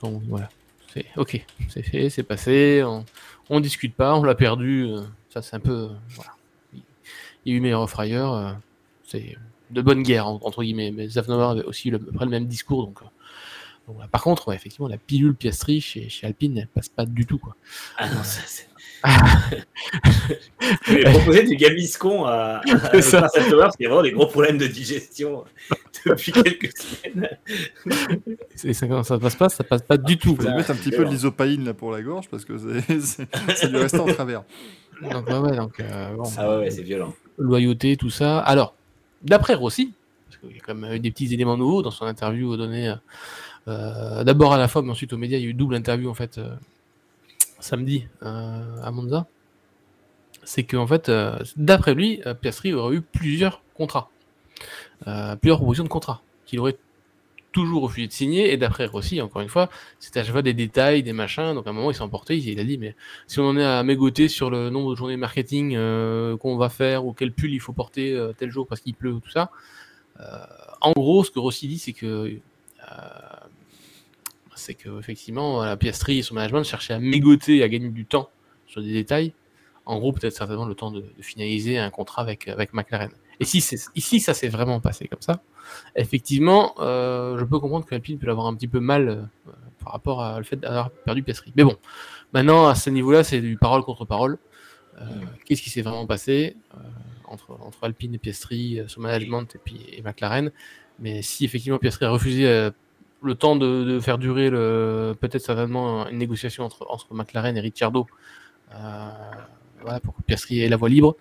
donc voilà. C'est ok, c'est fait, c'est passé. On, on discute pas, on l'a perdu. euh, ça, c'est un peu. voilà. Il y a eu meilleur frayeur. euh, c'est de bonne guerre, en- entre guillemets. Mais Zafnauer avait aussi le, à peu près le même discours. Donc, euh, donc. Par contre, ouais, effectivement, la pilule Piastri chez, chez Alpine, elle passe pas du tout. Quoi. Ah non, ça c'est. Je vais proposer du gamiscon à, à C'est ça. Vincent Tower, parce qu'il y a vraiment des gros problèmes de digestion depuis quelques semaines. C'est- ça, ça passe pas, ça passe pas du tout. Vous mettre un petit peu de l'isopaïne là pour la gorge parce que c'est- c'est- ça lui restait en travers. Donc, ouais, ouais, donc, euh, bon, Ah ouais, ouais, c'est violent. loyauté, tout ça. Alors, d'après Rossi, parce qu'il y a quand même eu des petits éléments nouveaux dans son interview donné euh, d'abord à la fois, mais ensuite aux médias, il y a eu double interview en fait. euh, samedi à Monza, c'est qu'en fait, d'après lui, Piastri aurait eu plusieurs contrats, plusieurs propositions de contrats qu'il aurait toujours refusé de signer. Et d'après Rossi, encore une fois, c'était à chaque fois des détails, des machins. Donc à un moment, il s'est emporté. Il a dit, mais si on en est à mégoter sur le nombre de journées marketing euh, qu'on va faire ou quel pull il faut porter euh, tel jour parce qu'il pleut ou tout ça. Euh, en gros, ce que Rossi dit, c'est que c'est que effectivement, la Piastri et son management cherchaient à mégoter, à gagner du temps sur des détails. En gros, peut-être certainement le temps de, finaliser un contrat avec, McLaren. Et si ici, ça s'est vraiment passé comme ça, effectivement, euh, je peux comprendre que Alpine peut l'avoir un petit peu mal euh, par rapport à le fait d'avoir perdu Piastri. Mais bon, maintenant, à ce niveau-là, c'est du parole contre parole. Euh, qu'est-ce qui s'est vraiment passé entre, Alpine et Piastri, son management et McLaren? Mais si effectivement Piastri a refusé le temps de, faire durer peut-être certainement une négociation entre, entre McLaren et Ricciardo, voilà, pour que Piastri ait la voie libre,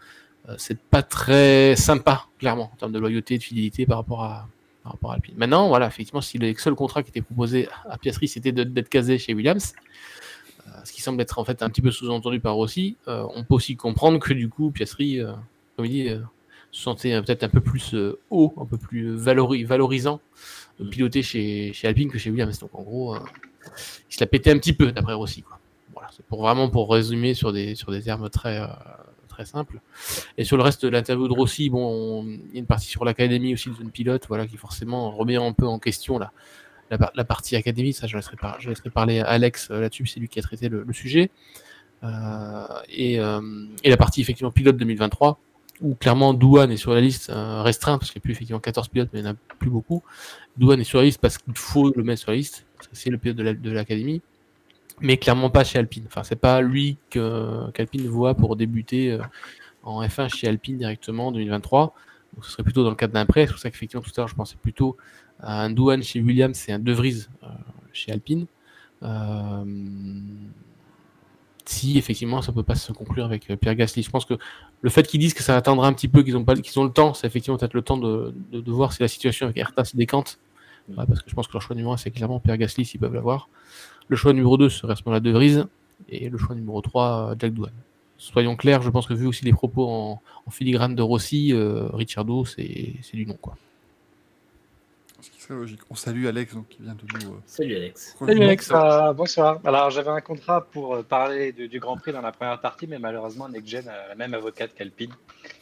euh, c'est pas très sympa, clairement, en termes de loyauté et de fidélité par rapport à, par rapport à Alpine. Maintenant, voilà, effectivement, si le seul contrat qui était proposé à Piastri, c'était d'être casé chez Williams, euh, ce qui semble être en fait un petit peu sous-entendu par Rossi, euh, on peut aussi comprendre que du coup, Piastri, comme il dit, se sentait peut-être un peu plus haut, un peu plus valorisant de piloter chez, chez Alpine que chez Williams. Donc en gros, il se l'a pété un petit peu d'après Rossi. Quoi. Voilà, c'est pour vraiment pour résumer sur des, sur des termes très, très simple. Et sur le reste de l'interview de Rossi, bon, il y a une partie sur l'académie aussi de jeune pilote, voilà, qui forcément remet un peu en question la, la, partie académie. Ça, je laisserai, par, je laisserai parler à Alex euh, là-dessus, c'est lui qui a traité le, sujet. Euh, et, euh, et, la partie effectivement pilote 2023, où clairement Douane est sur la liste restreinte, parce qu'il n'y a plus effectivement 14 pilotes, mais il n'y en a plus beaucoup. Douane est sur la liste parce qu'il faut le mettre sur la liste, c'est le pilote de l'académie mais clairement pas chez Alpine. Enfin, c'est pas lui qu'Alpine voit pour débuter euh, en F1 chez Alpine directement en 2023. Donc, ce serait plutôt dans le cadre d'un prêt. C'est pour ça qu'effectivement, tout à l'heure, je pensais plutôt à un Douane chez Williams et un De Vries euh, chez Alpine. Euh, si effectivement ça peut pas se conclure avec Pierre Gasly. Je pense que le fait qu'ils disent que ça attendra un petit peu, qu'ils ont pas, qu'ils ont le temps, c'est effectivement peut-être le temps de, de, voir si la situation avec Erta se décante. parce que je pense que leur choix numéro un, c'est clairement Pierre Gasly s'ils peuvent l'avoir. Le choix numéro 2 serait à ce moment-là De Vries. Et le choix numéro 3, Jack Douane. Soyons clairs, je pense que vu aussi les propos en, filigrane de Rossi, euh, Ricciardo, c'est du non. quoi logique. On salue Alex donc, qui vient de nous. Euh, Salut Alex. Salut Alex. Euh, bonsoir. Alors j'avais un contrat pour euh, parler du Grand Prix dans la première partie, mais malheureusement NextGen a la même avocate qu'Alpine.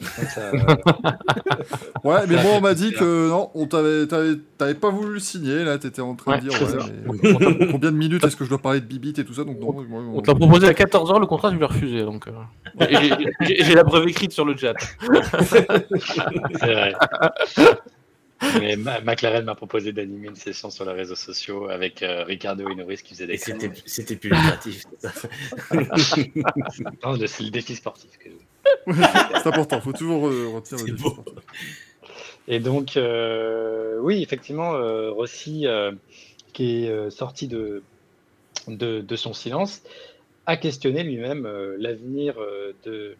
ouais, mais moi on m'a dit que non, on t'avait pas voulu le signer. Là, t'étais en train de dire ouais, combien de minutes est-ce que je dois parler de Bibit et tout ça. Donc non, on, t'a proposé à 14h le contrat, je lui ai refusé. Donc j'ai la preuve écrite sur le chat. C'est vrai. Mais McLaren m'a proposé d'animer une session sur les réseaux sociaux avec euh, Ricardo Inoris qui faisait des C'était plus lucratif. c'est le défi sportif. c'est important, il faut toujours retirer le défi. Et donc, euh, oui, effectivement, euh, Rossi, qui est sorti de, de, de, son silence, a questionné lui-même l'avenir de,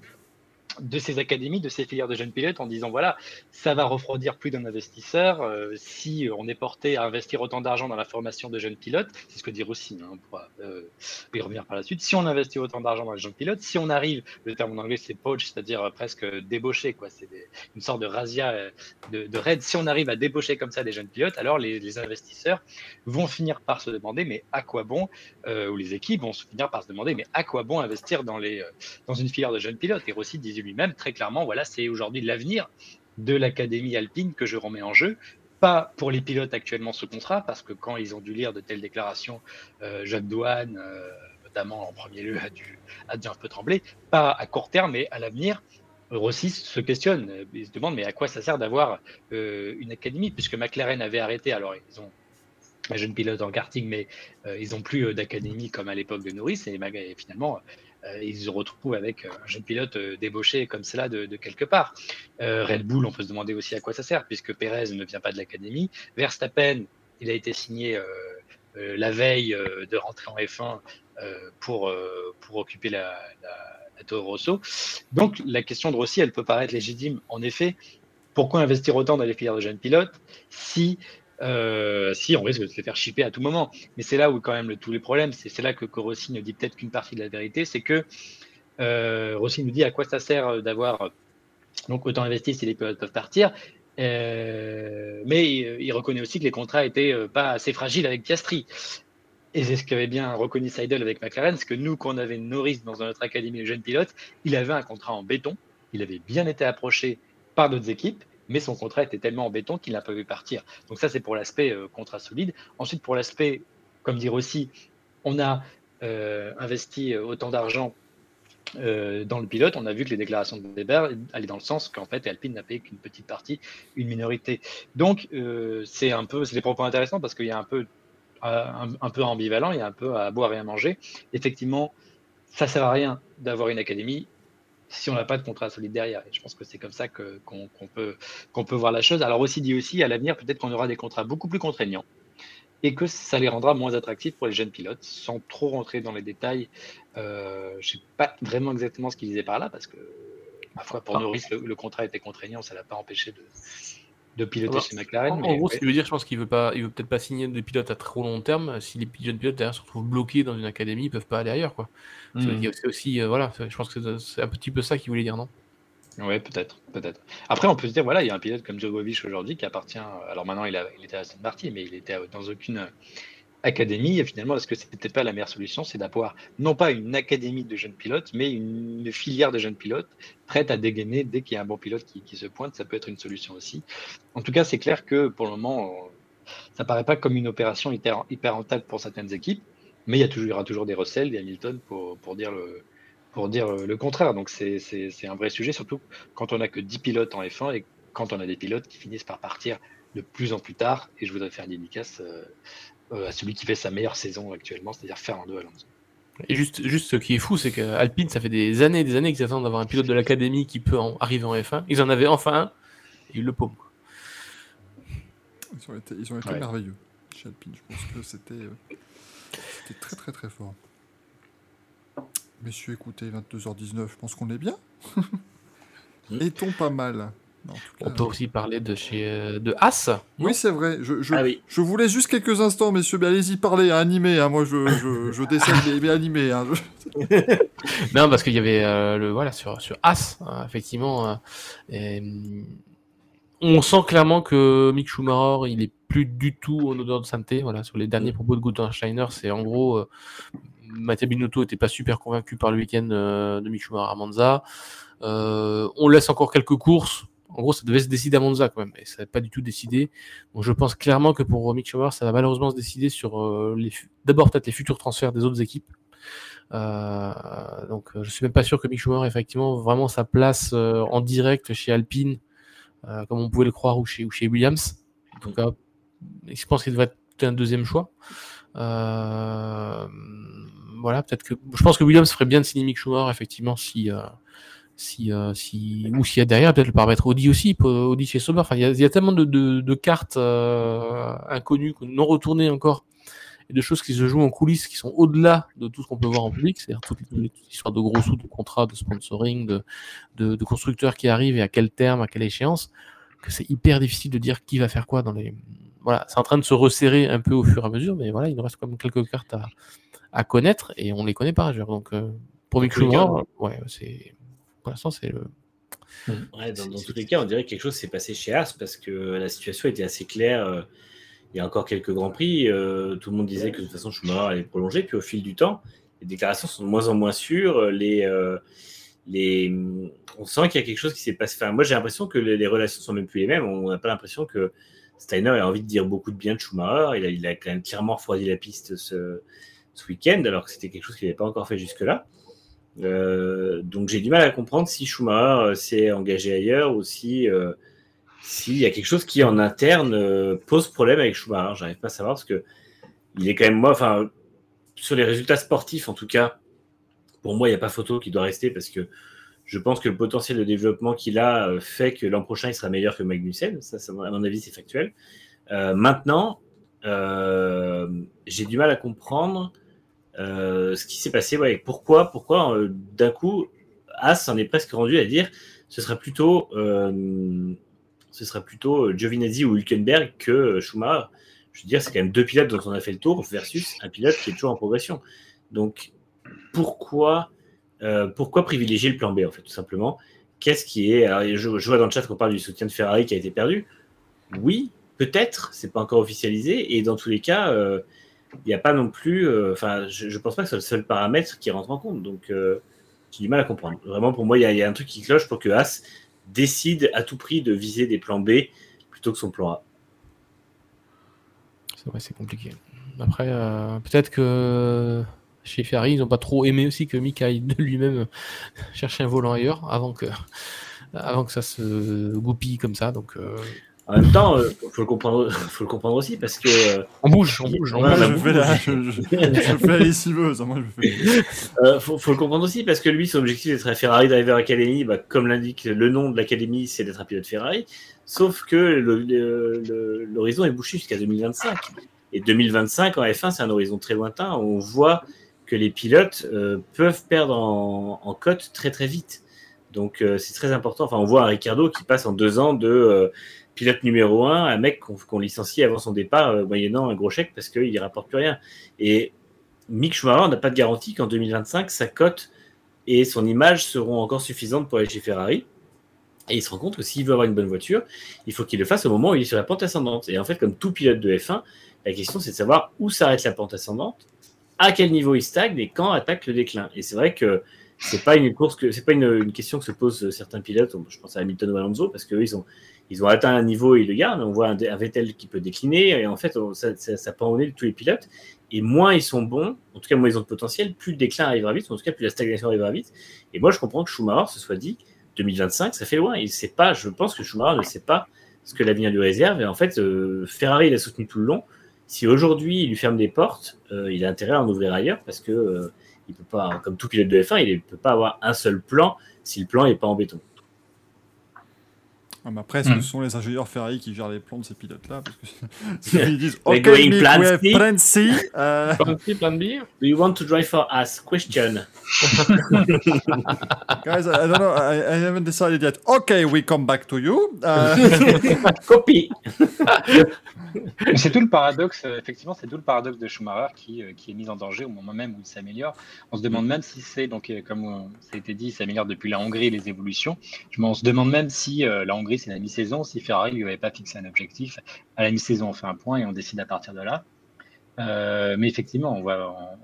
de ces académies, de ces filières de jeunes pilotes en disant voilà, ça va refroidir plus d'un investisseur euh, si on est porté à investir autant d'argent dans la formation de jeunes pilotes. C'est ce que dit Rossi, hein, on pourra euh, y revenir par la suite. Si on investit autant d'argent dans les jeunes pilotes, si on arrive, le terme en anglais c'est poach, c'est-à-dire presque débaucher, quoi, c'est une sorte de razzia euh, de, de, raid. Si on arrive à débaucher comme ça des jeunes pilotes, alors les, investisseurs vont finir par se demander mais à quoi bon, ou les équipes vont finir par se demander mais à quoi bon investir dans, les, dans une filière de jeunes pilotes? Et Rossi disait lui-même très clairement, voilà, c'est aujourd'hui l'avenir de l'Académie alpine que je remets en jeu. Pas pour les pilotes actuellement sous contrat, parce que quand ils ont dû lire de telles déclarations, euh, Jacques Douane, euh, notamment en premier lieu, a dû, a un peu trembler. Pas à court terme, mais à l'avenir. Rossi se questionne, il se demande mais à quoi ça sert d'avoir euh, une académie? Puisque McLaren avait arrêté. Alors ils ont un jeune pilote en karting, mais ils n'ont plus d'académie comme à l'époque de Norris et, finalement euh, ils se retrouvent avec euh, un jeune pilote euh, débauché comme cela de, quelque part. Red Bull, on peut se demander aussi à quoi ça sert, puisque Perez ne vient pas de l'académie. Verstappen, il a été signé la veille de rentrer en F1 pour, pour occuper la, la, Toro Rosso. Donc la question de Rossi, elle peut paraître légitime. En effet, pourquoi investir autant dans les filières de jeunes pilotes si euh, si on risque de se faire chipper à tout moment. Mais c'est là où quand même tous les problèmes, c'est là que, que, Rossi nous dit peut-être qu'une partie de la vérité, c'est que euh, Rossi nous dit à quoi ça sert d'avoir donc autant investi si les pilotes peuvent partir. Euh, mais il, reconnaît aussi que les contrats étaient euh, pas assez fragiles avec Piastri. Et c'est ce qu'avait bien reconnu Seidel avec McLaren, c'est que nous, quand on avait Norris dans notre académie de jeunes pilotes, il avait un contrat en béton, il avait bien été approché par d'autres équipes, mais son contrat était tellement en béton qu'il n'a pas pu partir. Donc ça, c'est pour l'aspect euh, contrat solide. Ensuite, pour l'aspect, comme dire aussi, on a euh, investi autant d'argent euh, dans le pilote, on a vu que les déclarations de Weber allaient dans le sens qu'en fait Alpine n'a payé qu'une petite partie, une minorité. Donc euh, c'est un peu, c'est des propos intéressants parce qu'il y a un peu, un, peu ambivalent, il y a un peu à boire et à manger. Effectivement, ça sert à rien d'avoir une académie si on n'a pas de contrat solide derrière. Et je pense que c'est comme ça qu'on peut, qu'on peut voir la chose. Alors aussi dit aussi, à l'avenir, peut-être qu'on aura des contrats beaucoup plus contraignants et que ça les rendra moins attractifs pour les jeunes pilotes, sans trop rentrer dans les détails. Euh, je ne sais pas vraiment exactement ce qu'il disait par là, parce que, ma foi, pour. Norris, le, contrat était contraignant, ça ne l'a pas empêché de, de piloter chez McLaren. En, mais, gros, ce qui veut dire, je pense qu'il veut pas, il veut peut-être pas signer des pilotes à trop long terme. Si les jeunes pilotes derrière se retrouvent bloqués dans une académie, ils peuvent pas aller ailleurs, quoi. Hmm. C'est aussi, euh, voilà, je pense que c'est un petit peu ça qu'il voulait dire, non? Oui, peut-être, peut-être. Après, on peut se dire, voilà, il y a un pilote comme Djokovic aujourd'hui qui appartient. Alors maintenant, il, a, il était à Aston Martin, mais il était dans aucune académie. Et finalement, est-ce que c'était pas la meilleure solution C'est d'avoir non pas une académie de jeunes pilotes, mais une, filière de jeunes pilotes prête à dégainer dès qu'il y a un bon pilote qui, se pointe. Ça peut être une solution aussi. En tout cas, c'est clair que pour le moment, ça paraît pas comme une opération hyper, rentable pour certaines équipes, mais il y, aura toujours des Russell, des Hamilton pour, dire le pour dire le contraire. Donc c'est un vrai sujet, surtout quand on n'a que 10 pilotes en F1 et quand on a des pilotes qui finissent par partir de plus en plus tard. Et je voudrais faire une dédicace euh, à celui qui fait sa meilleure saison actuellement, c'est-à-dire Fernando Alonso. Et juste, juste ce qui est fou, c'est qu'Alpine, ça fait des années et des années qu'ils attendent d'avoir un pilote de l'académie qui peut en arriver en F1. Ils en avaient enfin un, et ils le paument. Ils ont été, ils ont été merveilleux chez Alpine. Je pense que c'était euh, très très très fort. Messieurs, écoutez, 22h19, je pense qu'on est bien. Est-on pas mal? On peut aussi parler de chez euh, de As. Oui, c'est vrai. Je, je, ah je, voulais juste quelques instants, messieurs. Mais allez-y, parlez, animé. Hein. Moi, je, je, je mais, animé. Hein. non, parce qu'il y avait euh, le voilà sur sur As, hein, effectivement. Euh, on sent clairement que Mick Schumacher, il est plus du tout en odeur de sainteté. Voilà, sur les derniers propos de Gunther Steiner, c'est en gros Mattia Binotto n'était pas super convaincu par le week-end euh, de Mick Schumacher à Monza. Euh, on laisse encore quelques courses. En gros, ça devait se décider à Monza quand même, et ça n'a pas du tout décidé. Donc, je pense clairement que pour Mick Schumacher, ça va malheureusement se décider sur euh, d'abord peut-être les futurs transferts des autres équipes. donc, je suis même pas sûr que Mick Schumacher ait effectivement vraiment sa place en direct chez Alpine, comme on pouvait le croire, ou chez, ou chez Williams. Cas, je pense qu'il devrait être un deuxième choix. Euh, voilà, peut-être que je pense que Williams ferait bien de signer Mick Schumacher effectivement si euh, si, euh, si ou s'il y a derrière peut-être le paramètre Audi aussi, Audi chez Sauber. Enfin, il y, a, tellement de, de, cartes inconnues, non retournées encore, et de choses qui se jouent en coulisses, qui sont au-delà de tout ce qu'on peut voir en public, c'est-à-dire toutes les, histoires de gros sous, de contrats, de sponsoring, de, de, de, constructeurs qui arrivent et à quel terme, à quelle échéance, que c'est hyper difficile de dire qui va faire quoi dans les, voilà, c'est en train de se resserrer un peu au fur et à mesure, mais voilà, il nous reste quand même quelques cartes à, à connaître et on les connaît pas. Donc, euh, pour Mick ouais, c'est pour l'instant, c'est le. Ouais, dans, tous les cas, on dirait que quelque chose s'est passé chez As parce que la situation était assez claire. Euh, il y a encore quelques grands prix. Euh, tout le monde disait que de toute façon, Schumacher allait prolonger. Puis au fil du temps, les déclarations sont de moins en moins sûres. Les, les... On sent qu'il y a quelque chose qui s'est passé. Enfin, moi, j'ai l'impression que les, les, relations sont même plus les mêmes. On n'a pas l'impression que Steiner a envie de dire beaucoup de bien de Schumacher. Il a, il a quand même clairement refroidi la piste ce, ce week-end, alors que c'était quelque chose qu'il n'avait pas encore fait jusque-là. Euh, donc j'ai du mal à comprendre si Schumacher euh, s'est engagé ailleurs ou si euh, s'il y a quelque chose qui en interne pose problème avec Schumacher. J'arrive pas à savoir parce que il est quand même moi, enfin sur les résultats sportifs en tout cas, pour moi il n'y a pas photo qui doit rester parce que je pense que le potentiel de développement qu'il a fait que l'an prochain, il sera meilleur que Magnussen. Ça, à mon avis, c'est factuel. Maintenant, j'ai du mal à comprendre ce qui s'est passé. Pourquoi, pourquoi d'un coup, As en est presque rendu à dire ce sera plutôt, ce ce sera plutôt Giovinazzi ou Hülkenberg que Schumacher. Je veux dire, c'est quand même deux pilotes dont on a fait le tour versus un pilote qui est toujours en progression. Donc, pourquoi, pourquoi privilégier le plan B, en fait, tout simplement? Qu'est-ce qui est. Je, vois dans le chat qu'on parle du soutien de Ferrari qui a été perdu. Oui, peut-être, c'est pas encore officialisé. Et dans tous les cas, il n'y a pas non plus. Enfin, je ne pense pas que ce soit le seul paramètre qui rentre en compte. Donc, j'ai du mal à comprendre. Vraiment, pour moi, il y, a un truc qui cloche pour que As décide à tout prix de viser des plans B plutôt que son plan A. C'est vrai, c'est compliqué. Après, euh, peut-être que chez Ferrari, ils n'ont pas trop aimé aussi que Mick aille lui-même chercher un volant ailleurs avant que, avant que ça se goupille comme ça. Donc, euh, en même temps, il euh, faut, le comprendre, faut le comprendre aussi parce que. Euh, on bouge, on bouge. On ouais, je, fais la, je, je, je, fais la lessiveuse. Moi, je fais... euh, faut, faut, le comprendre aussi parce que lui, son objectif d'être à Ferrari Driver Academy, bah, comme l'indique le nom de l'académie, c'est d'être un pilote Ferrari. Sauf que l'horizon est bouché jusqu'à 2025. Et 2025 en F1, c'est un horizon très lointain. On voit que les pilotes euh, peuvent perdre en, en, cote très très vite. Donc euh, c'est très important. Enfin, on voit un Ricardo qui passe en deux ans de euh, pilote numéro un, un mec qu'on licencie avant son départ, euh, moyennant un gros chèque parce qu'il ne rapporte plus rien. Et Mick Schumacher n'a pas de garantie qu'en 2025, sa cote et son image seront encore suffisantes pour aller chez Ferrari. Et il se rend compte que s'il veut avoir une bonne voiture, il faut qu'il le fasse au moment où il est sur la pente ascendante. Et en fait, comme tout pilote de F1, la question c'est de savoir où s'arrête la pente ascendante, à quel niveau il stagne et quand attaque le déclin. Et c'est vrai que c'est pas pas une, une, question que se posent certains pilotes. Je pense à Hamilton ou Alonso parce qu'eux ils ont ils ont atteint un niveau et ils le gardent. On voit un, Vettel qui peut décliner et en fait ça, ça, ça peut de tous les pilotes. Et moins ils sont bons, en tout cas moins ils ont de potentiel, plus le déclin arrivera vite, en tout cas plus la stagnation arrivera vite. Et moi je comprends que Schumacher se soit dit 2025 ça fait loin. Il sait pas. Je pense que Schumacher ne sait pas ce que l'avenir lui réserve. Et en fait euh, Ferrari l'a soutenu tout le long. Si aujourd'hui il lui ferme des portes, euh, il a intérêt à en ouvrir ailleurs parce que euh, il peut pas, comme tout pilote de F1, il ne peut pas avoir un seul plan si le plan n'est pas en béton. Ah, mais après, ce mm. sont les ingénieurs Ferrari qui gèrent les plans de ces pilotes-là parce que ils disent OK, going Nick, plan we have plan C. Uh, Plan C, plan B? Do you want to drive for us? Question. guys, I don't know. I, I haven't decided yet. OK, we come back to you. Uh, Copie. c'est tout le paradoxe, euh, effectivement, c'est tout le paradoxe de Schumacher qui, euh, qui est mis en danger au moment même où il s'améliore. On se demande même si c'est, donc, euh, comme euh, ça a été dit, il s'améliore depuis la Hongrie les évolutions. On se demande même si euh, la Hongrie c'est la mi-saison, si Ferrari lui avait pas fixé un objectif. À la mi-saison, on fait un point et on décide à partir de là. Euh, mais effectivement,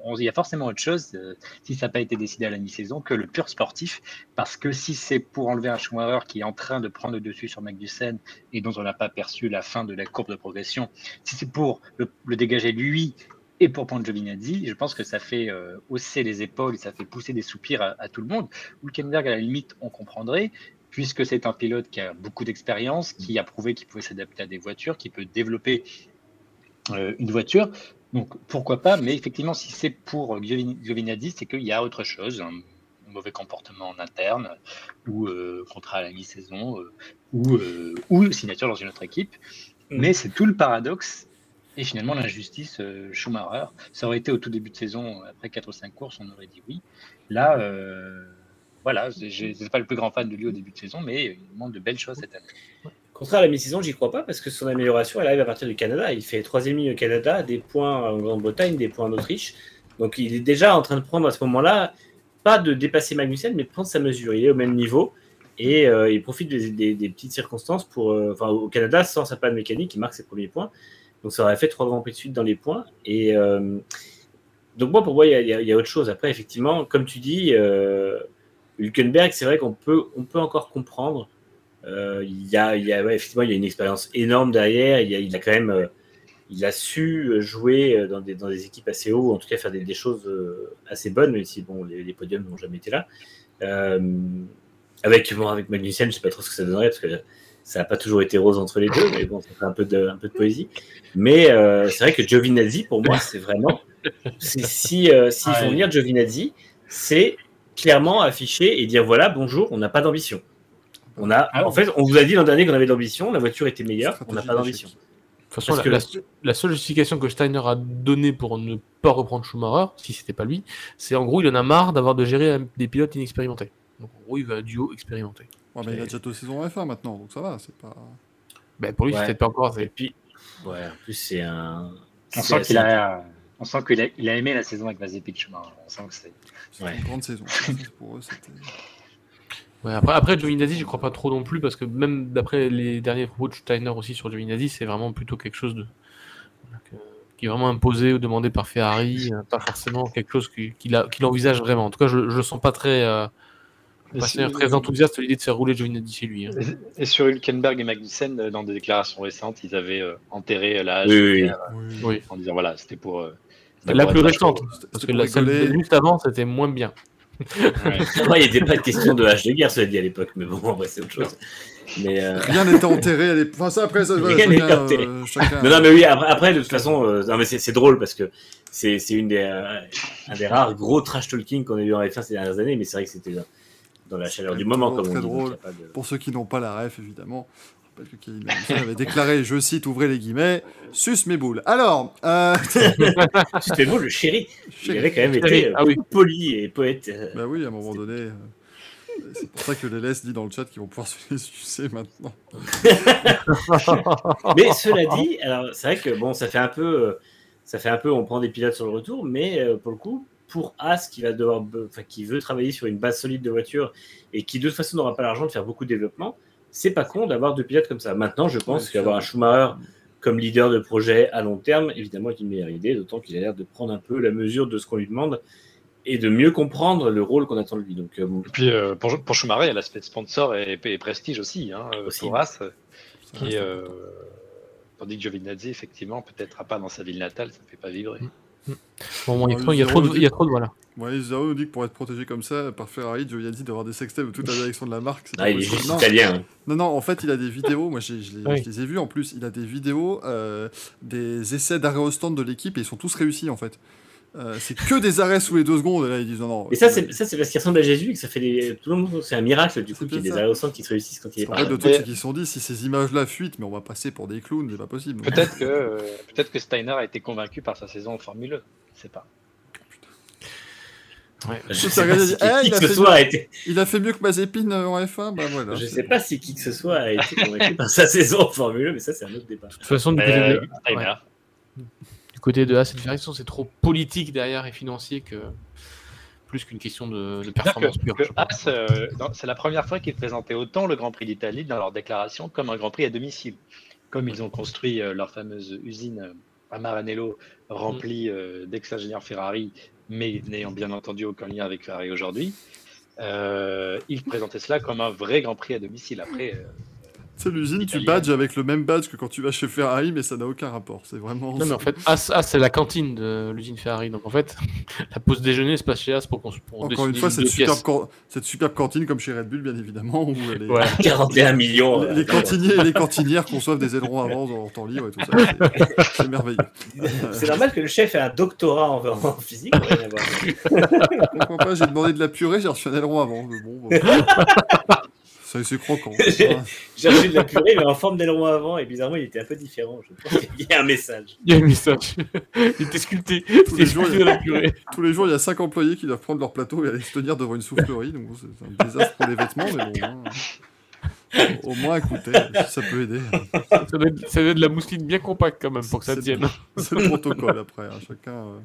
on il y a forcément autre chose euh, si ça n'a pas été décidé à la mi-saison que le pur sportif, parce que si c'est pour enlever un Schumacher qui est en train de prendre le dessus sur Magnussen et dont on n'a pas perçu la fin de la courbe de progression, si c'est pour le, dégager lui et pour prendre Giovinazzi, je pense que ça fait euh, hausser les épaules, ça fait pousser des soupirs à, à tout le monde. Hülkenberg, à la limite, on comprendrait, puisque c'est un pilote qui a beaucoup d'expérience, qui a prouvé qu'il pouvait s'adapter à des voitures, qui peut développer euh, une voiture. Donc pourquoi pas, mais effectivement, si c'est pour Giovinazzi, c'est qu'il y a autre chose, un mauvais comportement en interne, ou euh, contrat à la mi-saison, euh, ou, ou signature dans une autre équipe. Mmh. Mais c'est tout le paradoxe et finalement l'injustice Schumacher. Ça aurait été au tout début de saison, après 4 ou 5 courses, on aurait dit oui. Là, voilà, je n'étais pas le plus grand fan de lui au début de saison, mais il montre de belles choses cette année. Contraire à la mi-saison, j'y crois pas parce que son amélioration, elle arrive à partir du Canada. Il fait troisième ligne au Canada, des points en Grande-Bretagne, des points en Autriche. Donc il est déjà en train de prendre à ce moment-là, pas de dépasser Magnussen, mais prendre sa mesure. Il est au même niveau et euh, il profite des, petites circonstances pour. Euh, enfin, au Canada, sans sa panne mécanique, il marque ses premiers points. Donc ça aurait fait trois grands prix de suite dans les points. Et euh, donc moi, pour moi, il y, a autre chose. Après, effectivement, comme tu dis, Hülkenberg, c'est vrai qu'on peut, on peut encore comprendre. Euh, il y a, il y a ouais, effectivement, il y a une expérience énorme derrière. Il, y a, il a quand même, euh, il a su jouer dans des, dans des équipes assez haut, en tout cas faire des, des choses assez bonnes, même si bon, les, les podiums n'ont jamais été là. Euh, avec, bon, avec Magnussen, je sais pas trop ce que ça donnerait parce que ça n'a pas toujours été rose entre les deux, mais bon, ça fait un peu de, un peu de poésie. Mais euh, c'est vrai que Giovinazzi, pour moi, c'est vraiment. Si, euh, s'ils font venir Giovinazzi, c'est clairement afficher et dire voilà, bonjour, on n'a pas d'ambition. On a, ah, en fait, on vous a dit l'an dernier qu'on avait de l'ambition, la voiture était meilleure, on n'a pas d'ambition. De toute façon, la, la, la, seule justification que Steiner a donnée pour ne pas reprendre Schumacher, si c'était pas lui, c'est en gros, il en a marre d'avoir de gérer des pilotes inexpérimentés. Donc en gros, il veut un duo expérimenté. Ouais, mais il a déjà deux saisons F1 maintenant, donc ça va, c'est pas. Ben, pour lui, Ouais. c'est peut-être pas encore. Et puis, ouais, en plus, c'est un. On sent qu'il a, on sent qu'il a, il a aimé la saison avec Mazepin Schumacher. On sent que c'est. C'est Ouais. une grande saison. Pour eux, c'était. Ouais, après, après Giovinazzi, je crois pas trop non plus, parce que même d'après les derniers propos de Steiner aussi sur Giovinazzi, c'est vraiment plutôt quelque chose de. que- qui est vraiment imposé ou demandé par Ferrari, euh, pas forcément quelque chose qui- qu'il envisage vraiment. En tout cas, je, le sens pas très, euh, pas très enthousiaste à l'idée de faire rouler Giovinazzi chez lui. hein. Et sur Hülkenberg et Magnussen, euh, dans des déclarations récentes, ils avaient euh, enterré euh, la hache Oui, oui, oui. euh, Oui. Oui. en disant voilà, c'était pour. La plus récente, parce que la celle juste avant, c'était moins bien. chaud. Ouais. Ouais, il n'était pas de question de hache de guerre, cela dit à l'époque, mais bon, en vrai, c'est autre chose. Mais, euh, Rien n'était enterré. Elle est... Enfin, ça, après, ça, voilà, Rien chacun, n'est enterré. euh, chacun- Non, non, mais oui, après, après, de toute façon, euh, non, mais c'est drôle parce que c'est une des, euh, un des rares gros trash talking qu'on a eu en F1 ces dernières années, mais c'est vrai que c'était dans, la chaleur du moment, Très comme on dit. drôle. de- Pour ceux qui n'ont pas la ref, évidemment, que Kevin Magnussen avait déclaré, je cite, ouvrez les guillemets, suce mes boules. Alors, euh, C'était beau, le chéri. Il avait quand même Chéri, été euh, ah oui. poli et poète. euh, bah oui, à un moment donné, euh, c'est pour ça que les laisse dit dans le chat qu'ils vont pouvoir se les sucer maintenant. Mais cela dit, alors c'est vrai que bon, ça fait un peu, ça fait un peu, on prend des pilotes sur le retour, mais pour le coup, pour As qui va devoir, enfin qui veut travailler sur une base solide de voiture et qui de toute façon n'aura pas l'argent de faire beaucoup de développement, c'est pas con d'avoir deux pilotes comme ça. Maintenant, je pense qu'avoir un. Schumacher comme leader de projet à long terme, évidemment, est une meilleure idée, d'autant qu'il a l'air de prendre un peu la mesure de ce qu'on lui demande et de mieux comprendre le rôle qu'on attend de lui. Donc, euh, Et puis euh, pour, pour Schumacher, il y a l'aspect sponsor et, et prestige aussi. Hein, euh, Aussi. pour As, qui, euh, tandis que Giovinazzi, effectivement, peut-être à pas dans sa ville natale, ça ne fait pas vibrer. Bon, bon, il y a trop- il y a trop de, il y a trop de voilà. Ouais, Zaro nous dit que pour être protégé comme ça par Ferrari, Giovinazzi d'avoir des sextapes de toute la direction de la marque. c'est ah, il est juste Non, italien. hein. Non, non, en fait, il a des vidéos. Moi, je, les, Oui. je les ai vues en plus. Il a des vidéos euh, des essais d'arrêt au stand de l'équipe et ils sont tous réussis en fait. Euh, c'est que des arrêts sous les deux secondes. Et là, ils disent non, non. Et ça, c'est ça, c'est parce qu'il ressemble à Jésus et que ça fait des... tout le monde. C'est un miracle du coup qu'il y ait des arrêts au centre qui se réussissent quand il est En pas fait, là. le truc, c'est qu'ils se sont dit si ces images-là fuitent, mais on va passer pour des clowns, c'est pas possible. Peut-être que, euh, peut que Steiner a été convaincu par sa saison en Formule 1. Je sais pas. Ouais. Je Ça, sais ça pas regarde, si il dit, qui il a fait soit a été. Il a fait mieux que Mazepin euh, en F1, bah voilà. Je sais pas si qui que ce soit a été convaincu par sa saison en Formule 1, mais ça, c'est un autre débat. De toute façon, côté euh, de, Steiner. ouais. Côté de As et de Ferrari, c'est trop politique derrière et financier que plus qu'une question de, performance que, pure. que euh, c'est la première fois qu'ils présentaient autant le Grand Prix d'Italie dans leur déclaration comme un Grand Prix à domicile. Comme ils ont construit euh, leur fameuse usine euh, à Maranello, remplie euh, d'ex-ingénieurs Ferrari, mais n'ayant bien entendu aucun lien avec Ferrari aujourd'hui, ils présentaient cela comme un vrai Grand Prix à domicile. Après, C'est l'usine, tu badges avec le même badge que quand tu vas chez Ferrari, mais ça n'a aucun rapport. C'est vraiment. Non, mais en fait, As, As, c'est la cantine de l'usine Ferrari. Donc en fait, la pause déjeuner se passe chez As pour qu'on pour Encore une fois, cette superbe, cette cantine comme chez Red Bull, bien évidemment, où les, Ouais. 41 millions. les, euh, les cantiniers et les cantinières conçoivent des ailerons avant dans leur temps libre et tout ça. c'est- C'est merveilleux. C'est normal que le chef ait un doctorat en, en physique. pour rien avoir. Je comprends pas, j'ai demandé de la purée, j'ai reçu un aileron avant. mais Bon, bon. Ça, c'est croquant. J'ai- reçu de la purée, mais en forme d'aileron avant, et bizarrement, il était un peu différent. Je pense qu'il y a un message. Il y a un message. Il était sculpté. les C'était jours, sculpté il y a- la purée. Tous les jours, il y a cinq employés qui doivent prendre leur plateau et aller se tenir devant une soufflerie. Donc, c'est un désastre pour les vêtements, mais bon. hein. Au moins, écoutez, si ça peut aider. Ça doit, être, ça doit être de la mousseline bien compacte quand même pour que ça tienne. C'est le protocole après. hein. Chacun, euh,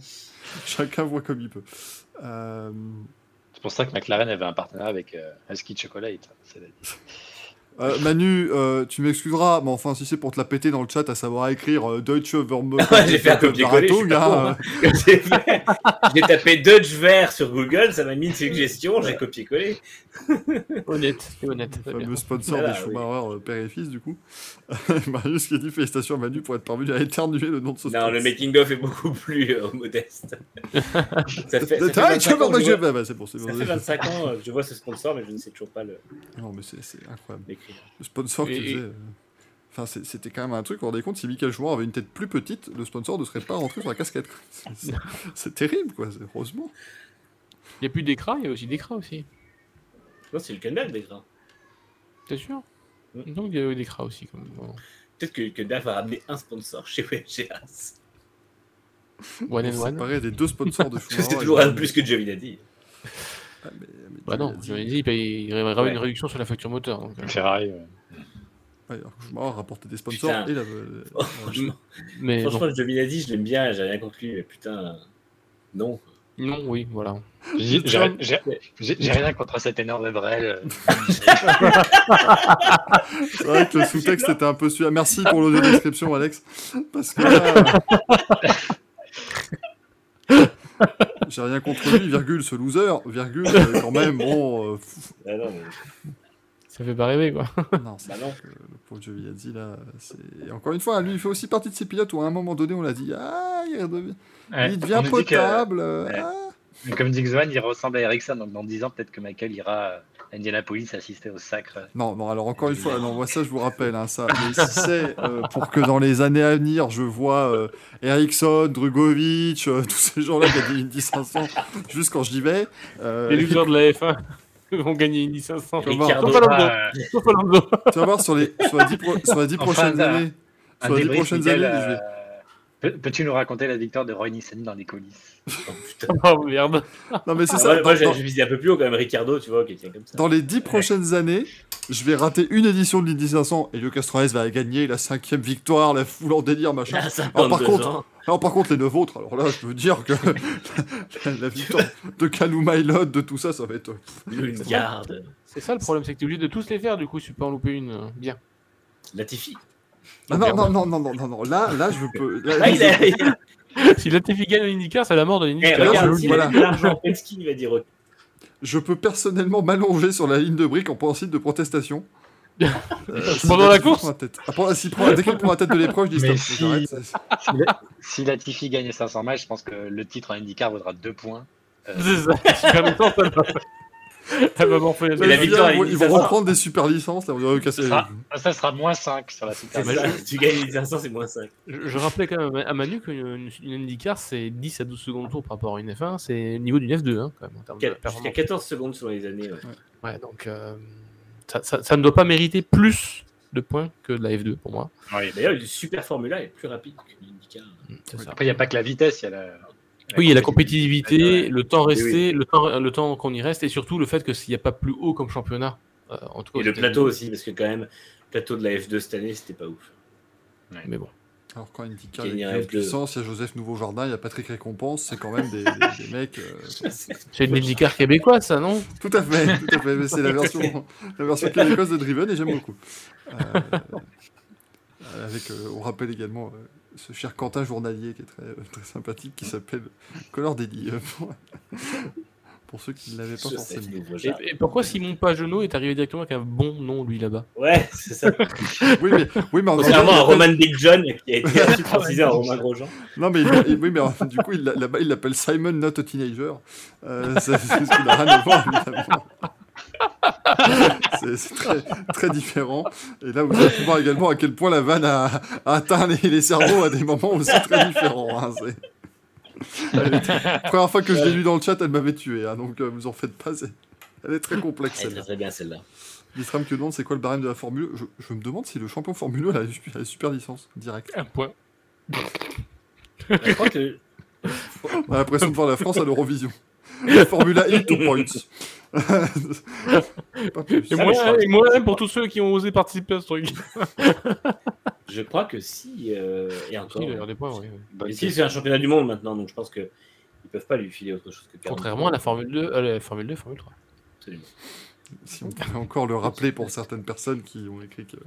chacun voit comme il peut. Euh, c'est pour ça que McLaren avait un partenariat avec euh, Husky Chocolate. Euh, Manu, euh, tu m'excuseras, mais enfin, si c'est pour te la péter dans le chat, à savoir écrire euh, Deutsche Verme. J'ai fait un copier-coller. con, hein. J'ai tapé Dutch vert sur Google, ça m'a mis une suggestion, j'ai copié-collé. Honnête, c'est honnête. Le fameux sponsor Voilà, des oui. Schumacher euh, père et fils, du coup. Marius qui a dit félicitations à Manu pour être parvenu à éternuer le nom de ce Non, le making-of est beaucoup plus euh, modeste. ça fait, ça fait Deutsche 25 ans que je vois- Verme, bah, c'est bon, c'est ça bon. fait 25 ans que je vois ce sponsor, mais je ne sais toujours pas le- Non, mais c'est incroyable. Le sponsor qui faisait. euh, Enfin, c'est- c'était quand même un truc, vous vous rendez compte, si Michael Schumacher avait une tête plus petite, le sponsor ne serait pas rentré sur la casquette. C'est- c'est- C'est terrible, quoi, c'est- heureusement. Il n'y a plus d'écran, il y a aussi d'écran aussi. Non, c'est le Kenberg, déjà. T'es sûr Mm. Donc il y a eu d'écran aussi. Comme... Peut-être que Kenberg va ramener un sponsor chez chez As. One On and one. séparé des deux sponsors de que Schumacher. c'était toujours un plus que Giovinazzi. Ah, mais- mais Bah non, je l'ai dit, il y aurait Ouais. une réduction sur la facture moteur. Donc, euh, Ferrari. ouais. Ouais, alors, cauchemar, rapporter des sponsors Putain. et la. euh, Franchement, Mais bon, franchement Giovinazzi, je l'aime bien, j'ai rien contre lui, mais putain, non. non, oui, voilà. J'ai rien contre cet énorme Brel. C'est vrai que le sous-texte était un peu celui Merci pour l'audio description, Alex. Parce que là, J'ai rien contre lui, virgule, ce loser, virgule, euh, quand même, bon. euh, Ah non, mais- Ça fait pas rêver, quoi. non, c'est Bah le pauvre Giovinazzi, là, c'est. et Encore une fois, lui, il fait aussi partie de ces pilotes où à un moment donné, on l'a dit, ah, il, Ouais, il devient que- potable. euh, ouais. ah. Comme dit Xoan, il ressemble à Ericsson, donc dans 10 ans, peut-être que Michael ira à Indianapolis assister au sacre. Non, non, alors encore une fois, non, moi ça je vous rappelle, hein, ça. Mais si c'est euh, pour que dans les années à venir, je vois euh, Ericsson, Drugovic, euh, tous ces gens-là dit Indy 500, juste quand j'y vais. euh, Les losers de la F1 vont gagner Indy 500. Ricardo. Sauf Alonso. Ah, Sauf Alonso. tu vas voir sur les, sur les 10, pro- sur les 10 Enfin, prochaines années. Sur les 10 débrief, prochaines années, je vais- euh, peux- Peux-tu nous raconter la victoire de Roy Nissan dans les coulisses? Oh, putain. Oh merde. Non, mais c'est Ah, ça. ouais, dans- moi, j'ai dans- j'ai visé un peu plus haut quand même, Ricardo, tu vois, quelqu'un comme ça. Dans les 10 prochaines années, je vais rater une édition de l'Indy 500 et Lucas Torres va gagner la cinquième victoire, la foule en délire, machin. À Alors, par 52 contre, ans. alors, par contre, les 9 autres, alors là, je peux dire que la, la victoire de Calou Mailot, de tout ça, ça va être. une garde. C'est ça le problème, c'est que tu es obligé de tous les faire, du coup, si tu peux en louper une. euh, Bien. Latifi. Ah, non, non, non, non, non, non, non, là, là, je peux. là, Ah, il a, il a- si Latifi gagne un IndyCar, c'est la mort de Eh, l'IndyCar. regarde, je- s'il voilà. a de l'argent, Penske, il va dire. Je peux personnellement m'allonger sur la ligne de briques en principe de protestation. Euh, si Pendant la course s'il prend- Dès qu'il prend la tête de l'épreuve, je dis Mais stop. si- j'arrête, c'est- Si la- Si Latifi gagne les 500 matchs, je pense que le titre en IndyCar vaudra 2 points. Euh, C'est ça. Elle va morfler la Ils victoire, ils ça vont reprendre des super licences. Là, on va casser. ça, sera, ça sera moins 5 sur la Super ça, je- Tu gagnes les 500, c'est moins 5. Je, je rappelais quand même à Manu qu'une une IndyCar, c'est 10 à 12 secondes tour par rapport à une F1. C'est le niveau d'une F2, hein, quand même, en termes Jusqu'à performance. 14 secondes selon les années. ouais. Ouais, donc euh, ça, ça- ça ne doit pas mériter plus de points que de la F2 pour moi. Oui. D'ailleurs, le Super Formula est plus rapide que l'IndyCar. Ça. Après, il n'y a pas que la vitesse, il y a la. Oui, il y a la compétitivité, Ouais. le temps Oui, resté, le temps, le temps qu'on y reste, et surtout le fait que s'il n'y a pas plus haut comme championnat, euh, en tout cas. Et le plateau aussi, parce que quand même, le plateau de la F2 cette année, c'était pas ouf. Mais bon. Alors quand IndyCar est F2. puissance, il y a Joseph Nouveau-Jardin, il y a Patrick Récompense, c'est quand même des, des- des mecs. euh, C'est une IndyCar québécoise, ça, non? Tout à fait, tout à fait. Mais c'est la version, la version québécoise de Driven et j'aime beaucoup. Euh, avec, euh, on rappelle également euh, ce cher Quentin journalier qui est très, euh, très sympathique, qui s'appelle Color Daily. pour, ceux qui ne l'avaient pas forcément. Et, et pourquoi Simon Pagenaud est arrivé directement avec un bon nom, lui, là-bas Ouais, c'est ça. Oui, mais, oui, mais en Contrairement à Roman Big John qui a été francisé en Romain Grosjean. Non, mais, il- il- oui, mais du coup, là-bas, il l'appelle Simon Not a Teenager. Euh, c'est ce qui n'a rien à voir, évidemment. C'est très, très différent. Et là, vous allez voir également à quel point la vanne a, a atteint les, les cerveaux à des moments aussi très différents. hein, c'est- Elle était- La première fois que je l'ai lu dans le chat, elle m'avait tué. hein, donc, euh, vous en faites pas. c'est- Elle est très complexe, Elle est celle-là. très très bien celle-là. L'Isram qui demande c'est quoi le barème de la Formule? Je, je me demande si le champion Formule 1 a la, super licence direct. Un point. Je crois que On a l'impression de voir la France à l'Eurovision. La Formula E, two points. Et Ah, moi, que- et moi, pour tous ceux qui ont osé participer à ce truc. je crois que si euh, et encore. Des points, oui. si c'est un championnat du monde maintenant, donc je pense que ils peuvent pas lui filer autre chose que 40 Contrairement à la Formule 2, à la Formule 2, Formule 3. Absolument. Si on pouvait encore le rappeler pour certaines personnes qui ont écrit qu'un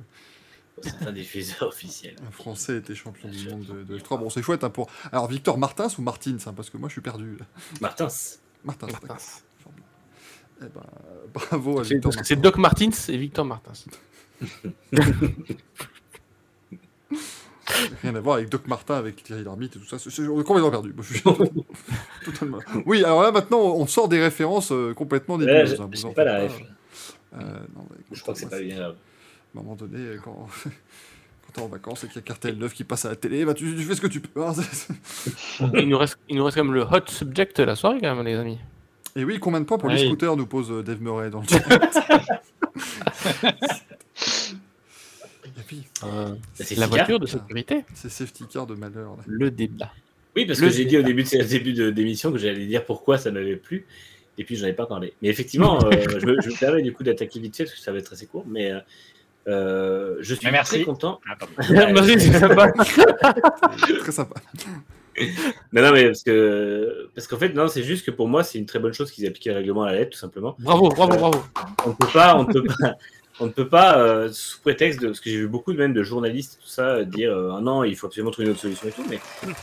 C'est un diffuseur officiel. Français était champion du monde de, de F3. Bon, c'est chouette hein, pour. Alors, Victor Martins ou Martins hein, Parce que moi, je suis perdu. Martins. Martins. Martins. Eh ben, euh, bravo à C'est Victor c'est. Doc Martins et Victor Martins. Rien à voir avec Doc Martin, avec Thierry Lhermitte et tout ça. C'est complètement perdu. Moi, je suis totalement- Oui, alors là, maintenant, on sort des références euh, complètement je hein, je pas la ref. Euh, non, bah, écoute, Je crois que c'est pas bien. À un moment donné, quand, quand t'es en vacances et qu'il y a Cartel 9 qui passe à la télé, bah, tu, tu fais ce que tu peux. hein, il, nous reste, il nous reste quand même le hot subject de la soirée, quand même, les amis. et oui, combien de points pour les scooters nous pose euh, Dave Murray dans le chat Et puis, Ça, c'est la voiture de sécurité, c'est safety car de malheur. Là. le débat. Oui, parce Le que j'ai dit au début de, au début de d'émission que j'allais dire pourquoi ça m'avait plu, et puis j'en ai pas parlé. Mais effectivement, euh, je, me, je me permets du coup d'attaquer vite fait parce que ça va être assez court. Mais euh, Euh, je suis merci. très content. Ah, pardon. Merci, c'est sympa. Très sympa. Non, non, mais parce que parce qu'en fait, non, c'est juste que pour moi, c'est une très bonne chose qu'ils appliquent le règlement à la lettre, tout simplement. Bravo, bravo, bravo. On ne peut pas, on ne peut pas, on ne peut pas euh, sous prétexte de, parce que j'ai vu beaucoup de même de journalistes tout ça euh, dire euh, ah non, il faut absolument trouver une autre solution et tout, mais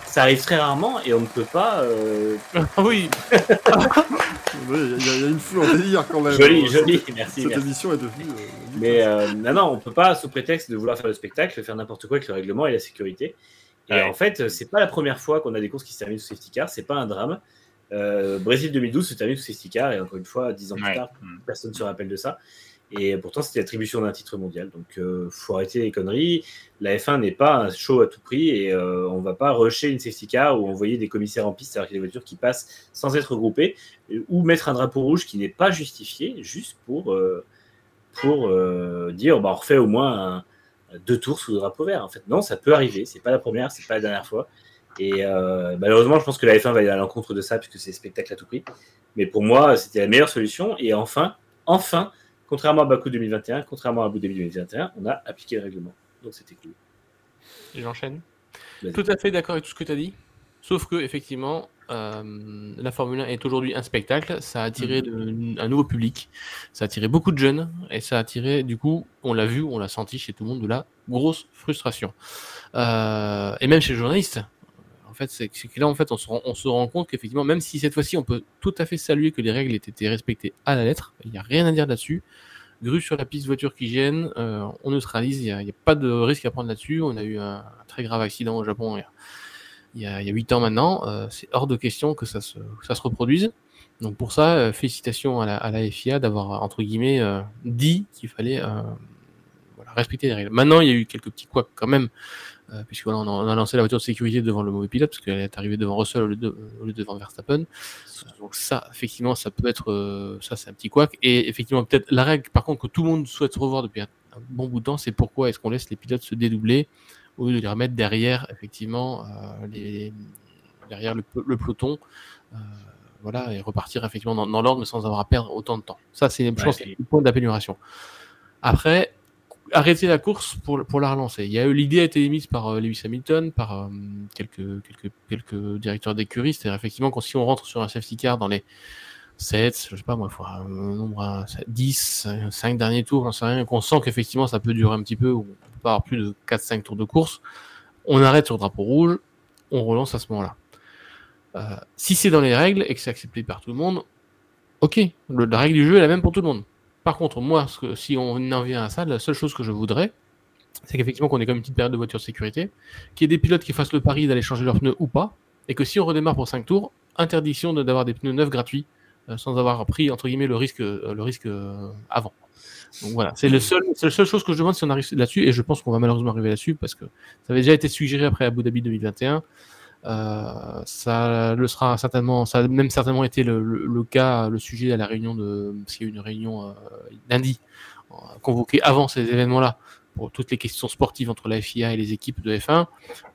ça arrive très rarement et on ne peut pas. euh, Ah Oui, Il y, a- il y a une foule en délire quand même. joli, Euh, joli, merci. cette merci. émission est devenue. euh, Mais euh, non, non, on peut pas sous prétexte de vouloir faire le spectacle faire n'importe quoi avec le règlement et la sécurité. Et Ouais. en fait, c'est pas la première fois qu'on a des courses qui se terminent sous safety car, c'est pas un drame. Euh, Brésil 2012 se termine sous safety car et encore une fois, dix ans plus tard, Mm. personne ne se rappelle de ça. Et pourtant, c'était l'attribution d'un titre mondial. Donc, euh, faut arrêter les conneries. La F1 n'est pas un show à tout prix et euh, on va pas rusher une safety car ou envoyer des commissaires en piste alors qu'il y a des voitures qui passent sans être regroupées euh, ou mettre un drapeau rouge qui n'est pas justifié juste pour, pour dire bah, on refait au moins deux tours sous le drapeau vert. En fait, non, ça peut arriver. C'est pas la première, c'est pas la dernière fois. Et malheureusement, je pense que la F1 va aller à l'encontre de ça puisque c'est spectacle à tout prix. Mais pour moi, c'était la meilleure solution. Et enfin, enfin, contrairement à Baku 2021, contrairement à Abu Dhabi 2021, on a appliqué le règlement. Donc c'était cool. J'enchaîne. Tout à fait d'accord avec tout ce que tu as dit. Sauf que, effectivement, euh, la Formule 1 est aujourd'hui un spectacle. Ça a attiré de- un nouveau public. Ça a attiré beaucoup de jeunes. Et ça a attiré, du coup, on l'a vu, on l'a senti chez tout le monde, de la grosse frustration. Euh, et même chez les journalistes. C'est que là, en fait, on se rend, compte qu'effectivement, même si cette fois-ci, on peut tout à fait saluer que les règles aient été respectées à la lettre, il n'y a rien à dire là-dessus. Grue sur la piste, voiture qui gêne, euh, on neutralise, il n'y a, pas de risque à prendre là-dessus. On a eu un, très grave accident au Japon il y a- il y a, il y a 8 ans maintenant. euh, c'est hors de question que ça se, reproduise. Donc pour ça, euh, félicitations à la, FIA d'avoir, entre guillemets, euh, dit qu'il fallait euh, respecter les règles. Maintenant, il y a eu quelques petits couacs quand même, euh, puisque voilà, on, a, on a lancé la voiture de sécurité devant le mauvais pilote, parce qu'elle est arrivée devant Russell au lieu, de, au lieu de devant Verstappen. Donc ça, effectivement, ça peut être, euh, ça c'est un petit couac. Et effectivement, peut-être la règle, par contre, que tout le monde souhaite revoir depuis un, un bon bout de temps, c'est pourquoi est-ce qu'on laisse les pilotes se dédoubler au lieu de les remettre derrière, effectivement, euh, les, derrière le, pe- le peloton. euh, voilà, et repartir effectivement dans, dans l'ordre, mais sans avoir à perdre autant de temps. Ça, c'est, je pense, Ouais. le point d'amélioration. Après, arrêter la course pour, la relancer. Il y a eu l'idée a été émise par euh, Lewis Hamilton, par euh, quelques, quelques, quelques directeurs d'écurie, c'est-à-dire effectivement quand si on rentre sur un safety car dans les 7, je sais pas moi, faut un nombre à 10, 5 derniers tours, j'en sais rien, qu'on sent qu'effectivement ça peut durer un petit peu, ou on peut pas avoir plus de 4-5 tours de course, on arrête sur drapeau rouge, on relance à ce moment-là. Euh, si c'est dans les règles et que c'est accepté par tout le monde, ok, le- la règle du jeu est la même pour tout le monde. Par contre, moi, si on en vient à ça, la seule chose que je voudrais, c'est qu'effectivement qu'on ait comme une petite période de voiture sécurité, qu'il y ait des pilotes qui fassent le pari d'aller changer leurs pneus ou pas, et que si on redémarre pour 5 tours, interdiction d'avoir des pneus neufs gratuits, euh, sans avoir pris, entre guillemets, le risque, euh, euh, avant. Donc voilà, c'est le seul, c'est la seule chose que je demande si on arrive là-dessus, et je pense qu'on va malheureusement arriver là-dessus, parce que ça avait déjà été suggéré après Abu Dhabi 2021. Euh, ça le sera certainement, ça a même certainement été le, cas, le sujet à la réunion de, parce qu'il y a eu une réunion euh, lundi, euh, convoquée avant ces événements-là, pour toutes les questions sportives entre la FIA et les équipes de F1,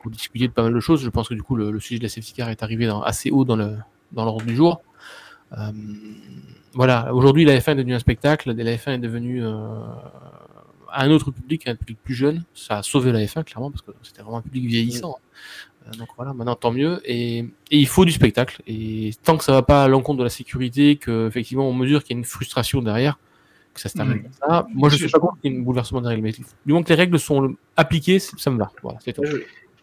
pour discuter de pas mal de choses. Je pense que du coup, le, sujet de la safety car est arrivé assez haut dans le dans l'ordre du jour. Voilà, aujourd'hui, la F1 est devenue un spectacle, la F1 est devenue un autre public, un public plus jeune. Ça a sauvé la F1, clairement, parce que c'était vraiment un public vieillissant. Euh, donc voilà, maintenant tant mieux. Et, et il faut du spectacle. Et tant que ça va pas à l'encontre de la sécurité, que effectivement on mesure qu'il y a une frustration derrière, que ça se termine Mm. comme ça, moi je suis pas contre qu'il y ait un bouleversement des règles. Mais du moment que les règles sont appliquées, ça me va. Voilà, c'est tout. Je,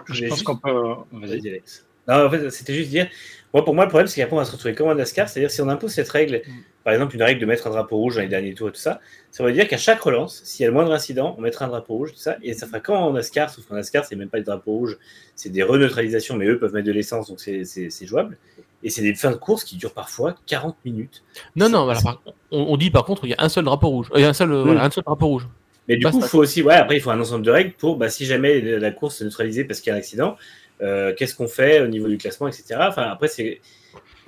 pense juste- qu'on peut. Vas-y. Vas-y, Alex. Non, en fait, c'était juste dire. Moi, pour moi, le problème, c'est qu'après, on va se retrouver comme un NASCAR. C'est-à-dire, si on impose cette règle, Mm. par exemple, une règle de mettre un drapeau rouge dans les derniers tours et tout ça, ça veut dire qu'à chaque relance, s'il y a le moindre incident, on mettra un drapeau rouge, tout ça. Et ça fera comme en NASCAR, sauf qu'en NASCAR, c'est même pas des drapeaux rouges, c'est des reneutralisations, mais eux peuvent mettre de l'essence, donc c'est- jouable. Et c'est des fins de course qui durent parfois 40 minutes. Non, non, par- on, on dit par contre, il y a un seul drapeau rouge. Il y a un seul, euh, Mm. voilà, un seul drapeau rouge. Mais du coup, il faut aussi, ouais, après, il faut un ensemble de règles pour, bah, si jamais la course est neutralisée parce qu'il y a un accident, euh, qu'est-ce qu'on fait au niveau du classement, etc. Enfin, après, c'est,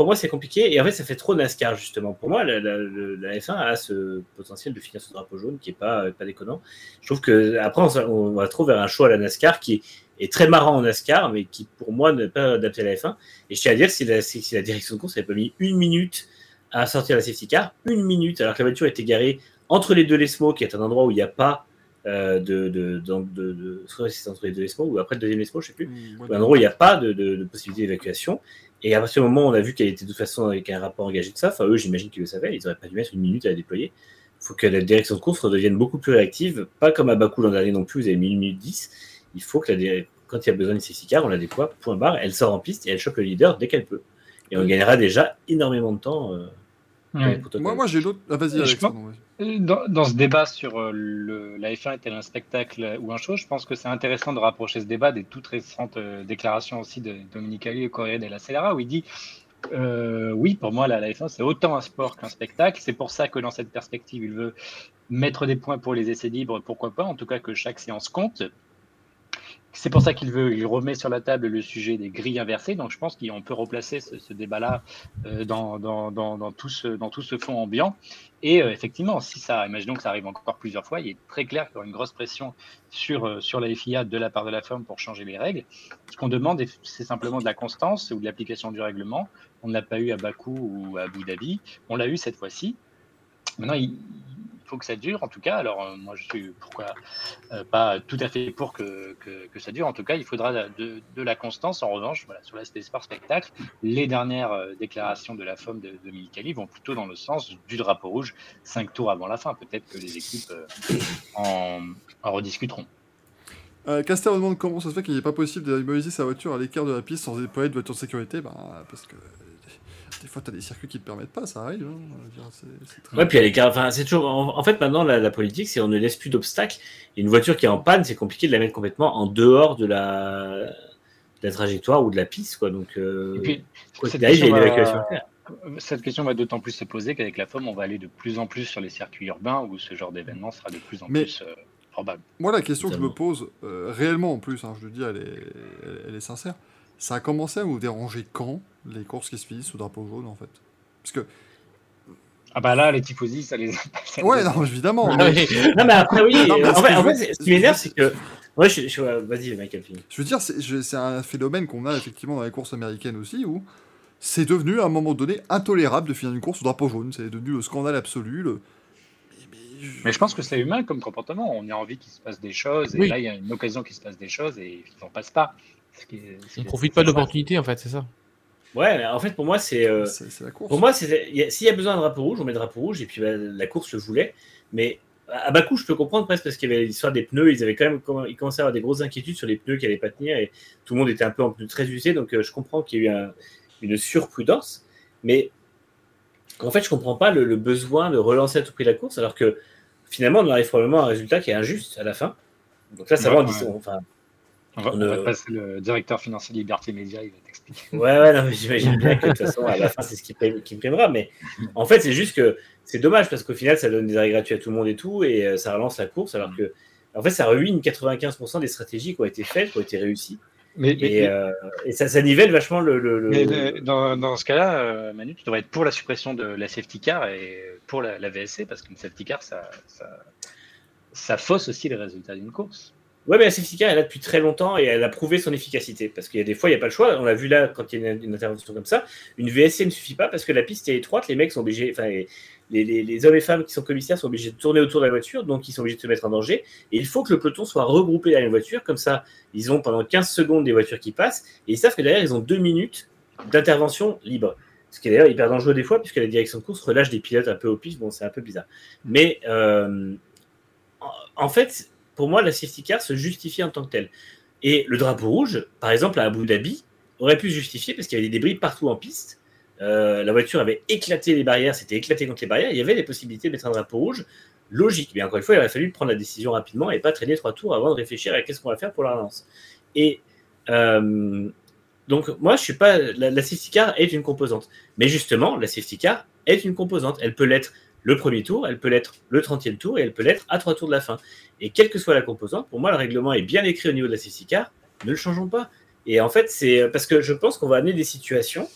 pour moi, c'est compliqué. Et en fait, ça fait trop NASCAR, justement. Pour moi, la, la- le- la F1 a ce potentiel de finir ce drapeau jaune qui est pas, pas déconnant. Je trouve que, après, on, va trop vers un show à la NASCAR qui est, très marrant en NASCAR, mais qui, pour moi, n'est pas adapté à la F1. Et je tiens à dire, si la, si si la direction de course n'avait pas mis une minute à sortir la safety car, une minute, alors que la voiture était garée entre les deux les smokes, qui est un endroit où il n'y a pas euh, de, entre les deux ou après le deuxième je sais plus. Mmh, En gros, il n'y a pas de possibilité d'évacuation. Et à partir du moment où on a vu qu'elle était de toute façon avec un rapport engagé de ça, enfin eux, j'imagine qu'ils le savaient, ils n'auraient pas dû mettre une minute à la déployer. Il faut que la direction de course redevienne beaucoup plus réactive, pas comme à Bakou l'an dernier non plus, vous avez mis une minute 10. Il faut que la quand il y a besoin d'une safety car, on la déploie, point barre, elle sort en piste et elle chope le leader dès qu'elle peut. Et on gagnera déjà énormément de temps. euh, Ouais. Moi, moi j'ai l'autre. Ah, vas-y, Je Alex. Dans, ce débat sur euh, le, la F1 est-elle un spectacle ou un show, je pense que c'est intéressant de rapprocher ce débat des toutes récentes euh, déclarations aussi de Dominique Ali et Corriere della Sera où il dit euh, oui, pour moi, la, la F1 c'est autant un sport qu'un spectacle. C'est pour ça que dans cette perspective, il veut mettre des points pour les essais libres, pourquoi pas, en tout cas que chaque séance compte. C'est pour ça qu'il veut, il remet sur la table le sujet des grilles inversées. Donc je pense qu'on peut replacer ce, débat-là euh, dans, tout ce, fond ambiant. Et euh, effectivement, si ça, imaginons que ça arrive encore plusieurs fois, il est très clair qu'il y aura une grosse pression sur, euh, la FIA de la part de la FOM pour changer les règles. Ce qu'on demande, c'est simplement de la constance ou de l'application du règlement. On ne l'a pas eu à Bakou ou à Abu Dhabi. On l'a eu cette fois-ci. Maintenant, il faut que ça dure, en tout cas. Alors, euh, moi, je suis pourquoi euh, pas tout à fait pour que, que, ça dure. En tout cas, il faudra de, de la constance. En revanche, voilà, sur l'aspect sport-spectacle, les dernières euh, déclarations de la FOM de, de Milikali vont plutôt dans le sens du drapeau rouge, cinq tours avant la fin. Peut-être que les équipes en, rediscuteront. Euh, Caster demande comment ça se fait qu'il n'est pas possible d'immobiliser sa voiture à l'écart de la piste sans déployer de voiture de sécurité? Bah, parce que des fois, tu as des circuits qui ne te permettent pas, ça arrive. Hein. C'est, c'est très... Ouais, puis à l'écart, enfin, c'est toujours. En, fait, maintenant, la, la politique, c'est on ne laisse plus d'obstacles. Une voiture qui est en panne, c'est compliqué de la mettre complètement en dehors de la, de la trajectoire ou de la piste, quoi. Donc, euh, puis, quoi qu'il arrive, il y a une évacuation à faire. Cette question va d'autant plus se poser qu'avec la FOM, on va aller de plus en plus sur les circuits urbains où ce genre d'événement sera de plus en Mais... plus euh, probable. Moi, la question que je me pose, euh, réellement en plus, hein, je le dis, elle est, elle, elle est sincère, ça a commencé à vous déranger quand? Les courses qui se finissent sous drapeau jaune, en fait Parce que ah bah là, les tifosi, ça les. Ça ouais, les... non, évidemment. Ah mais... non, mais après, oui. non, en fait, en fait ce qui m'énerve, c'est que. Ouais, je, je... vas-y, Michael, finis. Je veux dire, c'est un phénomène qu'on a effectivement dans les courses américaines aussi, où c'est devenu à un moment donné intolérable de finir une course sous drapeau jaune. C'est devenu le scandale absolu. Le... Mais, mais, je... mais, je... pense que c'est humain comme comportement. On a envie qu'il se passe des choses, et oui. là, il y a une occasion qu'il se passe des choses, et ils n'en passent pas. Qui est... On ne profite pas de l'opportunité, en fait, c'est ça. Ouais, mais en fait, pour moi, c'est. Euh, la course. Pour moi, s'il y a besoin d'un drapeau rouge, on met le drapeau rouge, et puis bah, la course le voulait. Mais à Bakou, je peux comprendre presque parce qu'il y avait l'histoire des pneus. Ils avaient quand même ils commençaient à avoir des grosses inquiétudes sur les pneus qui n'allaient pas tenir, et tout le monde était un peu en pneus très usés. Donc, euh, je comprends qu'il y a eu un, une surprudence. Mais en fait, je comprends pas le, le, besoin de relancer à tout prix la course, alors que finalement, on arrive probablement à un résultat qui est injuste à la fin. Donc là, ça ouais, va, ouais. on, enfin, on va, on va passer le directeur financier Liberté Média, il va t'expliquer. Ouais, ouais, non, mais j'imagine bien que de toute façon, à la fin, c'est ce qui, prime, qui primera. Mais en fait, c'est juste que c'est dommage parce qu'au final, ça donne des arrêts gratuits à tout le monde et tout, et euh, ça relance la course, alors que, en fait, ça ruine 95% des stratégies qui ont été faites, qui ont été réussies. Mais, et, mais, euh, et ça, ça, nivelle vachement le. le, le... Mais dans, dans, ce cas-là, euh, Manu, tu devrais être pour la suppression de la safety car et pour la, la VSC, parce qu'une safety car, ça, ça, ça fausse aussi les résultats d'une course. Ouais, mais la safety car, elle a depuis très longtemps et elle a prouvé son efficacité. Parce qu'il y a des fois, il n'y a pas le choix. On l'a vu là, quand il y a une, intervention comme ça. Une VSC ne suffit pas parce que la piste est étroite. Les mecs sont obligés, enfin, les, hommes et femmes qui sont commissaires sont obligés de tourner autour de la voiture, donc ils sont obligés de se mettre en danger. Et il faut que le peloton soit regroupé derrière une voiture. Comme ça, ils ont pendant 15 secondes des voitures qui passent et ils savent que derrière, ils ont deux minutes d'intervention libre. Ce qui est d'ailleurs hyper dangereux des fois, puisque la direction de course relâche des pilotes un peu au pif. Bon, c'est un peu bizarre. Mais euh, en fait, pour moi, la safety car se justifie en tant que telle. Et le drapeau rouge, par exemple, à Abu Dhabi, aurait pu se justifier parce qu'il y avait des débris partout en piste. Euh, la voiture avait éclaté les barrières, c'était éclaté contre les barrières. Il y avait des possibilités de mettre un drapeau rouge. Logique. Mais encore une fois, il aurait fallu prendre la décision rapidement et pas traîner trois tours avant de réfléchir à qu'est-ce qu'on va faire pour la relance. Et euh, donc, moi, je suis pas. La, la safety car est une composante. Mais justement, la safety car est une composante. Elle peut l'être le premier tour, elle peut l'être le 30e tour et elle peut l'être à trois tours de la fin. Et quelle que soit la composante, pour moi, le règlement est bien écrit au niveau de la safety car, ne le changeons pas. Et en fait, c'est parce que je pense qu'on va amener des situations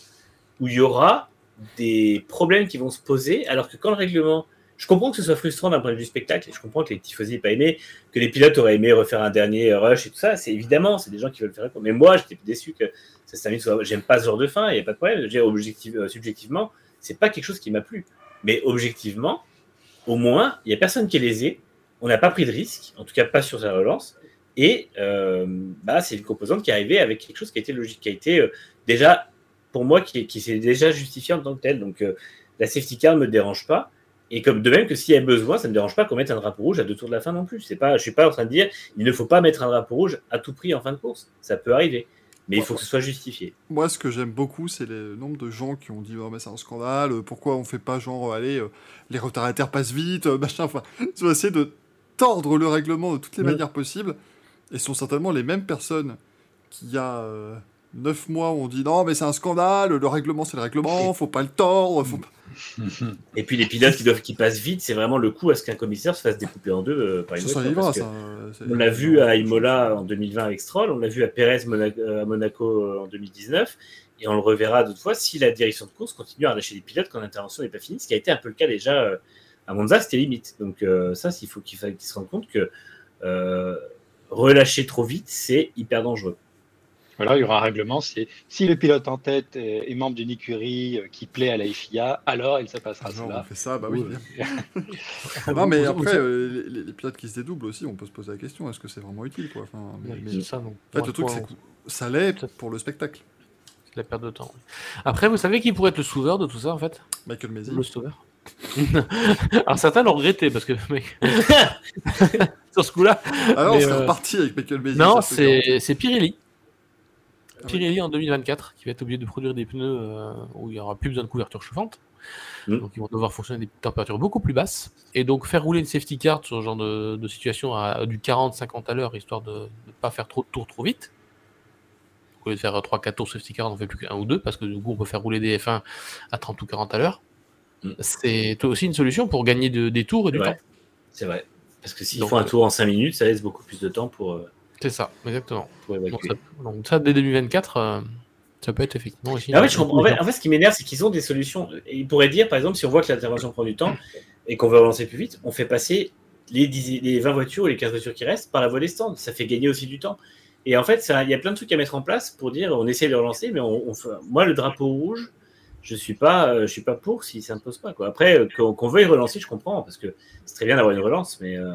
où il y aura des problèmes qui vont se poser, alors que quand le règlement. Je comprends que ce soit frustrant d'un point de vue spectacle, et je comprends que les tifosi n'aient pas aimé, que les pilotes auraient aimé refaire un dernier rush et tout ça. C'est évidemment, c'est des gens qui veulent faire. Mais moi, j'étais déçu que ça se termine. J'aime pas ce genre de fin, il n'y a pas de problème. Objectif, euh, subjectivement, c'est pas quelque chose qui m'a plu. Mais objectivement, au moins, il n'y a personne qui est lésé. on n'a pas pris de risque, en tout cas pas sur sa relance. Et euh, bah, c'est une composante qui est arrivée avec quelque chose qui a été logique, qui a été euh, déjà, pour moi, qui, s'est déjà justifié en tant que tel. Donc euh, la safety car ne me dérange pas. Et comme de même que s'il y a besoin, ça ne me dérange pas qu'on mette un drapeau rouge à deux tours de la fin non plus. C'est pas, je suis pas en train de dire il ne faut pas mettre un drapeau rouge à tout prix en fin de course. Ça peut arriver. Mais il faut que ce soit justifié. Moi, ce que j'aime beaucoup, c'est le nombre de gens qui ont dit oh, mais c'est un scandale, euh, pourquoi on fait pas genre, allez, euh, les retardataires passent vite, euh, machin. Enfin, ils ont essayé de tordre le règlement de toutes les Ouais. manières possibles. Et ce sont certainement les mêmes personnes qui, il y a euh, 9 mois, ont dit non, mais c'est un scandale, le règlement c'est le règlement, faut pas le tordre. Faut. Et puis les pilotes qui doivent qui passent vite, c'est vraiment le coup à ce qu'un commissaire se fasse découper en deux euh, par une voiture, parce que On l'a vu à Imola en 2020 avec Stroll, on l'a vu à Perez euh, à Monaco euh, en 2019, et on le reverra d'autres fois si la direction de course continue à relâcher les pilotes quand l'intervention n'est pas finie, ce qui a été un peu le cas déjà euh, à Monza, c'était limite. Donc euh, ça, il faut qu'il fa- qu'il se rende compte que relâcher trop vite, c'est hyper dangereux. Voilà, il y aura un règlement. C'est si le pilote en tête est, est membre d'une écurie euh, qui plaît à la FIA, alors il se passera Genre, on cela. fait ça, bah oui. Bien. non, mais après, euh, les, les pilotes qui se dédoublent aussi, on peut se poser la question est-ce que c'est vraiment utile quoi enfin, mais- mais- c'est ça. En fait, le truc, c'est que ça l'est pour le spectacle. c'est la perte de temps. Après, vous savez qui pourrait être le sauveur de tout ça, en fait? Michael Maisie. Le sauveur. Alors certains l'ont regretté parce que mec, sur ce coup-là. Alors, Mais, on serait euh, reparti avec Michael Maisie. Non, c'est c'est c'est Pirelli. Pirelli en 2024 qui va être obligé de produire des pneus euh, où il n'y aura plus besoin de couverture chauffante. Mm. Donc ils vont devoir fonctionner à des températures beaucoup plus basses. Et donc faire rouler une safety car sur ce genre de, de situation à, à du 40-50 à l'heure, histoire de ne pas faire trop de tours trop vite. Au lieu de faire 3-4 tours safety car, on ne fait plus qu'un ou deux, parce que du coup on peut faire rouler des F1 à 30 ou 40 à l'heure. Mm. C'est aussi une solution pour gagner de- des tours et du Ouais. temps. C'est vrai. Parce que s'ils font un euh, tour en 5 minutes, ça laisse beaucoup plus de temps pour, euh, C'est ça, exactement. Donc ça, donc ça, dès 2024, euh, ça peut être effectivement aussi. Ah une- ouais, je comprends. En fait, en fait, ce qui m'énerve, c'est qu'ils ont des solutions. Ils pourraient dire, par exemple, si on voit que l'intervention prend du temps et qu'on veut relancer plus vite, on fait passer les, 10 les 20 voitures ou les 15 voitures qui restent par la voie des stands. Ça fait gagner aussi du temps. Et en fait, il y a plein de trucs à mettre en place pour dire, on essaie de relancer, mais on, on fait- moi, le drapeau rouge, je suis pas, euh, je suis pas pour s'il s'impose pas. Quoi. Après, euh, qu'on qu'on veuille relancer, je comprends, parce que c'est très bien d'avoir une relance, mais, euh,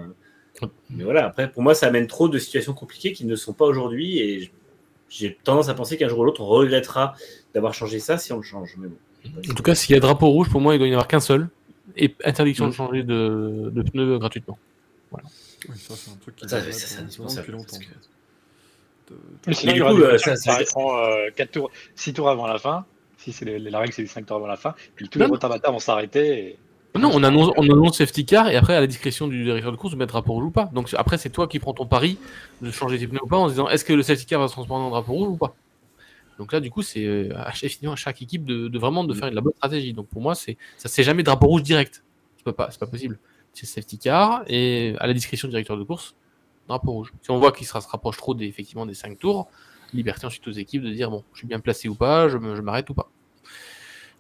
mais voilà. Après, pour moi, ça amène trop de situations compliquées qui ne sont pas aujourd'hui, et j'ai tendance à penser qu'un jour ou l'autre, on regrettera d'avoir changé ça si on le change. Mais bon. En tout cas, s'il y a drapeau rouge, pour moi, il doit y en avoir qu'un seul. Et interdiction Mm. de changer de, de pneus gratuitement. Oui, ça, c'est un truc qui Ça, ça, c'est depuis longtemps. parce que- De- Mais sinon, du il y aura coup, des euh, ça- ça- euh, tours, 6 tours avant la fin. Si c'est les- la règle, c'est 5 tours avant la fin. Puis tous les Non. retardataires vont s'arrêter. et- Non, on annonce, on annonce safety car et après, à la discrétion du directeur de course, de mettre drapeau rouge ou pas. Donc après, c'est toi qui prends ton pari de changer tes pneus ou pas en se disant est-ce que le safety car va se transformer en drapeau rouge ou pas? Donc là, du coup, c'est euh, à à chaque équipe de, vraiment de faire la bonne stratégie. Donc pour moi, c'est ça c'est jamais drapeau rouge direct. C'est pas, pas- possible. C'est safety car et à la discrétion du directeur de course, drapeau rouge. Si on voit qu'il se rapproche trop des, effectivement des 5 tours, liberté ensuite aux équipes de dire bon, je suis bien placé ou pas, je m'arrête ou pas.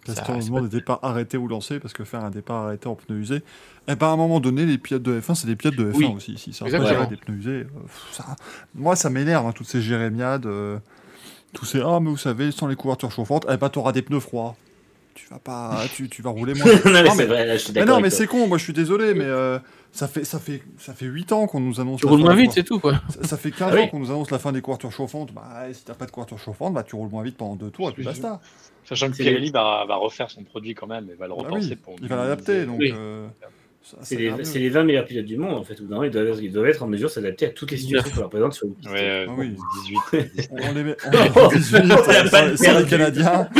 Question c'est demande pas- des départs arrêtés ou lancés, parce que faire un départ arrêté en pneus usés, et ben à un moment donné, les pilotes de F1, c'est des pilotes de F1 Oui. aussi. Si ça des pneus usés, euh, ça- moi ça m'énerve, hein, toutes ces jérémiades, euh, tous ces ah, mais vous savez, sans les couvertures chauffantes, eh ben t'auras des pneus froids. Tu vas pas, tu, tu vas rouler moins. non, mais Non, c'est mais- non, c'est con, moi je suis désolé, mais euh, ça fait ça fait ça fait 8 ans qu'on nous annonce Tu la roules fin moins des vite, c'est tout quoi. ça, ça fait 15 Ah oui. ans qu'on nous annonce la fin des couvertures chauffantes. Bah, si t'as pas de couverture chauffante, bah, tu roules moins vite pendant deux tours et puis basta. Sachant que Pirelli va, va refaire son produit quand même et va le Ah repenser oui, pour. il va l'adapter. Donc, Oui. euh, C'est les, les 20 meilleurs pilotes du monde, en fait. Moment, ils doivent, être- ils doivent être en mesure de s'adapter à toutes les situations qu'on leur présente sur une piste. Ouais, euh, Ah oui. 18. On les met, on les met 18, On l'a pas sans- les. Canadiens.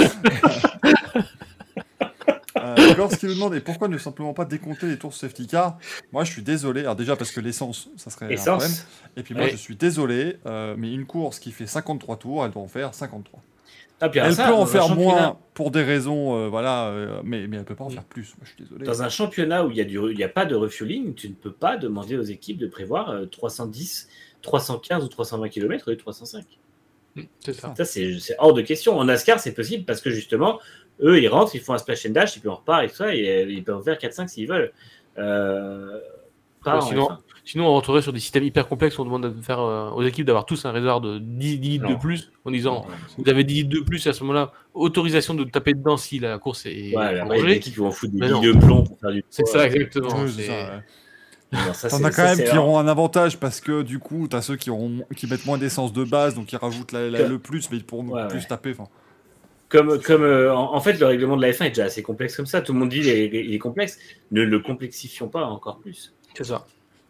Euh, Gorz qui nous demande et pourquoi ne simplement pas décompter les tours safety car? Moi je suis désolé, alors déjà parce que l'essence ça serait un problème. Essence. Et puis moi Ouais. je suis désolé, euh, mais une course qui fait 53 tours, elle doit en faire 53. Ah, Elle ça, peut en faire moins pour des raisons, euh, voilà, euh, mais, mais elle peut pas en faire plus. Moi je suis désolé. Dans un championnat où il n'y a, du- il y a pas de refueling, tu ne peux pas demander aux équipes de prévoir euh, 310, 315 ou 320 km au lieu de 305. C'est ça. Ça, c'est hors de question. En NASCAR, c'est possible parce que justement, eux, ils rentrent, ils font un splash and dash, et puis on repart et tout ça, et ils peuvent en faire 4-5 s'ils veulent. Euh, pas Ouais, sinon- F1. Sinon, on rentrerait sur des systèmes hyper complexes où on demande de faire, euh, aux équipes d'avoir tous un réservoir de 10, 10 litres Non. de plus, en disant Non, vous avez 10 litres de plus, et à ce moment-là, autorisation de taper dedans si la course est Ouais, mais après, il y a des prolongée. équipes qui vont foutre des billes de plomb pour faire du C'est poids. ça, exactement. T'en c'est- as quand même qui auront un avantage parce que du coup, t'as ceux qui, auront, qui mettent moins d'essence de base, donc ils rajoutent la- la- le plus, mais ils pourront Ouais, plus ouais. taper. enfin. Comme, comme euh, en, en fait, le règlement de la F1 est déjà assez complexe comme ça. Tout le monde dit il est, il est complexe. Ne le complexifions pas encore plus. C'est ça.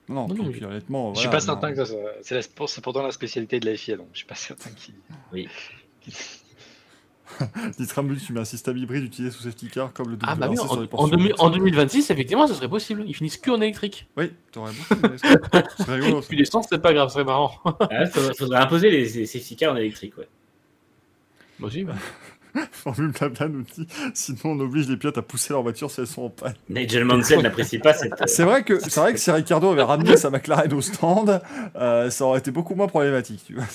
Non, non, Non, puis, honnêtement, Je suis voilà, pas non. certain que ça soit. C'est pourtant la spécialité de la FIA, donc je suis pas certain qu'il. Oui. Nitram tu mets un système hybride utilisé sous safety car comme le Ah bah en, sur les en. 2000 en 2026, effectivement, ce serait possible. Ils finissent que en électrique. Oui, t'aurais beaucoup de Ce serait rigolo. Puis l'essence, c'est pas grave, c'est marrant. Ah, faudrait, faudrait imposer les, les safety cars en électrique. Ouais. Moi aussi, bah. Formule Blabla nous dit sinon on oblige les pilotes à pousser leur voiture si elles sont en panne. Nigel Mansell n'apprécie pas cette. C'est vrai que c'est vrai que si Ricardo avait ramené sa McLaren au stand, euh, ça aurait été beaucoup moins problématique, tu vois.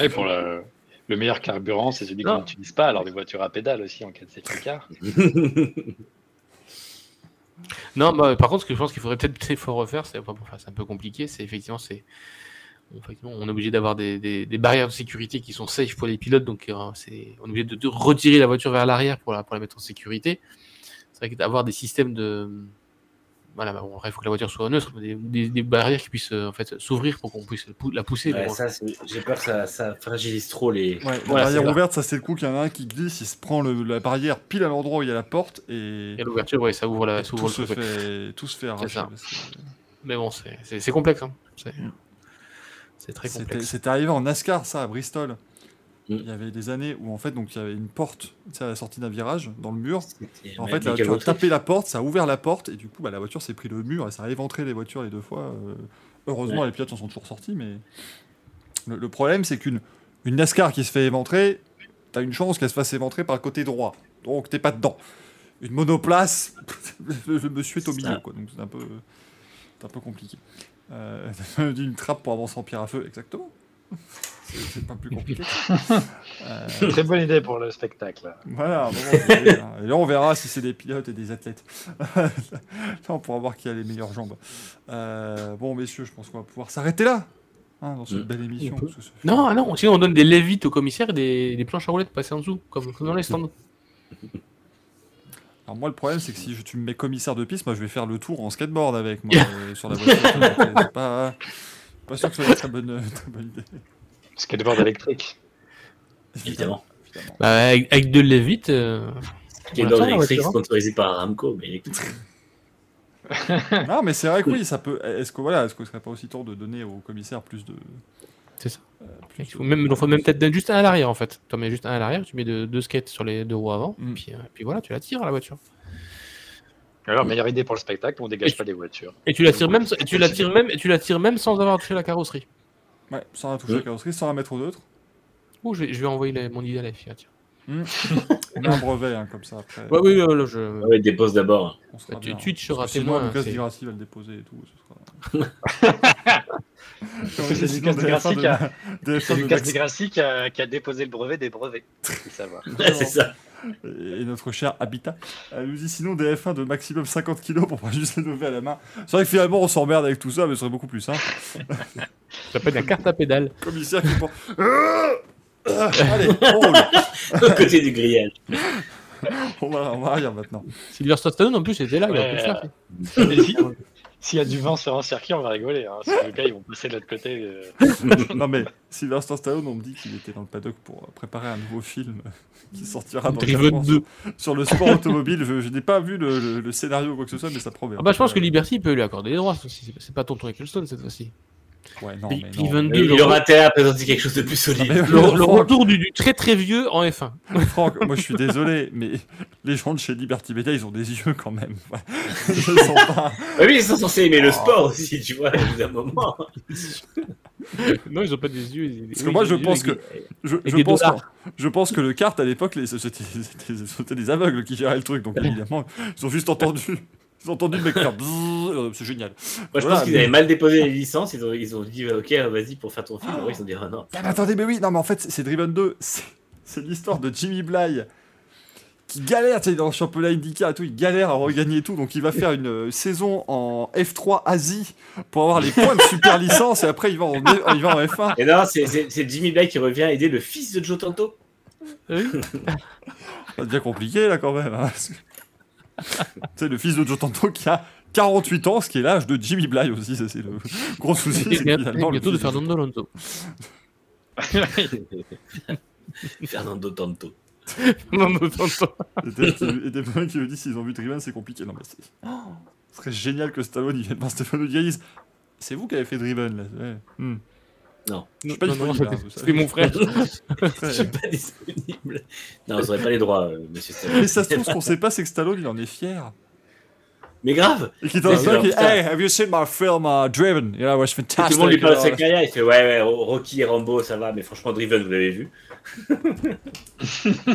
Et pour le, le meilleur carburant, c'est celui qu'on n'utilise pas, alors des voitures à pédales aussi en cas de safety car. Non, bah, par contre, ce que je pense qu'il faudrait peut-être refaire, c'est enfin, c'est un peu compliqué, c'est effectivement, c'est effectivement, on est obligé d'avoir des, des- des barrières de sécurité qui sont safe pour les pilotes, donc euh, c'est on est obligé de, de retirer la voiture vers l'arrière pour la, pour la mettre en sécurité. C'est vrai que d'avoir des systèmes de voilà, bah, bon, après, il faut que la voiture soit neutre, mais des, des- des barrières qui puissent euh, en fait s'ouvrir pour qu'on puisse la pousser. Ouais, ça, j'ai peur que ça, ça fragilise trop les. Ouais, la Voilà, barrière c'est ouverte, ça c'est le coup qu'il y en a un qui glisse, il se prend le- la barrière pile à l'endroit où il y a la porte et, et l'ouverture, ouais, ça ouvre la, ça tout, ouvre se le ouais. fait, tout se fait arracher. Mais bon, c'est- complexe. Hein. C'est très C'était complexe. c'était arrivé en NASCAR, ça, à Bristol. Mm. Il y avait des années où en fait, donc il y avait une porte, tu à la sortie d'un virage, dans le mur. En fait, mais la voiture a quel tapé la porte, ça a ouvert la porte, et du coup, bah, la voiture s'est pris le mur, et ça a éventré les voitures les deux fois. euh, heureusement, Ouais. les pilotes en sont toujours sortis, mais le, le problème, c'est qu'une une NASCAR qui se fait éventrer, t'as une chance qu'elle se fasse éventrer par le côté droit, donc t'es pas dedans. Une monoplace, le, monsieur est au milieu, quoi, donc c'est un peu, c'est un peu compliqué. Euh, une trappe pour avancer en pierre à feu, exactement. C'est pas plus compliqué. Euh, Très bonne idée pour le spectacle. là. voilà, et là on verra si c'est des pilotes et des athlètes. là on pourra voir qui a les meilleures jambes. Euh, bon messieurs, je pense qu'on va pouvoir s'arrêter là, hein, dans cette belle émission. Non, ah non, sinon on donne des lévites au commissaire et des, des planches à roulettes passer en dessous, comme, comme dans les stands. Alors moi le problème c'est que si je- tu me mets commissaire de piste, moi je vais faire le tour en skateboard avec moi euh, sur la voiture. euh, c'est pas, pas sûr que ce soit une très bonne, très bonne idée. Skateboard électrique. Évidemment. évidemment. Bah, avec, avec deux lévites. euh, l'électrique voiture, hein. sponsorisé par Aramco, mais électrique. Non mais c'est vrai que oui, ça peut. Est-ce que voilà, est-ce que ce serait pas aussi temps de donner au commissaire plus de. C'est ça. Euh, Il plus faut de- même, il faut même peut-être juste un à l'arrière en fait. Tu en mets juste un à l'arrière, tu mets deux, deux skates sur les deux roues avant, Mm. puis, euh, puis voilà, tu la tires à la voiture. Alors, meilleure idée pour le spectacle, on Et dégage tu- pas des voitures. Et tu la tires même, et tu la tires même, et tu la tires même sans avoir touché la carrosserie. Ouais, sans la toucher à la carrosserie, sans la mettre aux autres. Ouh, je vais, je vais envoyer la- mon idée à la FIA. Tiens. On met un brevet hein, comme ça après. Ouais, oui, euh, là, je. Ouais, dépose d'abord. Tu- bien. Twitch sera Parce que sinon, témoin, Lucas c'est- Di Grassi va le déposer et tout. Ce sera... C'est Lucas Di DF1 Grassi de- qui a- DF1 C'est de Lucas Max- Di Grassi qui a, qui a déposé le brevet des brevets. C'est ça. et notre cher Habitat. Elle nous dit sinon DF1 de maximum 50 kg pour pas juste les lever à la main. C'est vrai que finalement on s'emmerde avec tout ça, mais ce serait beaucoup plus simple. Ça s'appelle la carte à pédale. Commissaire qui prend. Ah, Allez, on roule. Au côté du grillage. On va, on va arrière maintenant. Sylvester Stallone en plus était là, il a Ouais. pu S'il y a du vent sur un circuit, on va rigoler. Hein. Parce que le gars, ils vont passer de l'autre côté. euh. Non mais Sylvester Stallone, on me dit qu'il était dans le paddock pour préparer un nouveau film qui sortira dans Driven quatre mois 2. sur, le sport automobile. Je, je n'ai pas vu le, le- le scénario ou quoi que ce soit, mais ça promet. Ah bah je pense que Liberty peut lui accorder les droits, c'est pas Tonton Ecclestone cette fois-ci. Ouais, non, mais non. Mais 2, il le, aura intérêt à présenter quelque chose de plus solide. Mais- le- retour du, du très très vieux en F1. Franck, moi je suis désolé, mais les gens de chez Liberty Media, ils ont des yeux quand même. Pas... Ah oui, ils sont censés aimer le sport aussi, tu vois, au bout d'un moment. non, ils ont pas des yeux. ils- Parce que moi, je pense que- Je, je pense, que, je pense que le kart à l'époque, les- c'était des aveugles qui géraient le truc, donc évidemment, ils ont juste entendu. Ils ont entendu le mec faire bzzz, euh, c'est génial. Moi, je Voilà, pense qu'ils mais- avaient mal déposé les licences. Ils ont, ils ont dit, ok, vas-y pour faire ton film. Ils ont dit, ah non. Ah, mais attendez, mais oui, non, mais en fait, c'est- Driven 2. C'est c'est l'histoire de Jimmy Bly qui galère, tu sais, dans le championnat IndyCar et tout, il galère à regagner et tout, donc il va faire une euh, saison en F3 Asie pour avoir les points de super licence et après il va en, il va en F1. Et non, c'est- Jimmy Black qui revient aider le fils de Joe Tanto. Oui. Ça devient compliqué là quand même. hein, sais, le fils de Joe Tanto qui a 48 ans, ce qui est l'âge de Jimmy Bly aussi, c'est le gros souci. Et c'est bien- que finalement, le bientôt de Fernando Alonso. Fernando Tanto. Fernando Alonso. Et des- mecs qui me disent s'ils ont vu Driven, c'est compliqué. Non, mais c'est. Ce serait génial que Stallone il vienne voir Stefano Di dise C'est vous qui avez fait Driven là ouais. Hmm. Non, Je suis pas Non, non, disponible, c'était- hein. C'était mon frère. je suis pas disponible. Non, vous n'aurez pas les droits, euh, monsieur Stallone. Mais ça se trouve, ce qu'on sait pas, c'est que Stallone il en est fier. Mais grave Et est dans il- putain. Hey, have you seen my film uh, Driven? Yeah, it was Tout fantastic. le monde lui parle de sa you know. carrière, il fait ouais, ouais, Rocky et Rambo, ça va, mais franchement, Driven, vous l'avez vu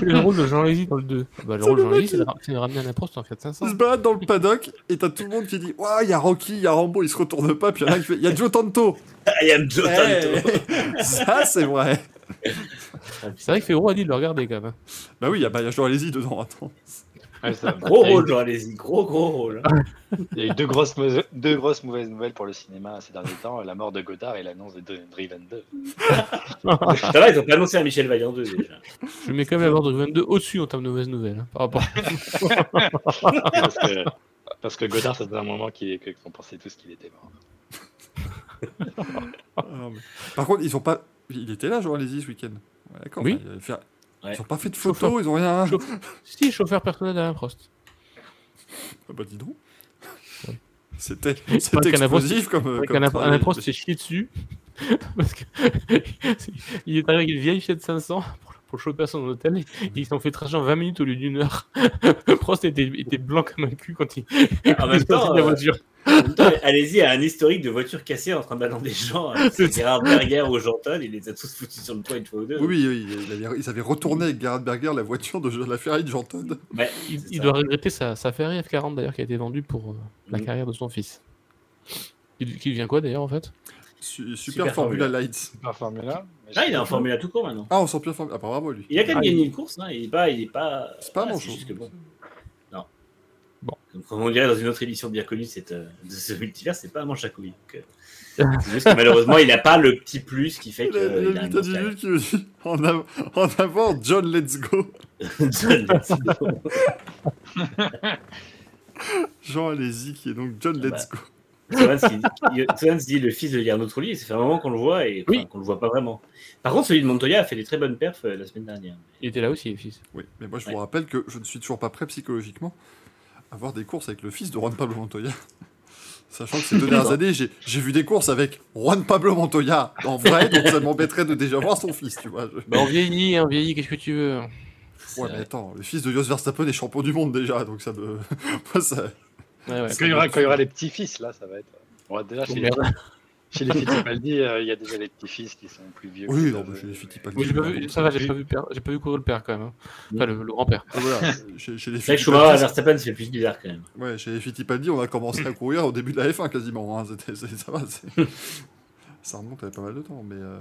le rôle de Jean Lézy dans le 2. Bah, le C'est rôle de Jean Lézy, c'est de ra- c'est de ramener un imposte en Fiat Il 500. se balade dans le paddock et t'as tout le monde qui dit Ouais, il y a Rocky, il y a Rambo, il se retourne pas, puis il y en a un qui fait Il y a Joe Tanto. I am Joe Hey, Tanto ça, c'est vrai. C'est vrai que Ferro a dit de le regarder quand même. Bah oui, il y a, bah, il y a Joe Alesi dedans, attends. Ouais, ça- Gros eu- rôle, genre, allez-y, gros, gros rôle. Il y a eu deux grosses, deux grosses mauvaises nouvelles pour le cinéma ces derniers temps la mort de Godard et l'annonce de Dr- Driven 2. Ça va, ils ont pas annoncé un Michel Vaillant 2 déjà. Je mets quand même la mort de 22 au-dessus en termes de mauvaises nouvelles. hein, par rapport. Parce que, parce que Godard, ça faisait un moment qu'on pensait tous qu'il était mort. Non, mais- Par contre, ils ont pas. Il était là, Joe Alesi, ce week-end. Ouais, D'accord. Oui. bah, il fait- Ouais. Ils ont pas fait de Chauffeur. photos, ils ont rien. Si, chauffeur personnel d'Alain Prost. Ah bah dis donc. Ouais. C'était explosif comme. Avec comme un, travail. un Prost s'est chié dessus. Parce que il est arrivé avec une vieille Fiat 500 pour, pour le choper à son hôtel. Et ils s'en fait trajet en 20 minutes au lieu d'une heure. Prost était, était blanc comme un cul quand il, En même temps, la euh, voiture. en même temps, allez-y, a un historique de voitures cassées en train de balander des gens. hein. C'est Gérard Berger ou Jean-Todt, il les a tous foutus sur le toit une fois ou deux. Oui, oui, oui. il avait- Ils avaient retourné avec Gerhard Berger la voiture de la Ferrari de Todt. Ouais, Il, doit regretter sa, sa Ferrari F40 d'ailleurs qui a été vendue pour euh, la Mhm. carrière de son fils. Qui, qui devient quoi d'ailleurs en fait? Super, Super Formula, Formula. Lights. Pas Formula. Ah, il est en Formule 1 tout court maintenant. Ah, on sent bien Formula. Ah, bah, bravo lui. Il a quand même Ah, gagné il- une course, hein. il est pas. Il est pas... C'est pas Ah, mon chose. que bon. Non. Bon. Comme, comme on dirait dans une autre émission bien connue cette, euh, de ce multivers, c'est pas un manche à couilles. donc, euh, C'est juste que malheureusement, il n'a pas le petit plus qui fait Il y a- il a un qui me dit en, av- en avant, John, let's go. John Latido. Jean Alesi qui est donc John, Ah let's go. Il- Sovans dit le fils de Jarno Trulli, ça fait un moment qu'on le voit et Oui. qu'on le voit pas vraiment. Par contre, celui de Montoya a fait des très bonnes perfs euh, la semaine dernière. Il était là aussi, le fils. Oui, mais moi je Ouais. vous rappelle que je ne suis toujours pas prêt psychologiquement à voir des courses avec le fils de Juan Pablo Montoya. Sachant que ces deux dernières années, j'ai vu des courses avec Juan Pablo Montoya en vrai, donc ça m'embêterait de déjà voir son fils, tu vois. je- Bah, on vieillit, hein, on vieillit, qu'est-ce que tu veux? Ouais, mais attends, le fils de Jos Verstappen est champion du monde déjà, donc ça me. Moi, ça... Ouais, ouais. Quand il y aura, quand il y aura les petits-fils, là, ça va être. Bon, déjà, Oh, chez, les, chez les Fittipaldi, euh, il y a déjà les petits-fils qui sont plus vieux. Oui, non, chez les euh, Fittipaldi, Oui, vu, bon, ça va, j'ai pas vu, père- j'ai pas vu courir le père quand même. hein. Enfin, le, le grand-père. Ah, voilà, chez, chez les que Schumacher à Fittipaldi, Verstappen, c'est plus bizarre quand même. ouais, chez les Fittipaldi, on a commencé à courir au début de la F1 quasiment. Hein. ça va, ça remonte à pas mal de temps, mais euh,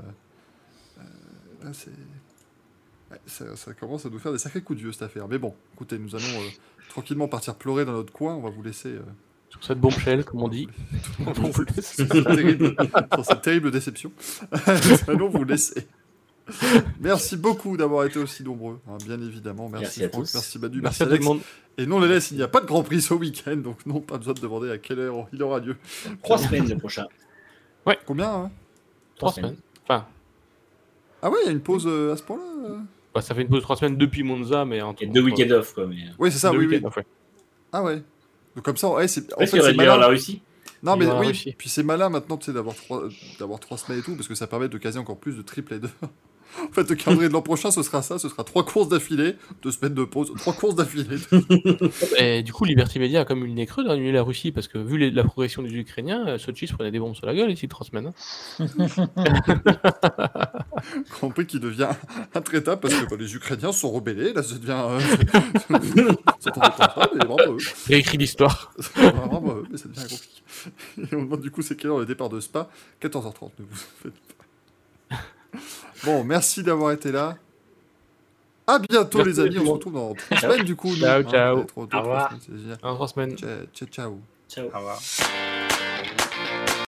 euh, là, c'est. ouais, ça, ça commence à nous faire des sacrés coups de vieux cette affaire. Mais bon, écoutez, nous allons euh, tranquillement partir pleurer dans notre coin. On va vous laisser. euh, Sur cette bombshell, comme on dit. on va vous laisser sur, cette terrible, sur cette terrible déception. allons vous laisser. Merci beaucoup d'avoir été aussi nombreux, hein, bien évidemment. Merci, Merci à Franck, tous. merci Manu, Merci à tout le monde. Et non, les laisse, il n'y a pas de Grand Prix ce week-end, donc non, pas besoin de demander à quelle heure il aura lieu. Trois semaines le prochain. Combien hein? Trois Trois semaines. Enfin, Ah ouais, il y a une pause euh, à ce point-là euh? Bah, ça fait une pause de trois semaines depuis Monza, mais en a deux week-ends off quoi. Mais... Oui, c'est ça, Deux oui, oui. ouais. Ah ouais. Donc comme ça, ouais, c'est. En Est-ce fait, qu'il aurait c'est avoir la malin. Russie Non, mais oui. Puis c'est malin maintenant, tu sais, d'avoir trois, d'avoir trois semaines et tout, parce que ça permet de caser encore plus de triple header. En fait, le calendrier de l'an prochain, ce sera ça, ce sera trois courses d'affilée, deux semaines de pause, trois courses d'affilée. Et du coup, Liberty Media a comme une nez creux d'annuler la Russie, parce que vu les- la progression des Ukrainiens, euh, Sochi se prenait des bombes sur la gueule ici trois semaines. hein. Grand Prix qui devient intraitable parce que bah, les Ukrainiens sont rebellés, là ça devient. Euh... Réécrit l'histoire. Bravo eux, mais ça devient compliqué. Et on demande du coup c'est quelle heure le départ de Spa? 14h30, ne vous en faites pas. Bon, merci d'avoir été là. À bientôt Merci les amis, on se retrouve dans trois semaines du coup. nous, Ciao, hein, Au revoir. semaines. Ciao, ciao. ciao. Ciao. Au revoir.